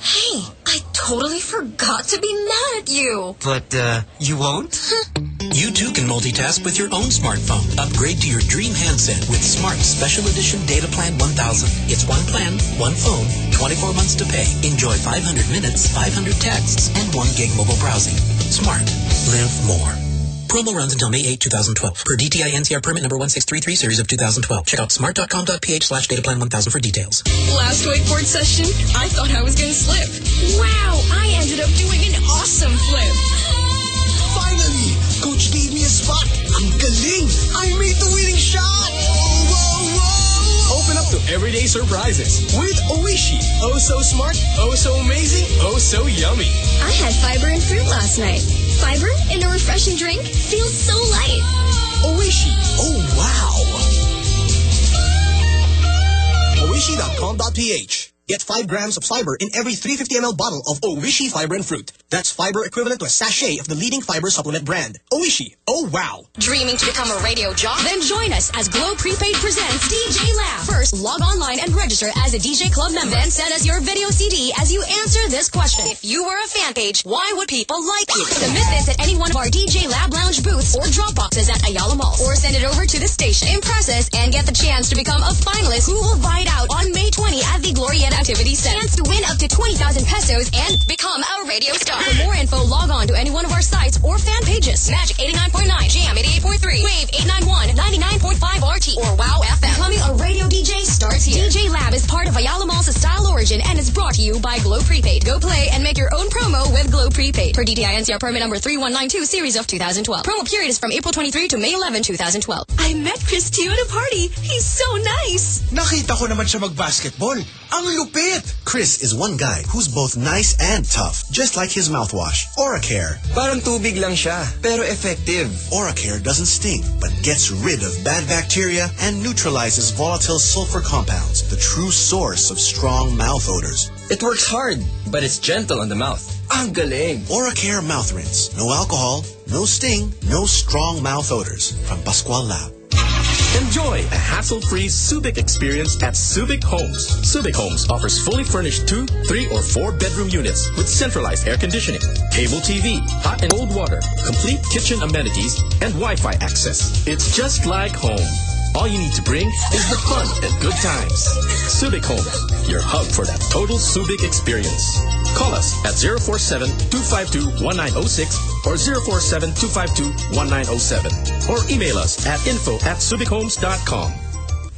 hey, I totally forgot to be mad at you. But, uh, you won't? <laughs> You too can multitask with your own smartphone. Upgrade to your dream handset with Smart Special Edition Data Plan 1000. It's one plan, one phone, 24 months to pay. Enjoy 500 minutes, 500 texts, and 1 gig mobile browsing. Smart. Live more. Promo runs until May 8, 2012. Per DTI NCR permit number 1633 series of 2012. Check out smart.com.ph slash dataplan 1000 for details. Last wakeboard session, I thought I was going to slip. Wow, I ended up doing an awesome flip. Finally! Coach gave me a spot. Ang galing! I made the winning shot! To everyday surprises with Oishi. Oh so smart, oh so amazing, oh so yummy. I had fiber and fruit last night. Fiber in a refreshing drink feels so light. Oishi. Oh, wow! Oishi.com.ph Get 5 grams of fiber in every 350 ml bottle of Oishi Fiber and Fruit. That's fiber equivalent to a sachet of the leading fiber supplement brand. Oishi. Oh, wow. Dreaming to become a radio jock? Then join us as Glow Prepaid presents DJ Lab. First, log online and register as a DJ Club member. Then send us your video CD as you answer this question. If you were a fan page, why would people like you? Submit this at any one of our DJ Lab Lounge booths or drop boxes at Ayala Mall. Or send it over to the station. Impress us and get the chance to become a finalist who will ride out on May 20 at the Glorieta Activity Center. Chance to win up to 20,000 pesos and Become a radio star. for more info, log on to any one of our sites or fan pages. Magic 89.9, Jam 88.3, Wave 891, 99.5 RT, or Wow FM. Becoming a radio DJ starts here. DJ Lab is part of Ayala Mall's Style Origin and is brought to you by Glow Prepaid. Go play and make your own promo with Glow Prepaid. Per DTI NCR permit number 3192 series of 2012. Promo period is from April 23 to May 11, 2012. I met Chris Tiu at a party. He's so nice. Nakita ko naman siya mag-basketball. Ang lupit! Chris is one guy who's both nice and tough, just like his mouthwash. Oracare. Parang tubig lang siya, pero effective. Oracare doesn't sting, but gets rid of bad bacteria and neutralizes volatile sulfur compounds, the true source of strong mouth odors. It works hard, but it's gentle on the mouth. Ang galing! Oracare mouth rinse. No alcohol, no sting, no strong mouth odors. From Pascual Lab. Enjoy a hassle-free Subic experience at Subic Homes. Subic Homes offers fully furnished two, three, or four bedroom units with centralized air conditioning, cable TV, hot and cold water, complete kitchen amenities, and Wi-Fi access. It's just like home. All you need to bring is the fun and good times. Subic Homes, your hub for that total Subic experience. Call us at 047-252-1906 or 047-252-1907 or email us at info at subichomes.com.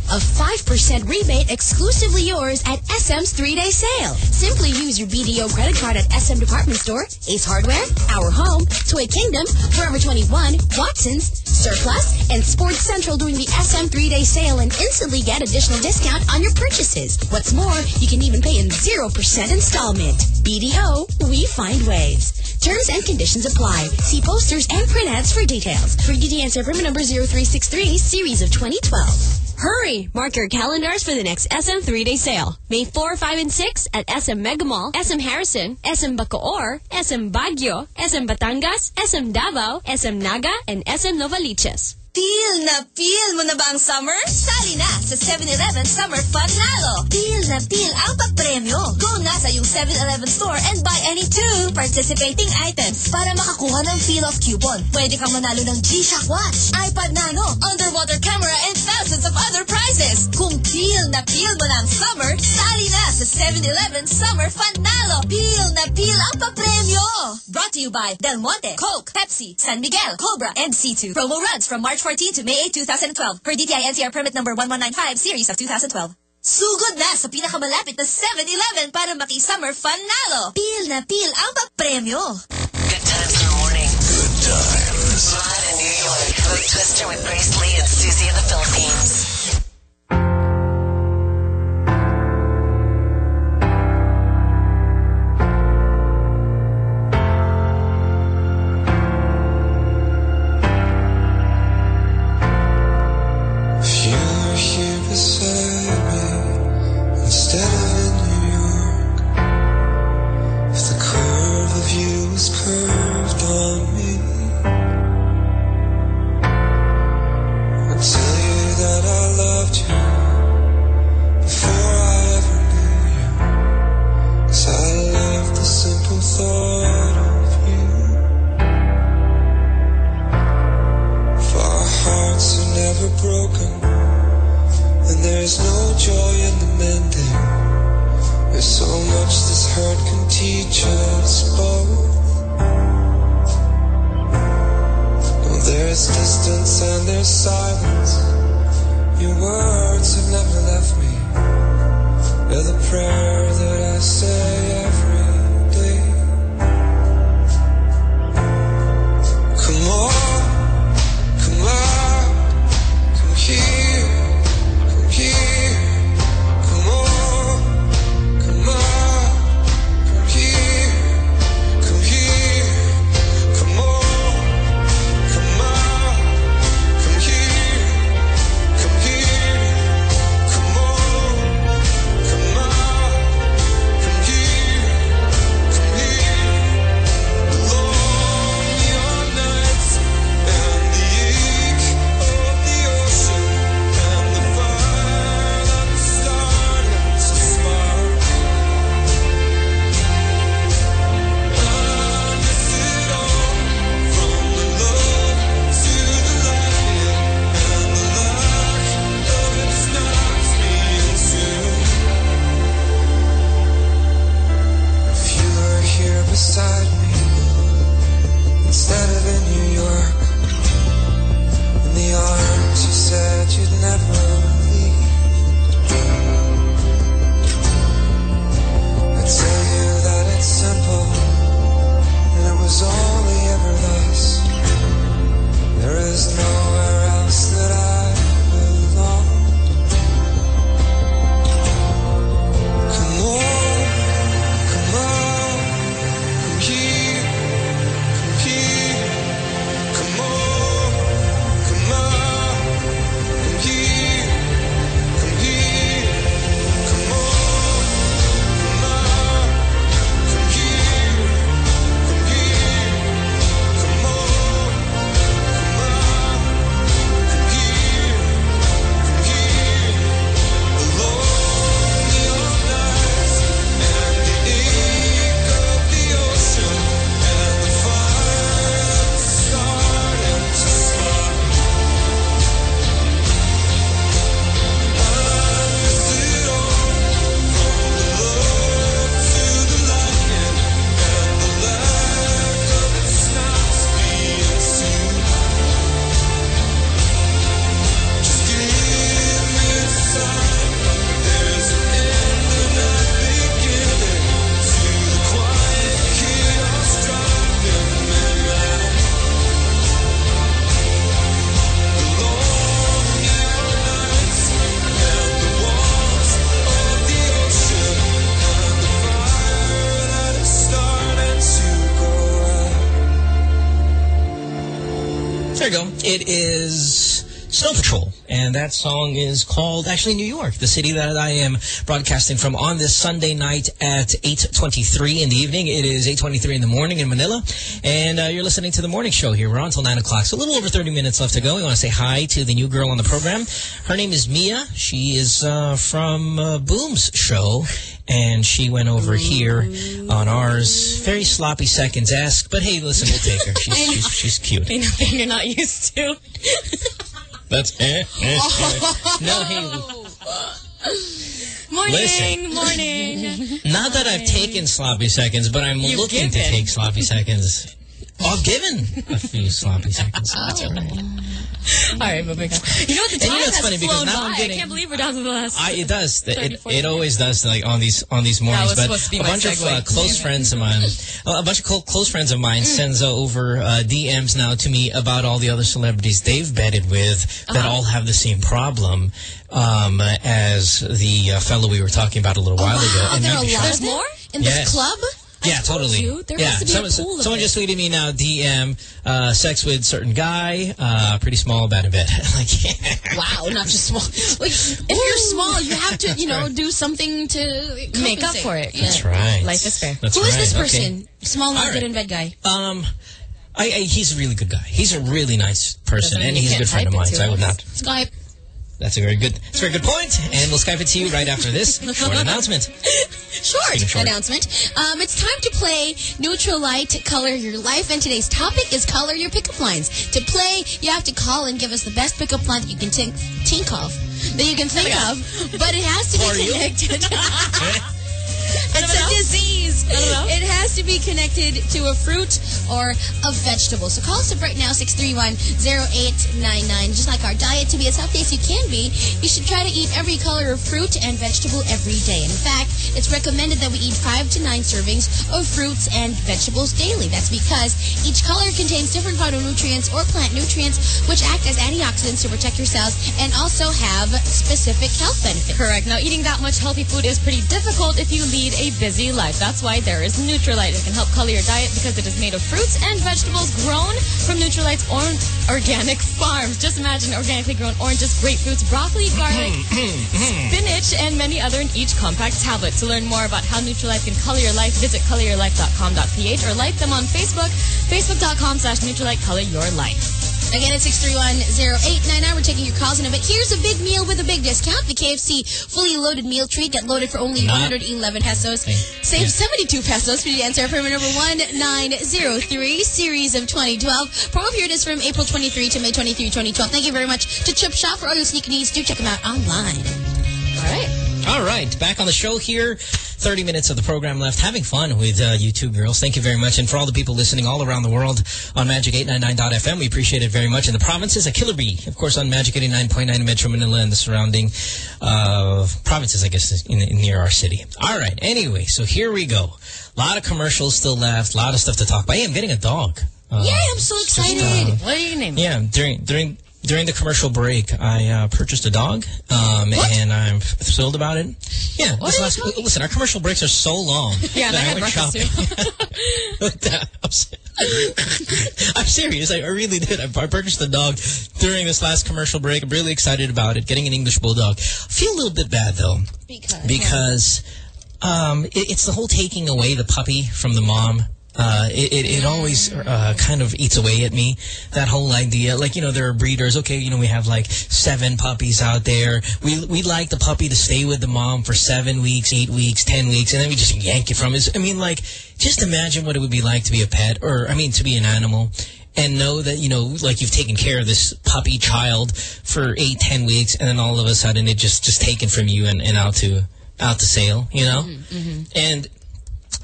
A 5% rebate exclusively yours at SM's three-day sale. Simply use your BDO credit card at SM Department Store, Ace Hardware, Our Home, Toy Kingdom, Forever 21, Watson's, Surplus, and Sports Central during the SM three-day sale and instantly get additional discount on your purchases. What's more, you can even pay in 0% installment. BDO, we find ways. Terms and conditions apply. See posters and print ads for details. For DTN permit number 0363, series of 2012. Hurry! Mark your calendars for the next SM three-day sale. May 4, 5, and 6 at SM Mega Mall, SM Harrison, SM Bacoor, SM Baguio, SM Batangas, SM Davao, SM Naga, and SM Novaliches. Feel na feel mo na ba ang summer? Sali na sa 7-Eleven Summer Fun Lalo. Feel na feel ang papremyo. Go na sa yung 7-Eleven store and buy any two participating items para makakuha ng feel-off coupon. Pwede kang manalo ng G-Shock watch, iPod Nano, underwater camera, and thousands of other prizes. Kung feel na feel mo na ang summer, sali na sa 7-Eleven Summer Fun Lalo. Feel na feel ang papremyo. Brought to you by Del Monte, Coke, Pepsi, San Miguel, Cobra, and C2. Promo runs from March 14 to May 8, 2012 per DTI NCR permit number 1195 series of 2012. Sugod na sa pinakamalapit na 7-Eleven para maki-summer fun nalo. Pil na pil ang papremyo. Good times in the morning. Good times. Live in New York. Twister with Grace Lee and Susie in the Philippines. Called actually New York, the city that I am broadcasting from on this Sunday night at 8.23 in the evening. It is 8.23 in the morning in Manila, and uh, you're listening to the morning show here. We're on until 9 o'clock, so a little over 30 minutes left to go. We want to say hi to the new girl on the program. Her name is Mia. She is uh, from uh, Boom's show, and she went over here on ours. Very sloppy seconds ask, but hey, listen, we'll take her. <laughs> She's, she's, she's cute. Ain't nothing you're not used to. That's eh, eh, eh. <laughs> No, hey, <laughs> Morning, Listen. morning. not that I've taken sloppy seconds, but I'm You've looking to take sloppy seconds. I've given a few sloppy seconds. That's all right. Oh. All right, moving on. You know what? The And you time know, it's has funny because flown by. getting- I can't believe we're down to the last. I, it does. 30, It, it always does. Like on these on these mornings. but be a bunch of uh, close friends of mine, a bunch of close friends of mine, sends uh, over uh, DMs now to me about all the other celebrities they've betted with that Uh-huh. all have the same problem um, as the uh, fellow we were talking about a little while ago. Wow, And there are a lot them more? in Yes. this club? Yeah, totally. you, there yeah, has to be a someone, pool of someone it. just tweeted me now. DM uh, sex with certain guy, uh, pretty small, bad in bed. <laughs> like, Wow, not <laughs> just small. Like, if you're small, you have to, you know, right. do something to Make up for it. Yeah. That's right. Life is fair. That's Who is this person? okay. Small, not All good in bed guy. Um, I, I, he's a really good guy. He's a really nice person, and he's a good friend of mine. So I would not. Skype. That's a very good. That's a very good point. And we'll Skype it to you right after this <laughs> <laughs> short announcement. Short, short. announcement. Um, it's time to play Nutrilite, Color Your Life, and today's topic is Color Your Pickup Lines. To play, you have to call and give us the best pickup line that you can think, think of, that you can think of, but it has to be connected. <laughs> It's a disease. It has to be connected to a fruit or a vegetable. So call us up right now, 631-0899. Just like our diet, to be as healthy as you can be, you should try to eat every color of fruit and vegetable every day. In fact, it's recommended that we eat five to nine servings of fruits and vegetables daily. That's because each color contains different phytonutrients or plant nutrients, which act as antioxidants to protect your cells and also have specific health benefits. Correct. Now, eating that much healthy food is pretty difficult if you lead a busy life. That's why there is Nutrilite. It can help color your diet because it is made of fruits and vegetables grown from Nutrilite's own organic farms. Just imagine organically grown oranges, grapefruits, broccoli, garlic, <clears throat> spinach, and many other in each compact tablet. To learn more about how Nutrilite can color your life, visit coloryourlife.com.ph or like them on Facebook, facebook.com slash Nutrilite Color Your Life. Again, it's 631-0899. We're taking your calls in a bit. Here's a big meal with a big discount. The KFC fully loaded meal treat. Get loaded for only 111 pesos. Save Yeah. 72 pesos for the answer permit number 1903, series of 2012. Promo period is from April 23 to May 23, 2012. Thank you very much to Chip Shop for all your sneaker needs. Do check them out online. All right. All right, back on the show here. 30 minutes of the program left. Having fun with uh, you two girls. Thank you very much. And for all the people listening all around the world on Magic899.fm, we appreciate it very much. In the provinces, a Killer Bee, of course, on Magic 89.9 in Metro Manila and the surrounding uh, provinces, I guess, in, in near our city. All right, anyway, so here we go. A lot of commercials still left, a lot of stuff to talk about. Hey, I'm getting a dog. Uh, Yay, I'm so just, excited. uh, What are you name? yeah, during during during the commercial break, I uh, purchased a dog, um, and I'm thrilled about it. Yeah, last, listen, our commercial breaks are so long. <laughs> Yeah, and I went shopping. <laughs> I'm <laughs> I'm serious. I, I really did. I, I purchased the dog during this last commercial break. I'm really excited about it. Getting an English bulldog. I feel a little bit bad though Because, because um, it, it's the whole taking away the puppy from the mom. Uh, it, it, it always uh, kind of eats away at me, that whole idea. Like, you know, there are breeders. Okay, you know, we have like seven puppies out there. We we like the puppy to stay with the mom for seven weeks, eight weeks, ten weeks, and then we just yank it from his. I mean, like, just imagine what it would be like to be a pet, or, I mean, to be an animal. And know that, you know, like you've taken care of this puppy child for eight, ten weeks, and then all of a sudden it just, just taken from you and, and out to out to sale, you know? And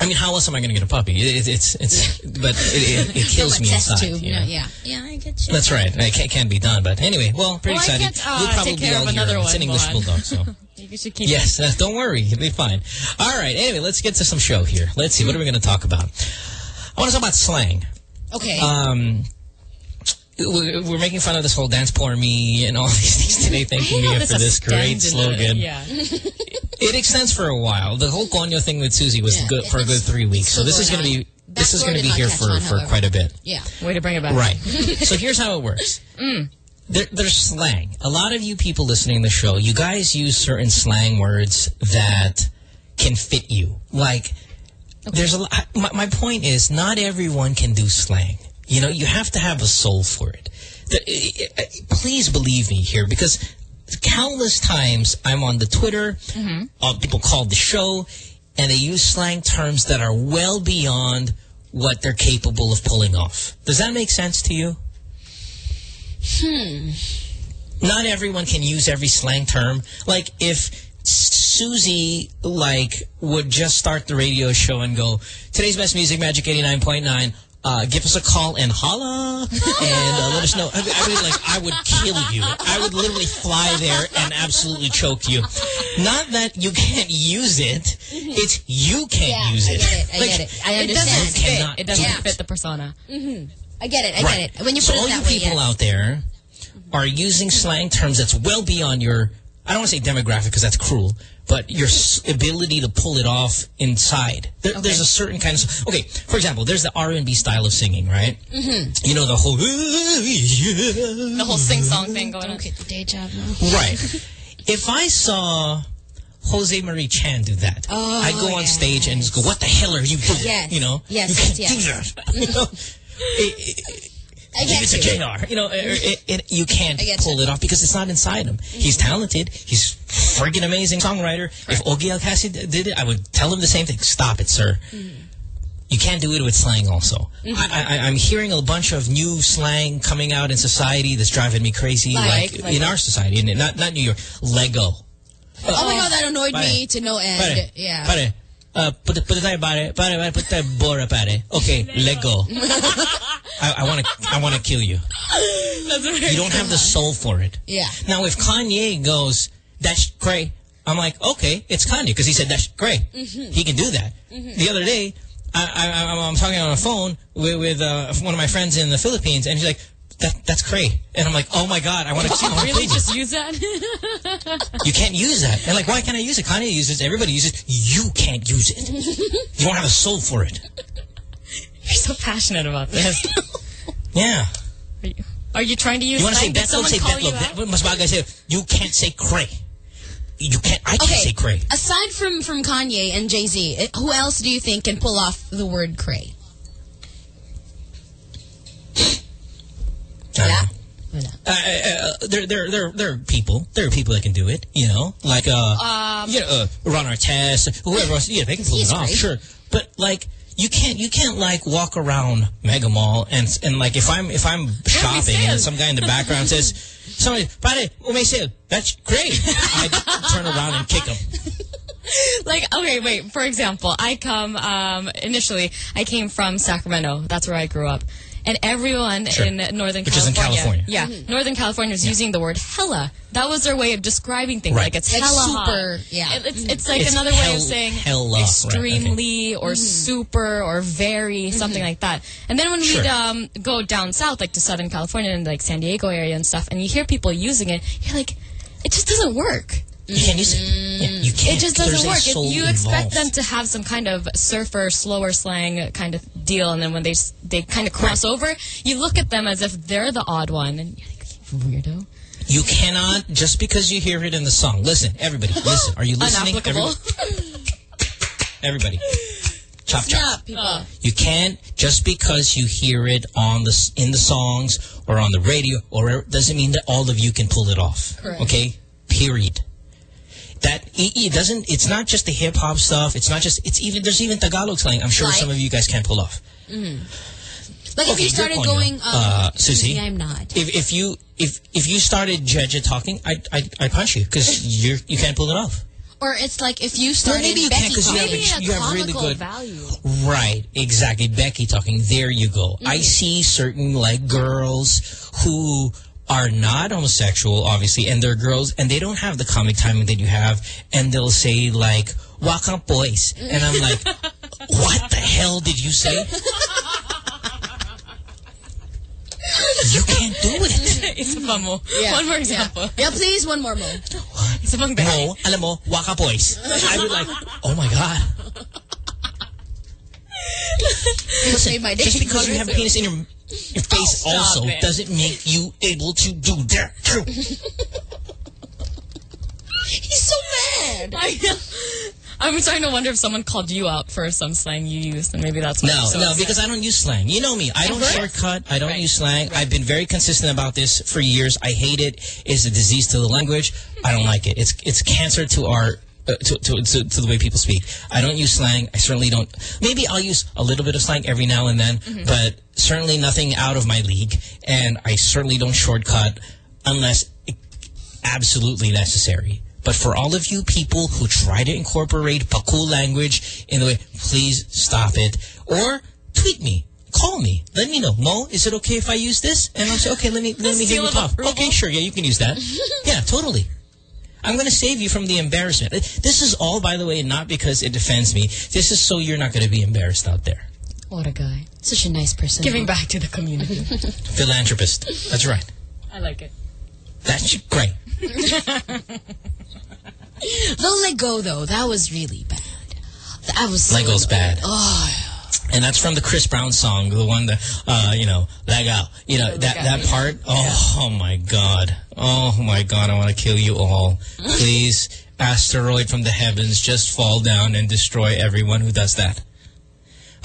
I mean, how else am I going to get a puppy? It, it, it's, it's, <laughs> but it, it, it kills me inside. tube. you Yeah, yeah. Yeah, I get you. That's right. It can, can be done. But anyway, well, pretty Well, exciting. uh, You'll probably be all here. It's an English bulldog, so. You should keep yes, uh, <laughs> don't worry. You'll be fine. All right. Anyway, let's get to some show here. Let's see. What are we going to talk about? I want to talk about slang. Okay. Um, we're we're making fun of this whole dance poor me and all <laughs> these things today, thanking me This for this great extends into- slogan. Yeah. It extends for a while. The whole Konyo thing with Susie was Yeah, good for a good three weeks. So this is going going to be this is going to be here for, on, for quite a bit. Yeah. Way to bring it back. Right. <laughs> so here's how it works. Mm. There, there's slang. A lot of you people listening to the show, you guys use certain slang words that can fit you. Like, there's a lot. My, my point is, not everyone can do slang. You know, you have to have a soul for it. The- uh, please believe me here, because countless times I'm on the Twitter, Mm-hmm. uh, people call the show, and they use slang terms that are well beyond what they're capable of pulling off. Does that make sense to you? Hmm. not everyone can use every slang term. Like if Susie like would just start the radio show and go, today's best music, Magic 89.9, uh, give us a call and holla and uh, let us know. I, I mean, like, I would kill you. I would literally fly there and absolutely choke you. Not that you can't use it. It's you can't Yeah, use it. I get it. I Like, get it. I It understand. doesn't fit. It doesn't do fit the persona. Mm-hmm. I get it. I Right. get it. When you so put all it that you way, people yes. out there are using slang terms that's well beyond your, I don't want to say demographic because that's cruel, but your s- ability to pull it off inside. There, There's a certain kind of, okay, for example, there's the R&B style of singing, right? Mm-hmm. You know, the whole, The whole sing-song thing going on. Get the day job now. right. <laughs> If I saw Jose Mari Chan do that, Oh, I go on stage and just go, what the hell are you doing? Yes. You know? Yes, You can't yes, do that. <laughs> You know? <laughs> It- it- I Give get it to you. You know, it, it, it- you can't pull it off because it's not inside him. He's talented. He's friggin' amazing songwriter. If Ogie Alcasid did it, I would tell him the same thing. Stop it, sir. You can't do it with slang also. Mm-hmm. I, I, I'm hearing a bunch of new slang coming out in society that's driving me crazy. Like- Like, like in our society, in, not, not New York. Lego. Oh my god, that annoyed Pare. me to no end. Pare. Yeah. Pare. Uh, put put tayo pare. Pare, pare, put tayo bora pare. Okay, Lego. I, I want to I want to kill you. You don't have the soul for it. Yeah. Now, if Kanye goes, that's cray, I'm like, okay, it's Kanye because he said that's cray. Mhm. He can do that. The other day, I, I, I'm, I'm talking on the phone with, with uh, one of my friends in the Philippines, and he's like, that, that's cray. And I'm like, oh my God, I want to see really just use that? You can't use that. And like, why can't I use it? Kanye uses it. Everybody uses it. You can't use it. <laughs> You don't have a soul for it. You're so passionate about this. <laughs> Yeah. Are you, are you trying to use You want to say slang? Did bet? Don't someone say call bet. you Look, out? that, mas bagay sa'yo. You can't say cray. You can't. I can't say cray. Aside from from Kanye and Jay Z, who else do you think can pull off the word cray? Uh, uh, uh, there, there, there, there are people. There are people that can do it. You know, like uh, Um, you know, uh, Ron Artest, whoever else. Yeah, they can pull it off, great. sure. But like, you can't, you can't like walk around Mega Mall and and like if I'm if I'm shopping and some guy in the background says, <laughs> "Somebody, pare, may sale." That's great. <laughs> I turn around and kick him. <laughs> like okay wait for example i come um initially i came from sacramento that's where i grew up and everyone Sure. in northern Which is in california, California. yeah mm-hmm. northern california was using the word hella that was their way of describing things Right. like it's Like hella super, hot. yeah. It- it's, mm-hmm. it's like It's another way of saying hella, right, okay. extremely or mm-hmm. super or very something like that and then when Sure. we um go down south like to southern california and like san diego area and stuff and you hear people using it you're like it just doesn't work You can't use it. Mm. Yeah, you can't. it just doesn't a work. If you expect involved. them to have some kind of surfer, slower slang kind of deal, and then when they they kind of cross over, you look at them as if they're the odd one, and you're like, weirdo. You cannot just because you hear it in the song. Listen, everybody, <gasps> listen. Are you listening? Unapplicable. Everybody, <laughs> chop chop. People. Uh, you can't just because you hear it on the in the songs or on the radio or doesn't mean that all of you can pull it off. Correct. Okay, period. That it, it doesn't. It's not just the hip hop stuff. It's not just. It's even there's even Tagalog slang. I'm sure Like? some of you guys can't pull off. Mhm. Like if you started going, um, Uh, Susie? I'm not. If if you if if you started Jeja talking, I I I punch you because you you can't pull it off. Or it's like if you started maybe you Becky can't 'cause you have a- you have really good- value. Right, exactly. Becky talking. There you go. I Mm-hmm. see certain like girls who are not homosexual, obviously, and they're girls, and they don't have the comic timing that you have, and they'll say like "Welcome, boys," and I'm like, <laughs> "What the hell did you say?" you can't do it. <laughs> Isa pa mo. Yeah. One more example. Yeah, please, one more mo. Isa pang Mo, alam mo, waka boys. I would like, oh my god. Listen, my just because you have a penis in your your face Oh, also it. doesn't make you able to do that. True. <laughs> He's so mad. I. I'm starting to wonder if someone called you out for some slang you used, and maybe that's why No, so no, upset. because I don't use slang. You know me. I don't shortcut. I don't use slang. I've been very consistent about this for years. I hate it. It's a disease to the language. I don't like it. It's it's cancer to our uh, to, to, to, to the way people speak. I don't use slang. I certainly don't. Maybe I'll use a little bit of slang every now and then, Mm-hmm. but certainly nothing out of my league. And I certainly don't shortcut unless absolutely necessary. But for all of you people who try to incorporate Paku language in the way, please stop it. Or tweet me. Call me. Let me know. Mo, is it okay if I use this? And I'll say, okay, let me let me <laughs> hear you talk. Okay, sure. Yeah, you can use that. <laughs> yeah, totally. I'm going to save you from the embarrassment. This is all, by the way, not because it defends me. This is so you're not going to be embarrassed out there. What a guy. Such a nice person. Giving back to the community. <laughs> Philanthropist. That's right. I like it. That's great. <laughs> The Lego, though, that was really bad. That was so Lego's annoying. bad. Oh, And that's from the Chris Brown song, the one that, uh, you know, Lego. You know, that, that part. Oh, oh, my God. Oh, my God. I want to kill you all. <laughs> Please, asteroid from the heavens, just fall down and destroy everyone who does that.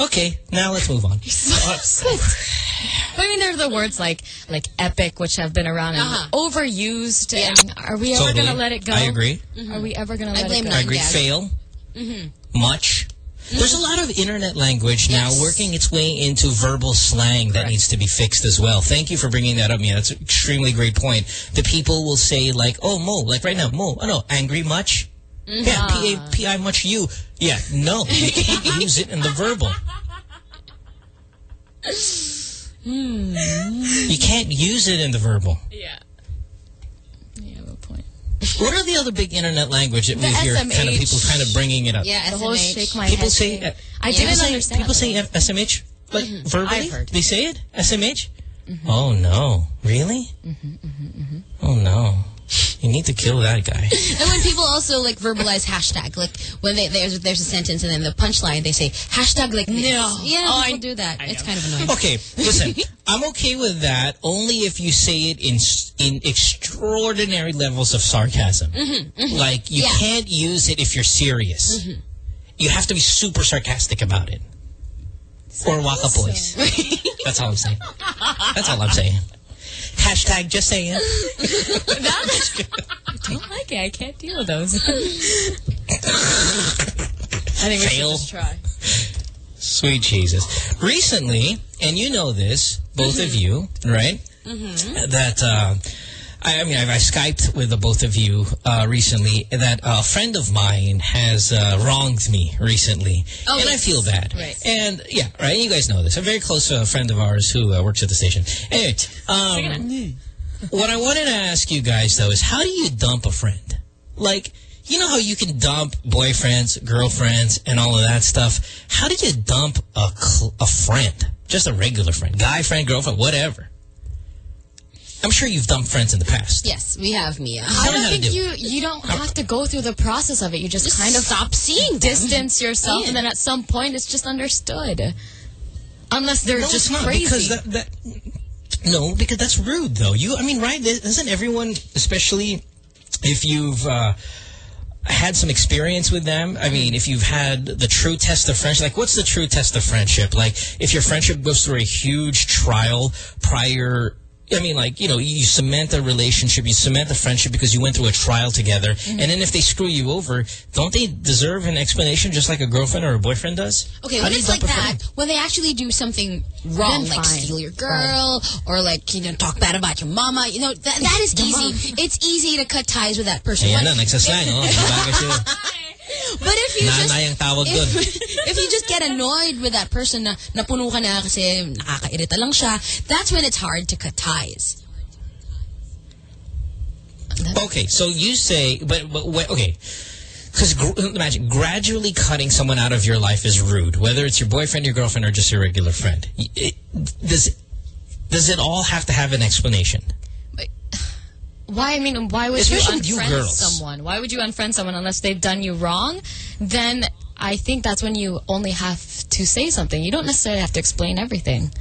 Okay, now let's move on. But I mean, there are the words like like epic, which have been around and Uh-huh. overused. And are we ever Totally. going to let it go? I agree. Are we ever going to I let blame it go? I agree. Fail. Mm-hmm. Much. There's a lot of internet language now Yes. working its way into verbal slang that needs to be fixed as well. Thank you for bringing that up, Mia. That's an extremely great point. The people will say like, oh, Mo, like right now, Mo, oh no, angry much? Yeah, P-A, P-I much you. Yeah, no, you can't <laughs> use it in the verbal. Hmm. You can't use it in the verbal. Yeah. What are the other big internet language that The we hear kind of people kind of bringing it up? yeah, The whole SMH. shake my People head say thing. uh, I people didn't say, understand People say though. F- SMH, mm-hmm. like verbally. I've heard. They say it SMH. Mm-hmm. Oh no, really? Mm-hmm, oh no, you need to kill that guy. <laughs> And when people also like verbalize hashtag, like when they, there's there's a sentence and then the punchline they say hashtag like this. No. Yeah, Oh, people I- do that. I It's know. kind of annoying. Okay, listen, <laughs> I'm okay with that only if you say it in in extraordinary levels of sarcasm. Mm-hmm, mm-hmm. Like you Yeah. can't use it if you're serious. Mm-hmm. You have to be super sarcastic about it. Or waka boys. <laughs> That's all I'm saying. That's all I'm saying. Hashtag just saying. <laughs> I don't like it. I can't deal with those. I think we Fail. should just try. Sweet Jesus. Recently, and you know this, both of you, right? That, uh, I, I mean, I, I Skyped with the both of you uh, recently that a friend of mine has uh, wronged me recently. Oh, and I feel bad. Right. And, yeah, right, you guys know this. A very close uh, friend of ours who uh, works at the station. Anyway, um, what I wanted to ask you guys, though, is how do you dump a friend? Like, you know how you can dump boyfriends, girlfriends, and all of that stuff? How do you dump a, cl- a friend? Just a regular friend. Guy friend, girlfriend, whatever. I'm sure you've dumped friends in the past. Yes, we have Mia. I don't think do you you don't have to go through the process of it. You just, Just kind of stop seeing them. distance yourself, Yeah. and then at some point it's just understood. Unless they're No, just it's not, crazy. Because that, that, no, because that's rude, though. You, I mean, right? Isn't everyone, especially if you've uh, had some experience with them, I mean, if you've had the true test of friendship, like what's the true test of friendship? Like if your friendship goes through a huge trial prior I mean, like, you know, you cement a relationship, you cement a friendship because you went through a trial together. Mm-hmm. And then if they screw you over, don't they deserve an explanation just like a girlfriend or a boyfriend does? Okay, How when it's like that, friend? when they actually do something wrong, Then like fine. steal your girl, or like, you know, talk bad about your mama, you know, that, that is easy. It's easy to cut ties with that person. Ayan But- na, nagsaslang, oh. Baga siya. But if you just Nanay ang tawag if, dun. <laughs> if you just get annoyed with that person na napuno ka na kasi nakakairita lang siya, that's when it's hard to cut ties. Okay, so you say, but, but okay. Because imagine, gradually cutting someone out of your life is rude, whether it's your boyfriend, your girlfriend, or just your regular friend. It, does, does it all have to have an explanation? Why? I mean, why would Especially you you unfriend girls. someone? Why would you unfriend someone unless they've done you wrong? Then I think that's when you only have to say something. You don't necessarily have to explain everything.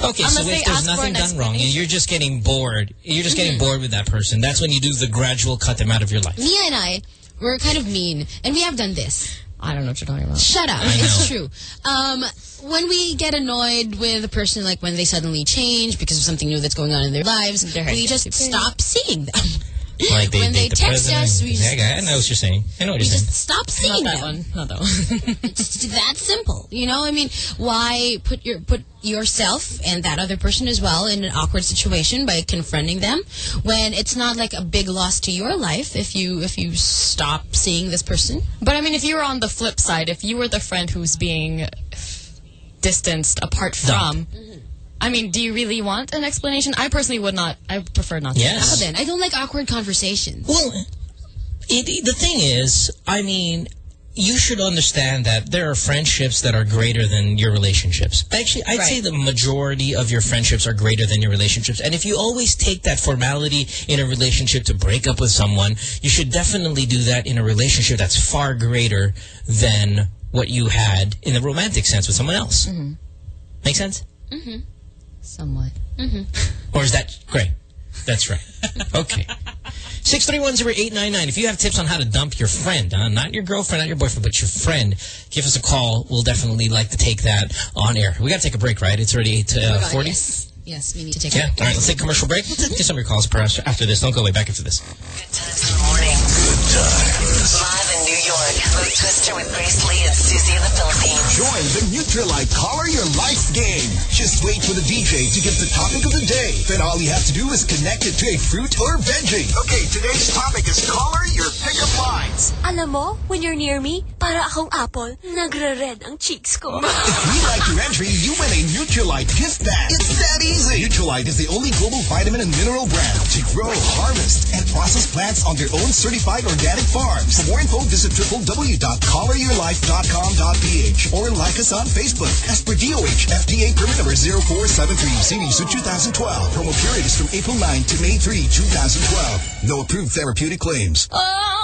Okay, Unless so if there's nothing done wrong and you're just getting bored, you're just getting Mhm. bored with that person, that's when you do the gradual cut them out of your life. Mia and I, we're kind of mean, and we have done this. I don't know what you're talking about. Shut up. It's true. Um, when we get annoyed with a person, like when they suddenly change because of something new that's going on in their lives, we just stop seeing them. <laughs> <gasps> Like they When they date the text president. us, we yeah, just- I know what you're saying. I know what We you're saying. just stop seeing that them. one. Not that one. <laughs> <laughs> it's that simple, you know. I mean, why put your put yourself and that other person as well in an awkward situation by confronting them when it's not like a big loss to your life if you if you stop seeing this person. But I mean, if you were on the flip side, if you were the friend who's being distanced apart from, mm-hmm. I mean, do you really want an explanation? I personally would not. I prefer not. Yes. To. How then? I don't like awkward conversations. Well, it, the thing is, I mean, you should understand that there are friendships that are greater than your relationships. Actually, I'd say the majority of your friendships are greater than your relationships. And if you always take that formality in a relationship to break up with someone, you should definitely do that in a relationship that's far greater than what you had in the romantic sense with someone else. Make sense? Mm-hmm. Somewhat. Mm-hmm. Or is that great? That's right. <laughs> Okay. 6310899. If you have tips on how to dump your friend, uh, not your girlfriend, not your boyfriend, but your friend, give us a call. We'll definitely like to take that on air. We got to take a break, right? It's already 8 Oh my uh, 40. yes. Yes, we need to take Yeah. a All right. Let's take a commercial break. Let's get some of your calls perhaps after this. Don't go away. Back after this. Good times in the morning. Good times. Live in New York. Mo Twister with Grace Lee and Susie in the Philippines. Join the Nutrilite Color Your Life game. Just wait for the DJ to give the topic of the day. Then all you have to do is connect it to a fruit or veggie. Okay, today's topic is color your pickup lines. Alam mo, when you're near me, para akong apple, nagre-red ang cheeks ko. If we like your entry, you win a Nutrilite gift bag. It's that easy. Nutrilite is the only global vitamin and mineral brand to grow, harvest, and process plants on their own certified organic farms. For more info, visit www.coloryourlife.com.ph or like us on Facebook as per DOH FDA permit number 0473 series of 2012. Promo period is from April 9 to May 3, 2012. No approved therapeutic claims. Oh.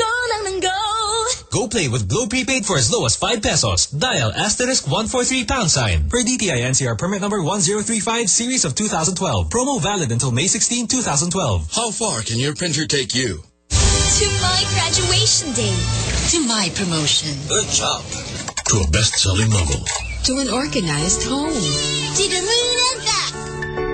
go lang and go. Go play with Globe Prepaid for as low as 5 pesos. Dial asterisk 143 pound sign. Per DTI NCR permit number 1035 series of 2012. Promo valid until May 16, 2012. How far can your printer take you? To my graduation day. To my promotion. Good job. To a best-selling novel. To an organized home. To the moon and back.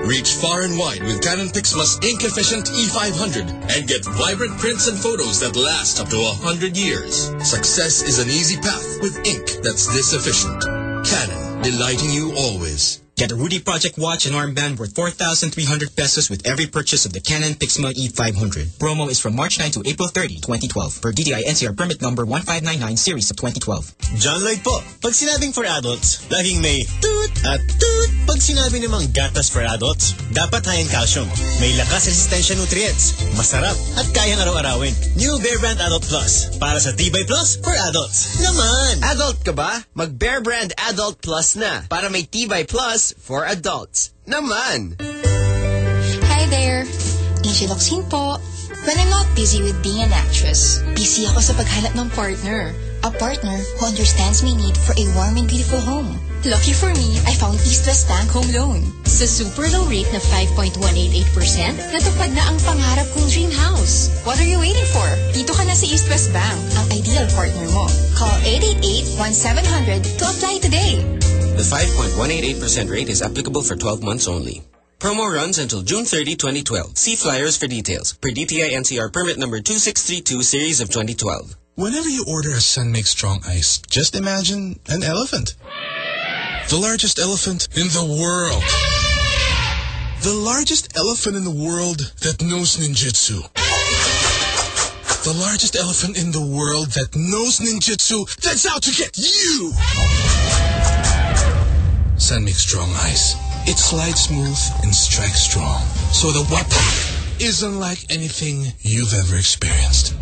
Reach far and wide with Canon Pixma's ink-efficient E500 and get vibrant prints and photos that last up to 100 years. Success is an easy path with ink that's this efficient. Canon, delighting you always. Get a Rudy Project watch and armband worth 4,300 pesos with every purchase of the Canon Pixma E500. Promo is from March 9 to April 30, 2012. Per DTI NCR permit number 1599 series of 2012. John Lloyd po. Pag sinabing for adults, laging may toot at toot. Pag sinabi namang gatas for adults, dapat high in calcium. May lakas resistensya nutrients, masarap at kayang araw-arawin. New Bear Brand Adult Plus. Para sa Tibay Plus for adults. Naman! Adult ka ba? Mag Bear Brand Adult Plus na para may Tibay Plus for adults. Naman! Hi there. Angel Locsin po. When I'm not busy with being an actress, busy ako sa paghanap ng partner. A partner who understands my need for a warm and beautiful home. Lucky for me, I found East West Bank Home Loan. Sa super low rate na 5.188%, natupad na ang pangarap kong dream house. What are you waiting for? Dito ka na sa East West Bank, ang ideal partner mo. Call 888-1700 to apply today. The 5.188% rate is applicable for 12 months only. Promo runs until June 30, 2012. See flyers for details. Per DTI NCR permit number 2632 series of 2012. Whenever you order a San Mig Strong Ice, just imagine an elephant. The largest elephant in the world. The largest elephant in the world that knows ninjutsu. The largest elephant in the world that knows ninjutsu that's out to get you! Sun makes strong ice. It slides smooth and strikes strong. So the weapon is unlike anything you've ever experienced.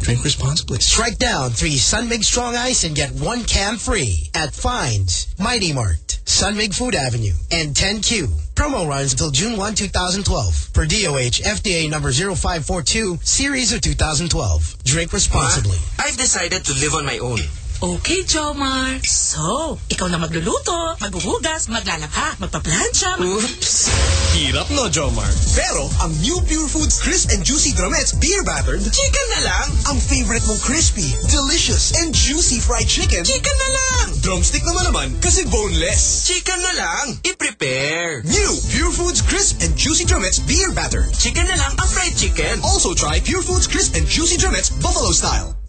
Drink responsibly. Strike down three San Mig Strong Ice and get one can free at Fines, Mighty Mart, San Mig Food Avenue, and 10Q. Promo runs until June 1, 2012. Per DOH FDA number 0542, series of 2012. Drink responsibly. I've decided to live on my own. Okay, Jomar. So, ikaw na magluluto, maghuhugas, maglalaba, magpaplansya, mag... Oops! Hirap no, Jomar. Pero, ang new Pure Foods Crisp and Juicy Drumettes Beer Battered, Chicken na lang! ang favorite mong crispy, delicious, and juicy fried chicken, Chicken na lang! drumstick naman naman kasi boneless. Chicken na lang! I-prepare! New Pure Foods Crisp and Juicy Drumettes Beer Battered. Chicken na lang ang fried chicken! Also try Pure Foods Crisp and Juicy Drumettes Buffalo Style.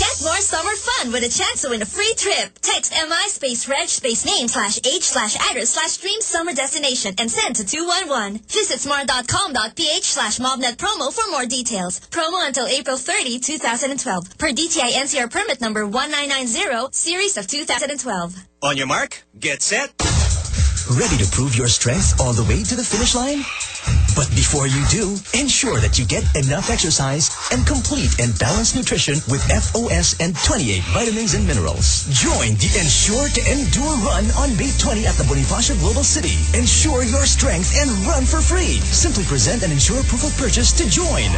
Get more summer fun with a chance to win a free trip. Text MI space reg space name slash age slash address slash dream summer destination and send to 211. Visit smart.com.ph slash mobnet promo for more details. Promo until April 30, 2012. Per DTI NCR permit number 1990, series of 2012. On your mark, get set. Ready to prove your strength all the way to the finish line? But before you do, ensure that you get enough exercise and complete and balanced nutrition with FOS and 28 vitamins and minerals. Join the Ensure to Endure run on May 20 at the Bonifacio Global City. Ensure your strength and run for free. Simply present an Ensure proof of purchase to join.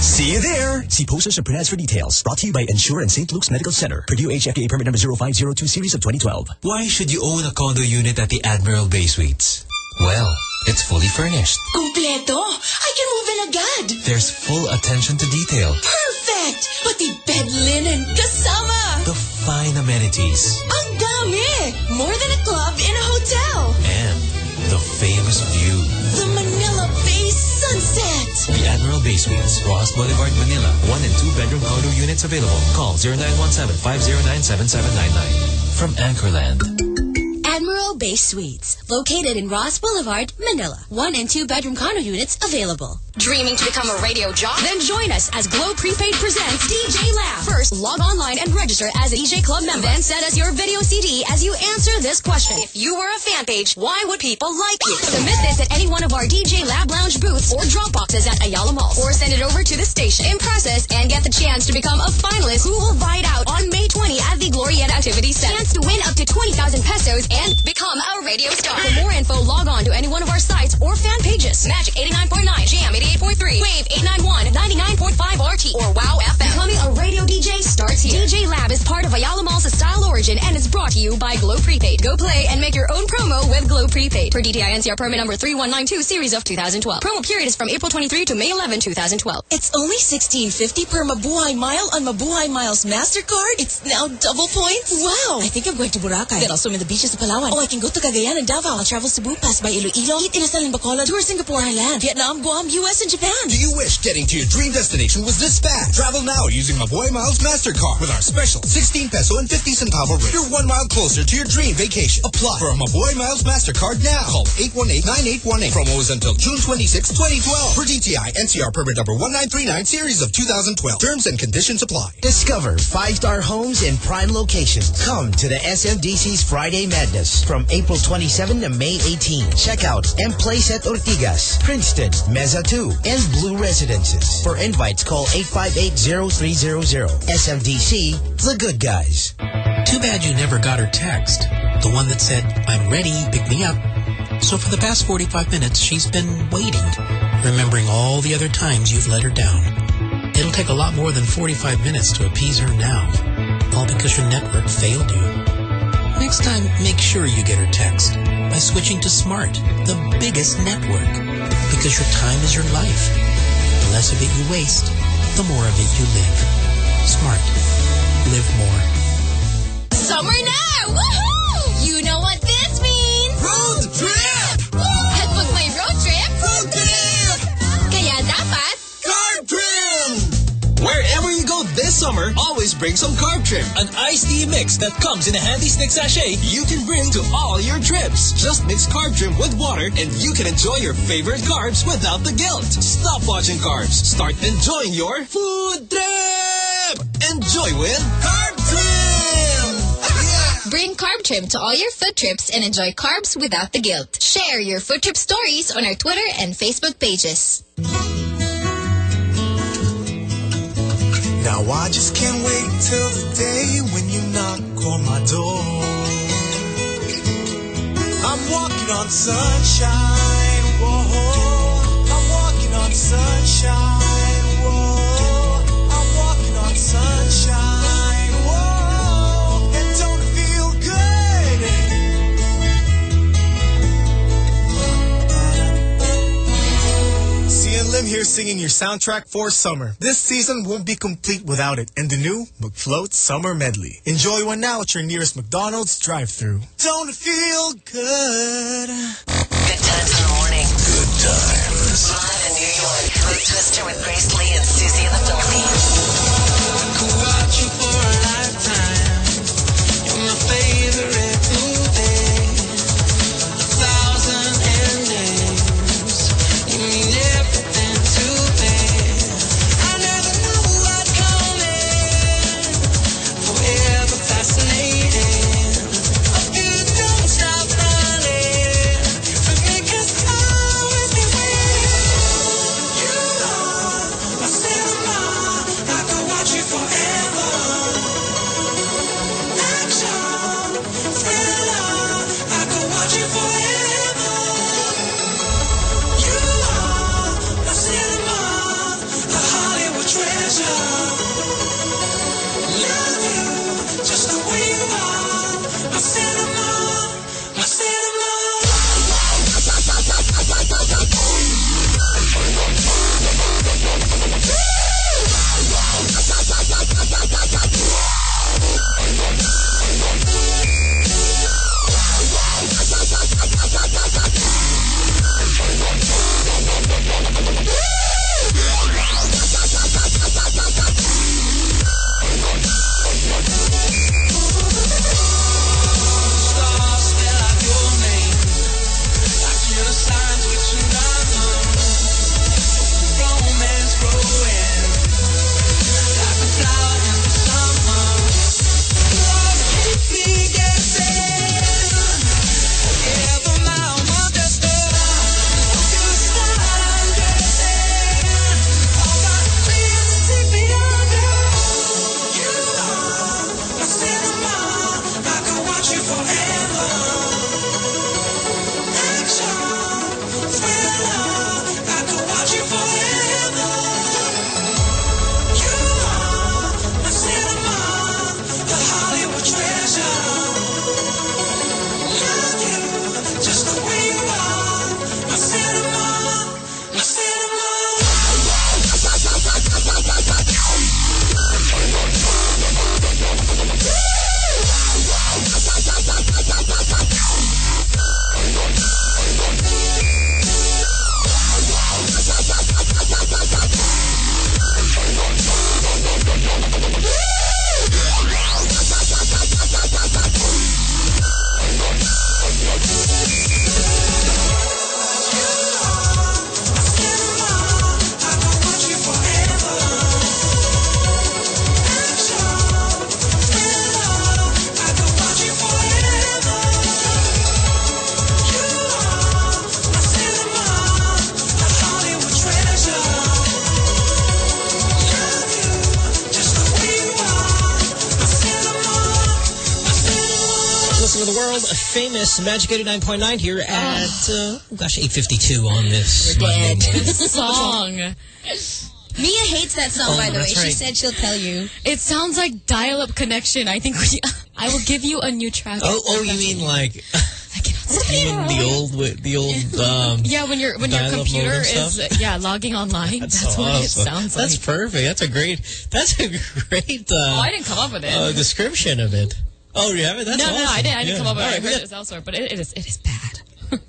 See you there. See posters and print ads for details. Brought to you by Ensure and St. Luke's Medical Center. Purdue HFA permit number 0502 series of 2012. Why should you own a condo unit at the Admiral Bay Suites? Well, it's fully furnished. Kompleto! I can move in agad! There's full attention to detail. Perfect! Pati bed linen kasama! The fine amenities. Ang dami! More than a club in a hotel! And the famous view. The Manila Bay The Admiral Bay Suites, Roxas Boulevard, Manila. One and two bedroom condo units available. Call 0917-509-7799. From Anchorland. Admiral Bay Suites, located in Roxas Boulevard, Manila. One and two bedroom condo units available. Dreaming to become a radio jock? Then join us as Globe Prepaid presents DJ Lab. First, log online and register as a DJ Club member. Then send us your video CD as you answer this question. If you were a fan page, why would people like you? Submit this at any one of our DJ Lab Lounge booths or drop boxes at Ayala Mall. Or send it over to the station. Impress us and get the chance to become a finalist who will ride out on May 20 at the Glorieta Activity Center. Chance to win up to 20,000 pesos and Become a radio star. for more info, log on to any one of our sites or fan pages. Magic 89.9, Jam 88.3, Wave 891, 99.5 RT, or Wow FM. Becoming a radio DJ starts here. DJ Lab is part of Ayala Mall's Style Origin and is brought to you by Globe Prepaid. Go play and make your own promo with Globe Prepaid. For DTI NCR permit number 3192 series of 2012. Promo period is from April 23 to May 11, 2012. It's only 16.50 per Mabuhay Mile on Mabuhay Miles MasterCard. It's now double points. Wow! I think I'm going to Boracay. Then I'll swim in the beaches of Palawan. Oh, I can go to Cagayan and Davao. I'll travel Cebu, pass by Iloilo, eat inasal in Bacolod, tour Singapore Highland, Vietnam, Guam, US, and Japan. Do you wish getting to your dream destination was this fast? Travel now using Mabuhay Miles MasterCard with our special 16 peso and 50 centavo rate. You're one mile closer to your dream vacation. Apply for a Mabuhay Miles MasterCard now. Call 818-9818. Promo is until June 26, 2012. For DTI NCR permit number 1939 series of 2012. Terms and conditions apply. Discover five-star homes in prime locations. Come to the SMDC's Friday Madness from April 27 to May 18. Check out M Place at Ortigas, Princeton, Mezza 2, and Blue Residences. For invites, call 858-0300. SMDC, the good guys. Too bad you never got her text. The one that said, I'm ready, pick me up. So for the past 45 minutes, she's been waiting, remembering all the other times you've let her down. It'll take a lot more than 45 minutes to appease her now, all because your network failed you. Next time, make sure you get her text by switching to Smart, the biggest network, because your time is your life. The less of it you waste, the more of it you live. Smart. Live more. Summer now! Woohoo! You know what this means! Road trip! At pag may road trip, Road trip! kaya dapat Carb trim! Wherever you go this summer, always bring some carb Trim, an iced tea mix that comes in a handy stick sachet you can bring to all your trips. Just mix Carb Trim with water and you can enjoy your favorite carbs without the guilt. Stop watching carbs. Start enjoying your food trip. Enjoy with Carb Trim. Bring Carb Trim to all your food trips and enjoy carbs without the guilt. Share your food trip stories on our Twitter and Facebook pages. Now I just can't wait till the day when you knock on my door. I'm walking on sunshine, whoa. I'm walking on sunshine, whoa. I'm walking on sunshine, Lim here singing your soundtrack for summer. This season won't be complete without it and the new McFloat Summer Medley. Enjoy one now at your nearest McDonald's drive-thru. Don't feel good? Good times in the morning. Good times. Live in New York. Mo Twister with Grace Lee and Susie in the Philippines. Famous Magic 89.9 here at, uh, oh gosh, 8.52 on this We're Monday dead. morning. Song. Mia hates that song, Oh, by the way. that's She said she'll tell you. It sounds like dial-up connection. I think we, <laughs> I will give you a new track. Oh, oh, you mean like, <laughs> <laughs> you mean the old, the old, um, Yeah, when your when your computer is stuff? yeah logging online, that's, what it sounds That's like. That's perfect. That's a great, that's a great, uh, Oh, I didn't come up with it. uh, description of it. Oh, you have it? That's no, no. I didn't. I didn't Yeah. come up with All it. I right, we heard got- it elsewhere, but it, it is it is bad. <laughs>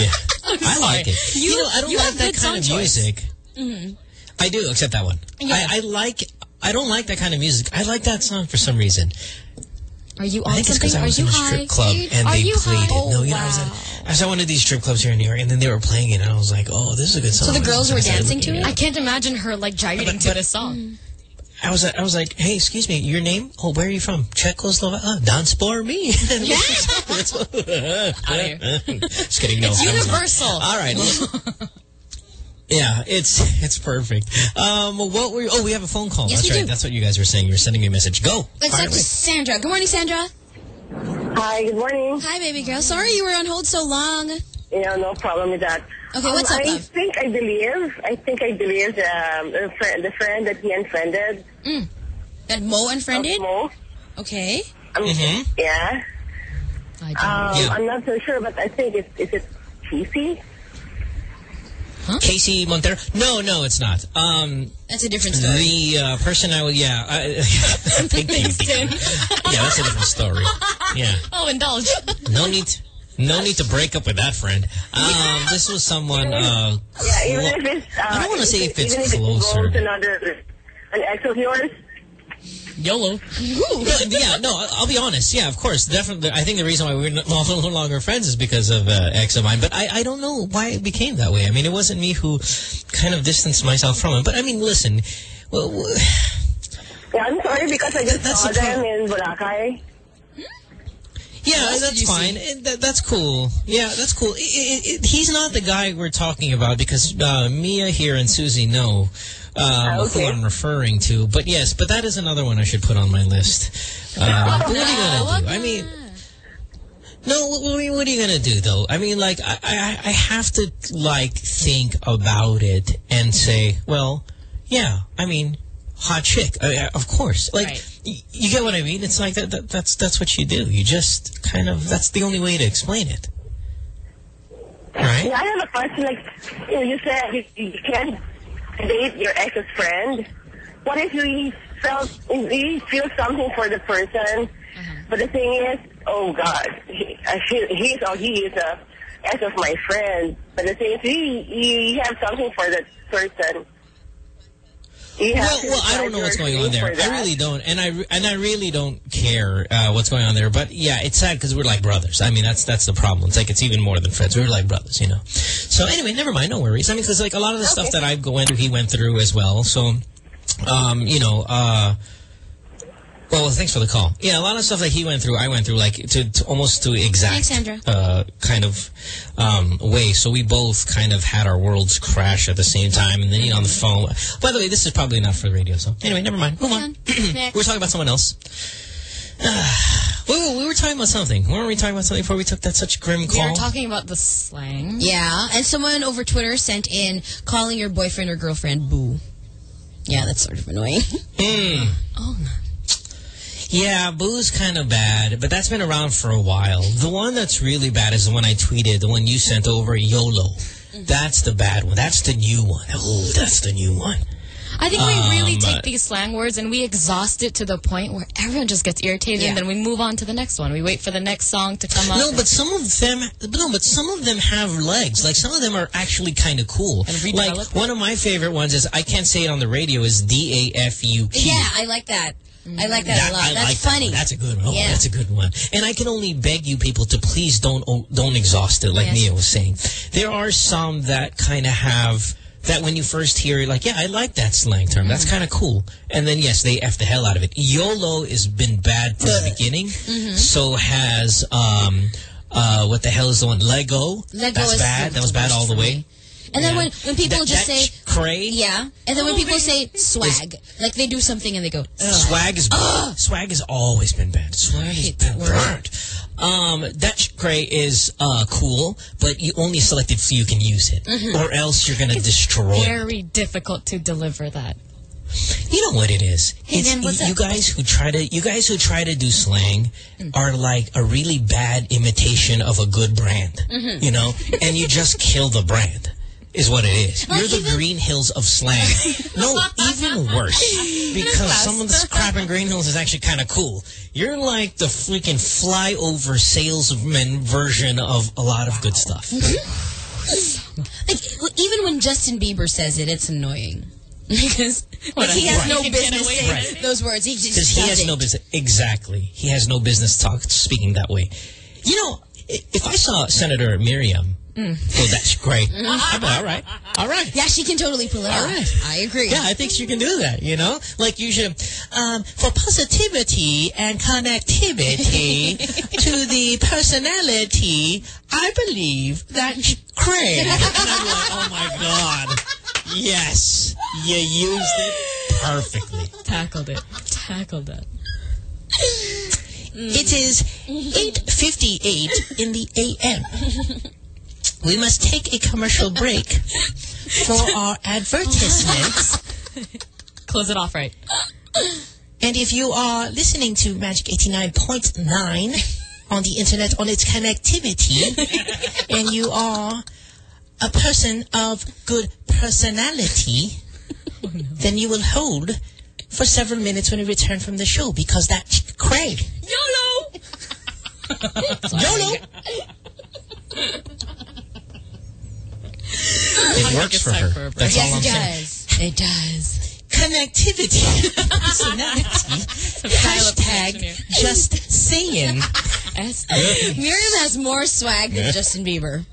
Yeah. <laughs> I'm like it. You, know, I don't you like that kind of choice. music. Mhm. I do, except that one. Yeah. I, I like I don't like that kind of music. I like that song for some reason. Are you I on think it's because something? I was Are in you a strip high? club and Are they you played high? it. No, you know, I was, at, I was at one of these strip clubs here in New York, and then they were playing it, and I was like, oh, this is a good song. So the girls were dancing to it? I can't imagine her like gyrating to this song. I was, I was like, hey, excuse me, your name? Oh, where are you from? Czechoslovakia? Oh, dance for me. <laughs> Yeah. <laughs> Just kidding. No, it's I was not. universal. All right. <laughs> Yeah, it's it's perfect. Um, what were? Oh, we have a phone call. Yes, That's we right. do. That's what you guys were saying. You were sending me a message. Go. Let's talk to. Sandra. Good morning, Sandra. Hi, good morning. Hi, baby girl. Sorry you were on hold so long. Yeah, no problem with that. Okay, what's um, up, I love? think I believe, I think I believe um, the, friend, the friend that he unfriended. Mm. That Mo unfriended? Mo. Okay. Um, Mm-hmm. Yeah. Um, Yeah. I'm not so sure, but I think it's, is it Casey? Casey Montero? No, no, it's not. Um, That's a different story. the uh, person I would, yeah, I, <laughs> thank you. yeah, that's a different story. <laughs> Yeah, Oh, indulge. no need, no need to break up with that friend. Um, this was someone. Uh, Yeah, even if it's... Uh, I don't want to say if it's even if closer. It involves another, an ex of yours. YOLO. Yeah, no, I'll be honest. Yeah, of course. Definitely. I think the reason why we're no <laughs> no longer friends is because of uh, ex of mine. But I, I don't know why it became that way. I mean, it wasn't me who kind of distanced myself from him. But I mean, listen. Well, well, <sighs> Yeah, I'm sorry because I just That's saw the them in Boracay. Yeah, that's fine. It- that, that's cool. Yeah, that's cool. It, it, it, he's not the guy we're talking about because uh, Mia here and Susie know um, who I'm referring to. But yes, but that is another one I should put on my list. <laughs> Um, but what are you gonna do? I mean. No, what, what are you- what are you gonna do though? I mean, like, I, I, I have to like think about it and say, well, yeah, I mean, hot chick, uh, of course. Like, y- you get what I mean? It's like that, that. That's that's what you do. You just kind of. That's the only way to explain it. Right? Yeah, I have a question. Like, you, know, you said you, you can't date your ex's friend. What if you felt, you feel something for the person, uh-huh. but the thing is, oh God, he, uh, I feel, he's or he is a ex of my friend. But the thing is, you, you, you have something for that person. Well, well, I don't know what's going on there. I really don't, and I and I really don't care uh, what's going on there. But yeah, it's sad because we're like brothers. I mean, that's that's the problem. It's like it's even more than friends. We're like brothers, you know. So anyway, never mind. No worries. I mean, because like a lot of the stuff that I went through, he went through as well. So, um, you know, uh. Well, thanks for the call. Yeah, a lot of stuff that he went through, I went through, like to, to almost to exact Thanks, uh, kind of um, way. So we both kind of had our worlds crash at the same time, and then you know on the phone. By the way, this is probably not for the radio. So anyway, never mind. Move on. <clears throat> We're talking about someone else. <sighs> we, we were talking about something. Weren't we talking about something before we took that such grim call? We call? were talking about the slang. Yeah, and someone over Twitter sent in calling your boyfriend or girlfriend boo. Yeah, that's sort of annoying. <laughs> Hmm. Oh, Yeah, boo's kind of bad, but that's been around for a while. The one that's really bad is the one I tweeted, the one you sent over, YOLO. That's the bad one. That's the new one. Oh, that's the new one. I think we really Um, take these slang words and we exhaust it to the point where everyone just gets irritated and then we move on to the next one. We wait for the next song to come up. No, but some of them, no, but some of them have legs. Like some of them are actually kind of cool. Like one of my favorite ones is I can't say it on the radio is D A F U Q. yeah, I like that. I like that, That- a lot. I That's like funny. one. That's a good one. Oh, Yeah. that's a good one. And I can only beg you people to please don't don't exhaust it, like Yes. Mia was saying. There are some that kind of have that when you first hear it, like, yeah, I like that slang term. That's Mm-hmm. kind of cool. And then yes, they f the hell out of it. YOLO has been bad from the beginning. Mm-hmm. So has um uh what the hell is the one Lego? Lego That's is bad. That was bad all the way. And then when, when people That- just that say cray. yeah, and then when people say swag, like they do something and they go Ugh. Swag is swag has always been bad. Swag has been burned. Um, that sh- cray is uh, cool, but you only select selected few can use it, Mhm. or else you're gonna destroy. it. Very difficult to deliver that. You know what it is? Hey, It's- man, what's you up? guys who try to you guys who try to do slang are like a really bad imitation of a good brand. Mhm. You know, and you just kill the brand. Is what it is. Like You're the Green Hills of slang. <laughs> no, even worse. <laughs> Because some of this crap in Green Hills is actually kind of cool. You're like the freaking flyover salesman version of a lot of good stuff. <laughs> like even when Justin Bieber says it, it's annoying. because What he has Right. no He can get business saying with those words. He just Because he has does no business. Exactly. He has no business talk speaking that way. You know, if I saw Senator Miriam, Mm. well, that's great. I'd all right. All right. Yeah, she can totally pull it All off. right. I agree. Yeah, I think she can do that, you know? Like you should, um, for positivity and connectivity <laughs> to the personality, I believe that Craig. And I'm like, oh my God. Yes. You used it perfectly. Tackled it. Tackled it. It is 8.58 in the a.m. <laughs> We must take a commercial break <laughs> for our advertisements. <laughs> Close it off right. And if you are listening to Magic 89.9 on the internet on its connectivity, <laughs> and you are a person of good personality, oh, then you will hold for several minutes when we return from the show because that's Craig. YOLO! YOLO! It works for her. That's all I'm saying. does. It does. Connectivity. <laughs> Personality. <laughs> Hashtag just saying. <laughs> Miriam has more swag than Justin Bieber.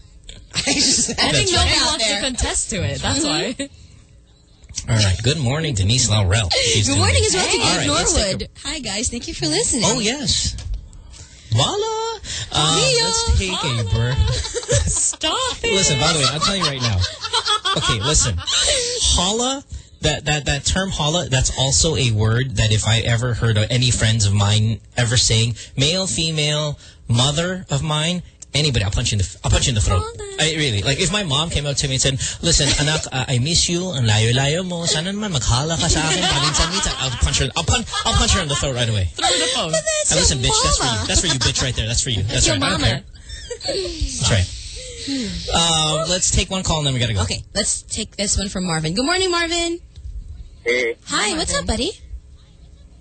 I just I think That's nobody right wants there. to contest to it. That's Mhm. why. All right. Good morning, Denise Laurel. Good in morning the- as well to All Gabe right, a- Norwood. Hi, guys. Thank you for listening. Oh, yes. Voila. Um, let's take a break. <laughs> Stop it. Listen, by the way, I'll tell you right now. Okay, listen. Holla, that, that, that term holla, that's also a word that if I ever heard of any friends of mine ever saying, male, female, mother of mine, anybody, I'll punch you in the, I'll punch you in the throat. I really, like if my mom came up to me and said, listen, anak, uh, I miss you, ang layo-layo mo, sana naman maghala ka sa akin, paminsan-minsan, I'll punch her, I'll punch, I'll punch her in the throat right away. Throw the phone. Hey, listen, bitch, that's for you. That's for you, bitch, right there. That's for you. That's your right. I mama. That's right. Um, let's take one call and then we gotta go. Okay, let's take this one from Marvin. Good morning, Marvin. Hey. Hi, what's up, buddy?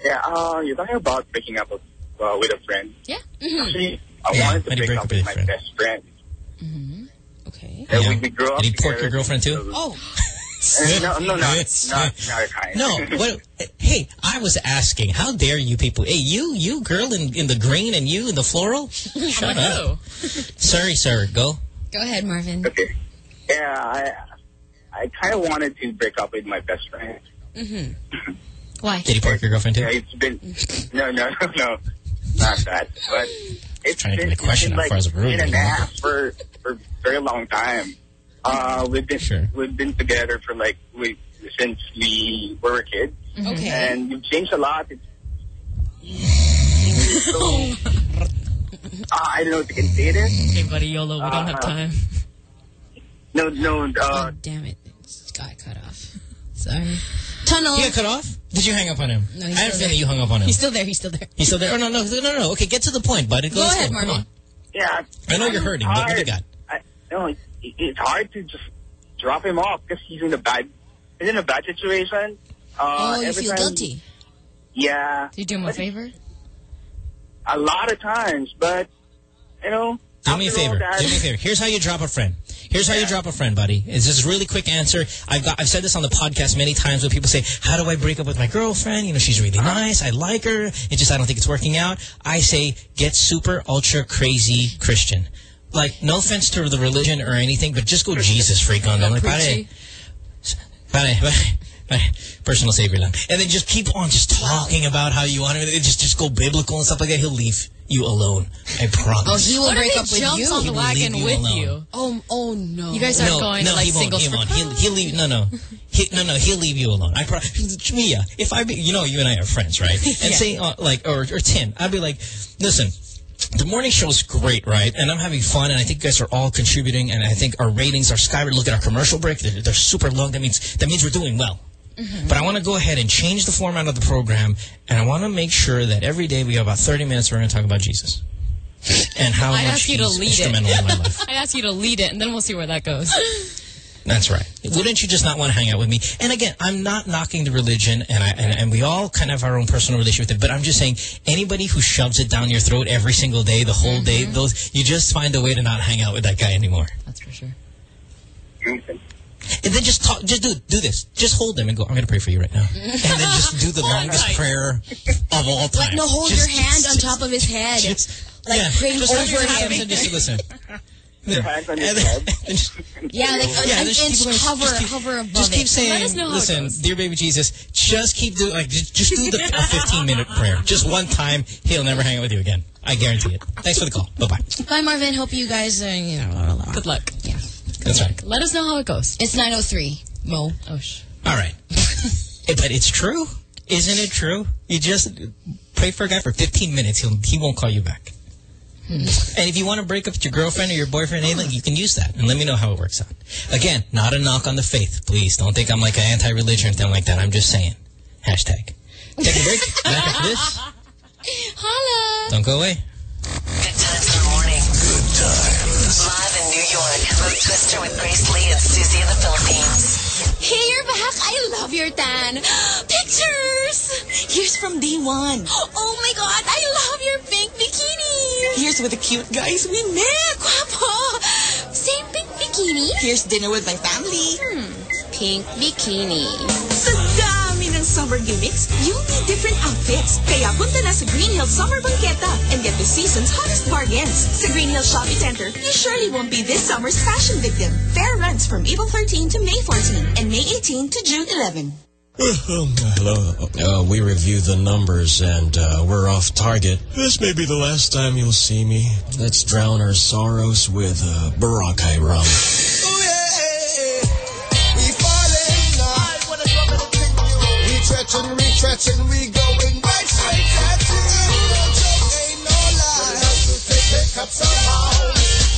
Yeah, uh, you're talking about breaking up with, uh, with a friend. Yeah. Actually, I Yeah, wanted to do break break up up with with my a friend? best friend. Okay. And Yeah. we, we grew up Did he pork together. your girlfriend too? Oh. Uh, <laughs> no, no, not, not, not a kind. No, what, hey, I was asking, how dare you people? Hey, you, you girl in, in the green and you in the floral? <laughs> Shut up. <laughs> Sorry, sir. Go. Go ahead, Marvin. Okay. Yeah, I, I kind of wanted to break up with my best friend. Mm-hmm. Why? Did he pork your girlfriend too? Yeah, it's been, no, no, no, not that. But it's Trying to been, get a question it's been far is like it rude, and a you half for, for a very long time. Uh, we've been, we've been together for like, we, since we were kids. Okay. And we've changed a lot. It's, so, <laughs> uh, I don't know if you can say this. Hey, buddy, YOLO. We don't have Uh, time. No, no, uh, Damn it. This got cut off. Sorry. Tunnel. He got cut off? Did you hang up on him? No, I he's had a still feeling there. you hung up on him. He's still there. He's still there. He's still there? Oh, no, no, no, no, no. Okay, get to the point, bud. Go ahead, Come on. yeah. I know you're hurting. What, what do you got? I, no, it, it's hard to just drop him off because he's in a bad, he's in a bad situation. Uh, oh, you feel time- guilty. Yeah. Do you do him a favor? A lot of times, but, you know. Do me a favor. that- Do me a favor. Here's how you drop a friend. Here's how you drop a friend, buddy. It's just a really quick answer. I've got I've said this on the podcast many times when people say, "How do I break up with my girlfriend? You know, she's really nice. I like her. It just I don't think it's working out." I say, get super ultra crazy Christian. Like, no offense to the religion or anything, but just go Jesus freak on them. Like, pare, pare, pare, pare, personal savior lang. And then just keep on just talking about how you want it. Just just go biblical and stuff like that. He'll leave you alone. I promise. Oh, he will What break up with jumps you. on He the will wagon leave you with alone. you? Oh, oh no. You guys are no, going no, to like he won't. singles He for won't. He'll, he'll leave. No, no, he, no, no. He'll leave you alone. I pro <laughs> Mia, if I be, you know, you and I are friends, right? <laughs> And Yeah. say uh, like, or or Tim, I'd be like, listen. The morning show is great, right? And I'm having fun, and I think you guys are all contributing, and I think our ratings are skyrocketing. Look at our commercial break; they're, they're super long. That means that means we're doing well. But I want to go ahead and change the format of the program, and I want to make sure that every day we have about 30 minutes we're going to talk about Jesus and how I much ask you to lead instrumental in my life. it. <laughs> I ask you to lead it, and then we'll see where that goes. <laughs> That's right. Wouldn't you just not want to hang out with me? And again, I'm not knocking the religion, and I and, and we all kind of have our own personal relationship with it. But I'm just saying, anybody who shoves it down your throat every single day, the whole day, Mm-hmm. those you just find a way to not hang out with that guy anymore. That's for sure. And then just talk, just do do this. Just hold them and go, I'm going to pray for you right now. and then just do the <laughs> longest right. prayer of all time. Like, no, hold Just- your hand just- on top of his head. like, yeah, praying just over hold your him. and just listen. <laughs> Your hands on your head. <laughs> Yeah, like an, Yeah, an just inch keep going. hover, Just keep- hover above Just it. keep saying, Let us know how it listen, dear baby Jesus, just keep doing, like, just, just do the a 15 minute prayer. Just one time, he'll never hang out with you again. I guarantee it. Thanks for the call. Bye-bye. Bye, Marvin. Hope you guys, uh, you know, Good luck. Yeah. That's right. Let us know how it goes. It's 903, Mo. Oh, sh All right. <laughs> But it's true. Isn't it true? You just pray for a guy for 15 minutes. He'll, he won't call you back. Hmm. And if you want to break up with your girlfriend or your boyfriend, anything, you can use that. And let me know how it works out. Again, not a knock on the faith. Please don't think I'm like an anti-religion or anything like that. I'm just saying. Hashtag. Take a break. Back after this. <laughs> Holla. Don't go away. York. Mo Twister with Grace Lee and Susie in the Philippines. Hey, you're back. I love your tan. <gasps> Pictures! Here's from day one. Oh my God, I love your pink bikini. Here's with the cute guys we met. Guapo. Same pink bikini? Here's dinner with my family. Hmm. Pink bikini. Sa dami ng summer gimmicks, you'll need different outfits. Kaya punta na sa Green Hills Summer Banqueta and get the season's hottest bargains. Sa Green Hills Shopping Center, you surely won't be this summer's fashion victim. Fair runs from April 13 to May 14 and May 18 to June 11. Hello. Uh, we review the numbers and uh, we're off target. This may be the last time you'll see me. Let's drown our sorrows with uh, Boracay rum. Retreating, retreating, we going right straight at you. No joke, ain't no lie. Have to take pickup somehow.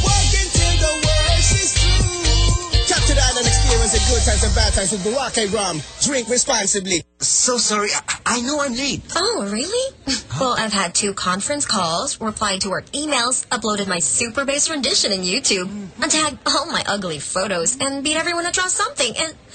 Working till the worst is through. Capture that and experience the good times and bad times with Boracay rum. Drink responsibly. So sorry, I, I know I'm late. Oh, really? Well, I've had two conference calls, replied to work emails, uploaded my super bass rendition in YouTube, hmm. and tagged all my ugly photos, and beat everyone to draw something. And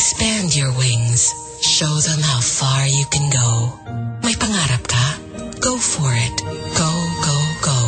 Expand your wings. Show them how far you can go. May pangarap ka? Go for it. Go, go, go.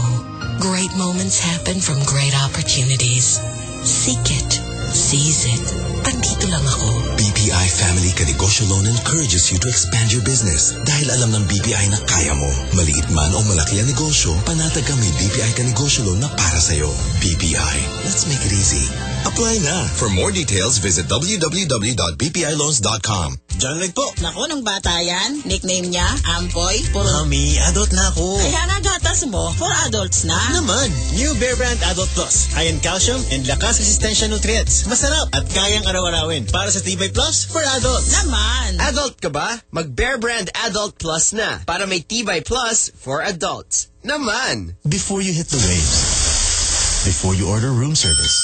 Great moments happen from great opportunities. Seek it. Seize it. Andito lang ako. BPI Family Kanegosyo Loan encourages you to expand your business. Dahil alam ng BPI na kaya mo. Maliit man o malaki ang negosyo, panatag ka may BPI Kanegosyo Loan na para sa'yo. BPI. Let's make it easy. Apply na. For more details, visit www.bpiloans.com. John Leg po. Nako, nung bata yan, nickname niya, Ampoy. Puro... Mami, adult na ako. Kaya nga gatas mo, for adults na. Naman, new Bear Brand Adult Plus. High in calcium and lakas resistensya nutrients. Masarap at kayang araw-arawin. Para sa Tibay Plus for adults. Naman. Adult ka ba? Mag Bear Brand Adult Plus na. Para may Tibay Plus for adults. Naman. Before you hit the waves, before you order room service,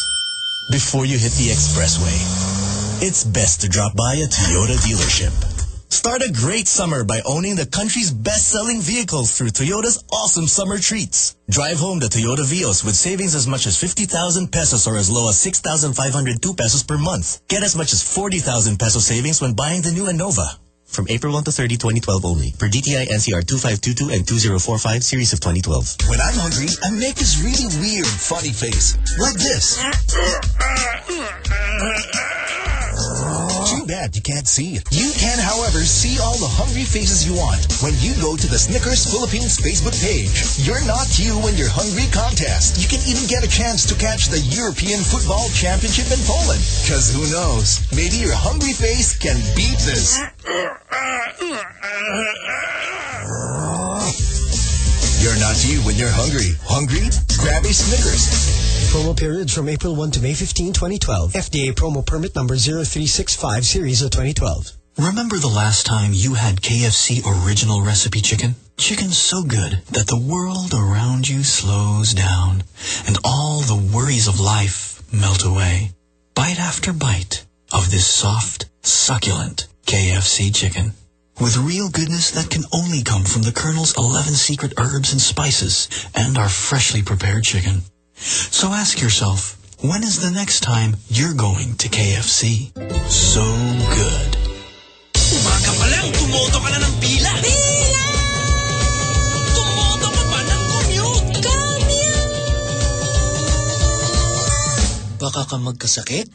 before you hit the expressway, it's best to drop by a Toyota dealership. Start a great summer by owning the country's best-selling vehicles through Toyota's awesome summer treats. Drive home the Toyota Vios with savings as much as 50,000 pesos or as low as 6,502 pesos per month. Get as much as 40,000 peso savings when buying the new Innova. From April 1 to 30, 2012 only. Per DTI NCR 2522 and 2045 series of 2012. When I'm hungry, I make this really weird, funny face. Like this. <laughs> Bad you can't see it. You can, however, see all the hungry faces you want when you go to the Snickers Philippines Facebook page. You're not you when you're hungry contest. You can even get a chance to catch the European Football Championship in Poland. Cause who knows? Maybe your hungry face can beat this. <laughs> You're not you when you're hungry. Hungry? Grab a Snickers. Promo periods from April 1 to May 15, 2012. FDA promo permit number 0365 series of 2012. Remember the last time you had KFC original recipe chicken? Chicken so good that the world around you slows down and all the worries of life melt away. bite after bite of this soft, succulent KFC chicken. With real goodness that can only come from the Colonel's 11 secret herbs and spices and our freshly prepared chicken. So ask yourself, when is the next time you're going to KFC? So good. Umaga pa lang, tumoto ka na ng pila. Pila! Tumoto ka pa ng commute. Commute! Baka ka magkasakit?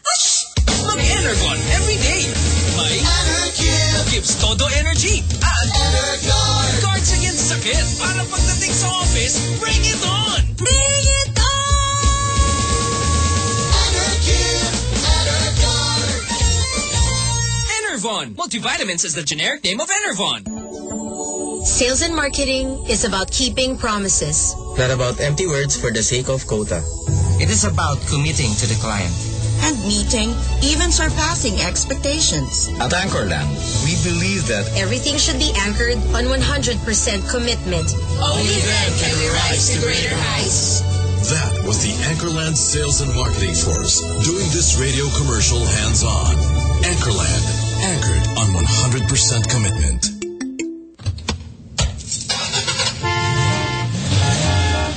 Mag-Enervon every day. May Energy gives todo energy at Enervon guards against sakit para pagdating sa office, bring it on! Bring it Enervon. Multivitamins is the generic name of Enervon. Sales and marketing is about keeping promises. Not about empty words for the sake of quota. It is about committing to the client. And meeting, even surpassing expectations. At Anchorland, we believe that Everything should be anchored on 100% commitment. Only then can we rise to greater heights. That was the Anchorland Sales and Marketing Force doing this radio commercial hands-on. Anchorland, anchored on 100% commitment.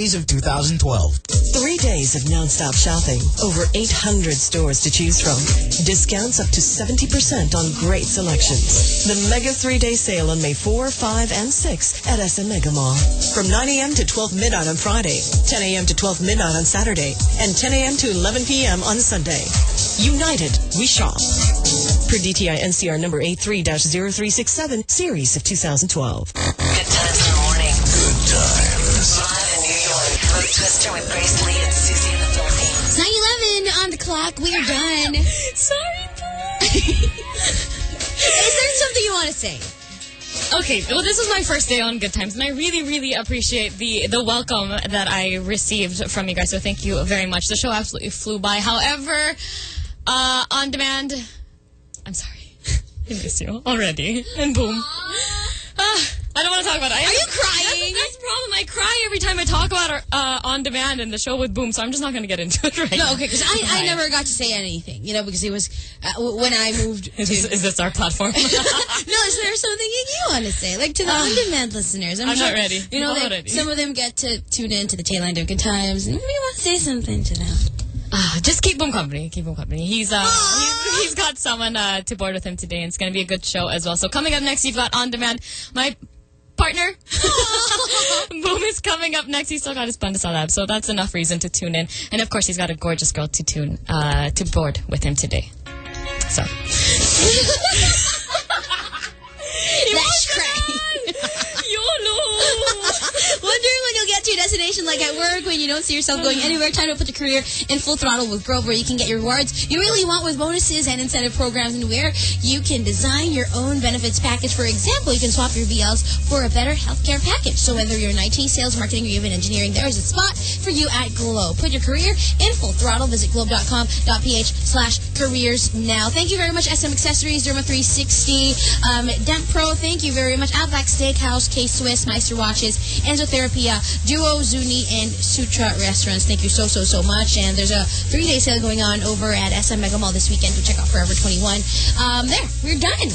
of 2012. Three days of non-stop shopping. Over 800 stores to choose from. Discounts up to 70% on great selections. The mega three-day sale on May 4, 5, and 6 at SM Mega Mall. From 9 a.m. to 12 midnight on Friday, 10 a.m. to 12 midnight on Saturday, and 10 a.m. to 11 p.m. on Sunday. United, we shop. Per DTI NCR number 83-0367, series of 2012. Mo Twister with Grace Lee and Susie in the Philippines. 9-11 on the clock. We are done. <laughs> Sorry, Is there something you want to say? Okay, well, this was my first day on Good Times, and I really, really appreciate the the welcome that I received from you guys. So thank you very much. The show absolutely flew by. However, uh, on demand, I'm sorry, <laughs> I miss you already. And boom. Ah, I don't want to talk about it. I Are you crying? That's, that's the problem. I cry every time I talk about our, uh, on demand and the show with Boom, so I'm just not going to get into it right No, now. okay, because I, I never got to say anything, you know, because it was uh, when I moved. <laughs> Is to, this, is this our platform? <laughs> no, <laughs> is there something you want to say, like to the on-demand listeners? I'm sure, not ready. You know, I'm they- ready. some of them get to tune in to the tail end of Good Times, and maybe you want to say something to them. Ah, just keep him company. Keep him company. He's uh he's, he's got someone uh, to board with him today, and it's gonna be a good show as well. So coming up next, you've got on demand my partner. <laughs> Boom is coming up next. He's still got his Pandesal lab, so that's enough reason to tune in. And of course, he's got a gorgeous girl to tune uh to board with him today. So <laughs> <laughs> That's crying. Wondering when you'll get to your destination, like at work, when you don't see yourself going anywhere. Time to put your career in full throttle with Globe, where you can get your rewards you really want with bonuses and incentive programs, and where you can design your own benefits package. For example, you can swap your VLs for a better healthcare package. So whether you're in IT, sales, marketing, or even engineering, there is a spot for you at Globe. Put your career in full throttle. Visit globe.com.ph slash careers now. Thank you very much, SM Accessories, Derma 360, um, Dent Pro. Thank you very much, Outback Steakhouse, K-Swiss, Meister Watches, Enzotherapia, Duo, Zuni, and Sutra Restaurants. Thank you so, so, so much. And there's a three-day sale going on over at SM Mega Mall this weekend to check out Forever 21. Um, there, we're done.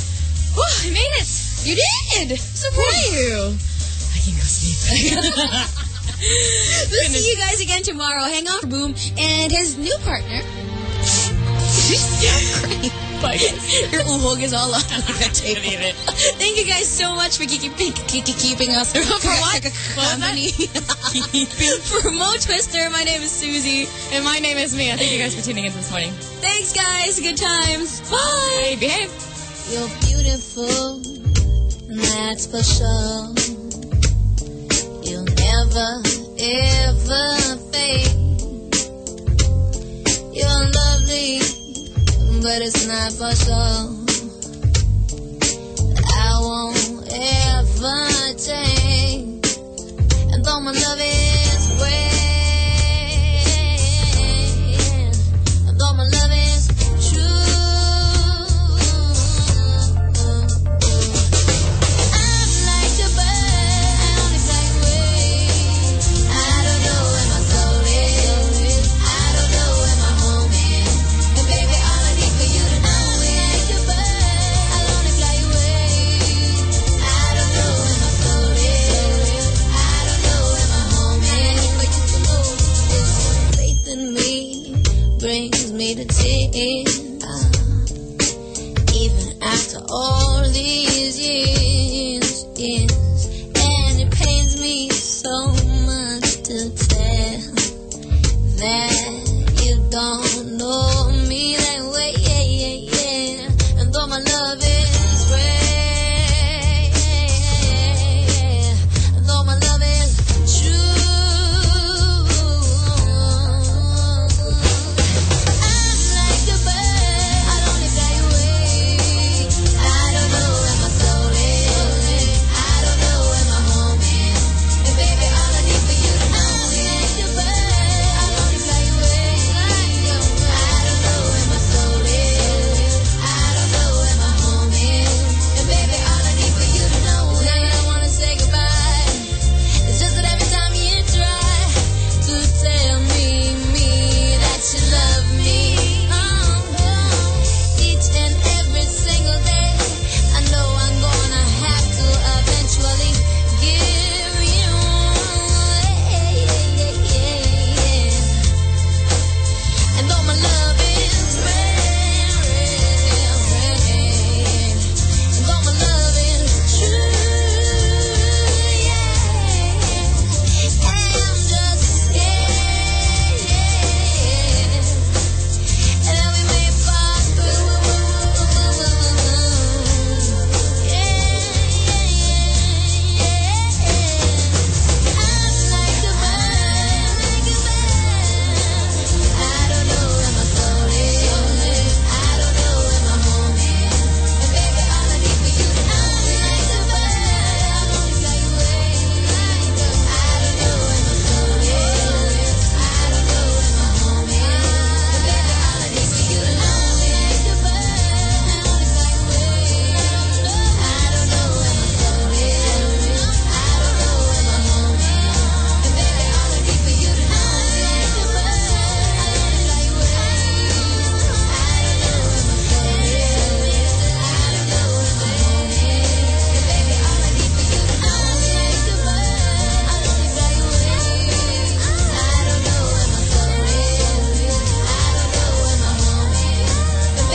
Whew, I made it. You did. Of you. I can go sleep. <laughs> we'll see you guys again tomorrow. Hang on, Boom, and his new partner. Bye, guys. Your uhog is all on the table. Thank you guys so much for keeping, keeping us for what? company. <laughs> for Mo Twister, my name is Susie. And my name is Mia. Thank you guys for tuning in this morning. Thanks, guys. Good times. Bye. Bye. Behave. You're beautiful, that's for sure. You'll never, ever fade. You're lovely, but it's not for sure. I won't ever change. And though my love is way, me to tears. Uh, even after all these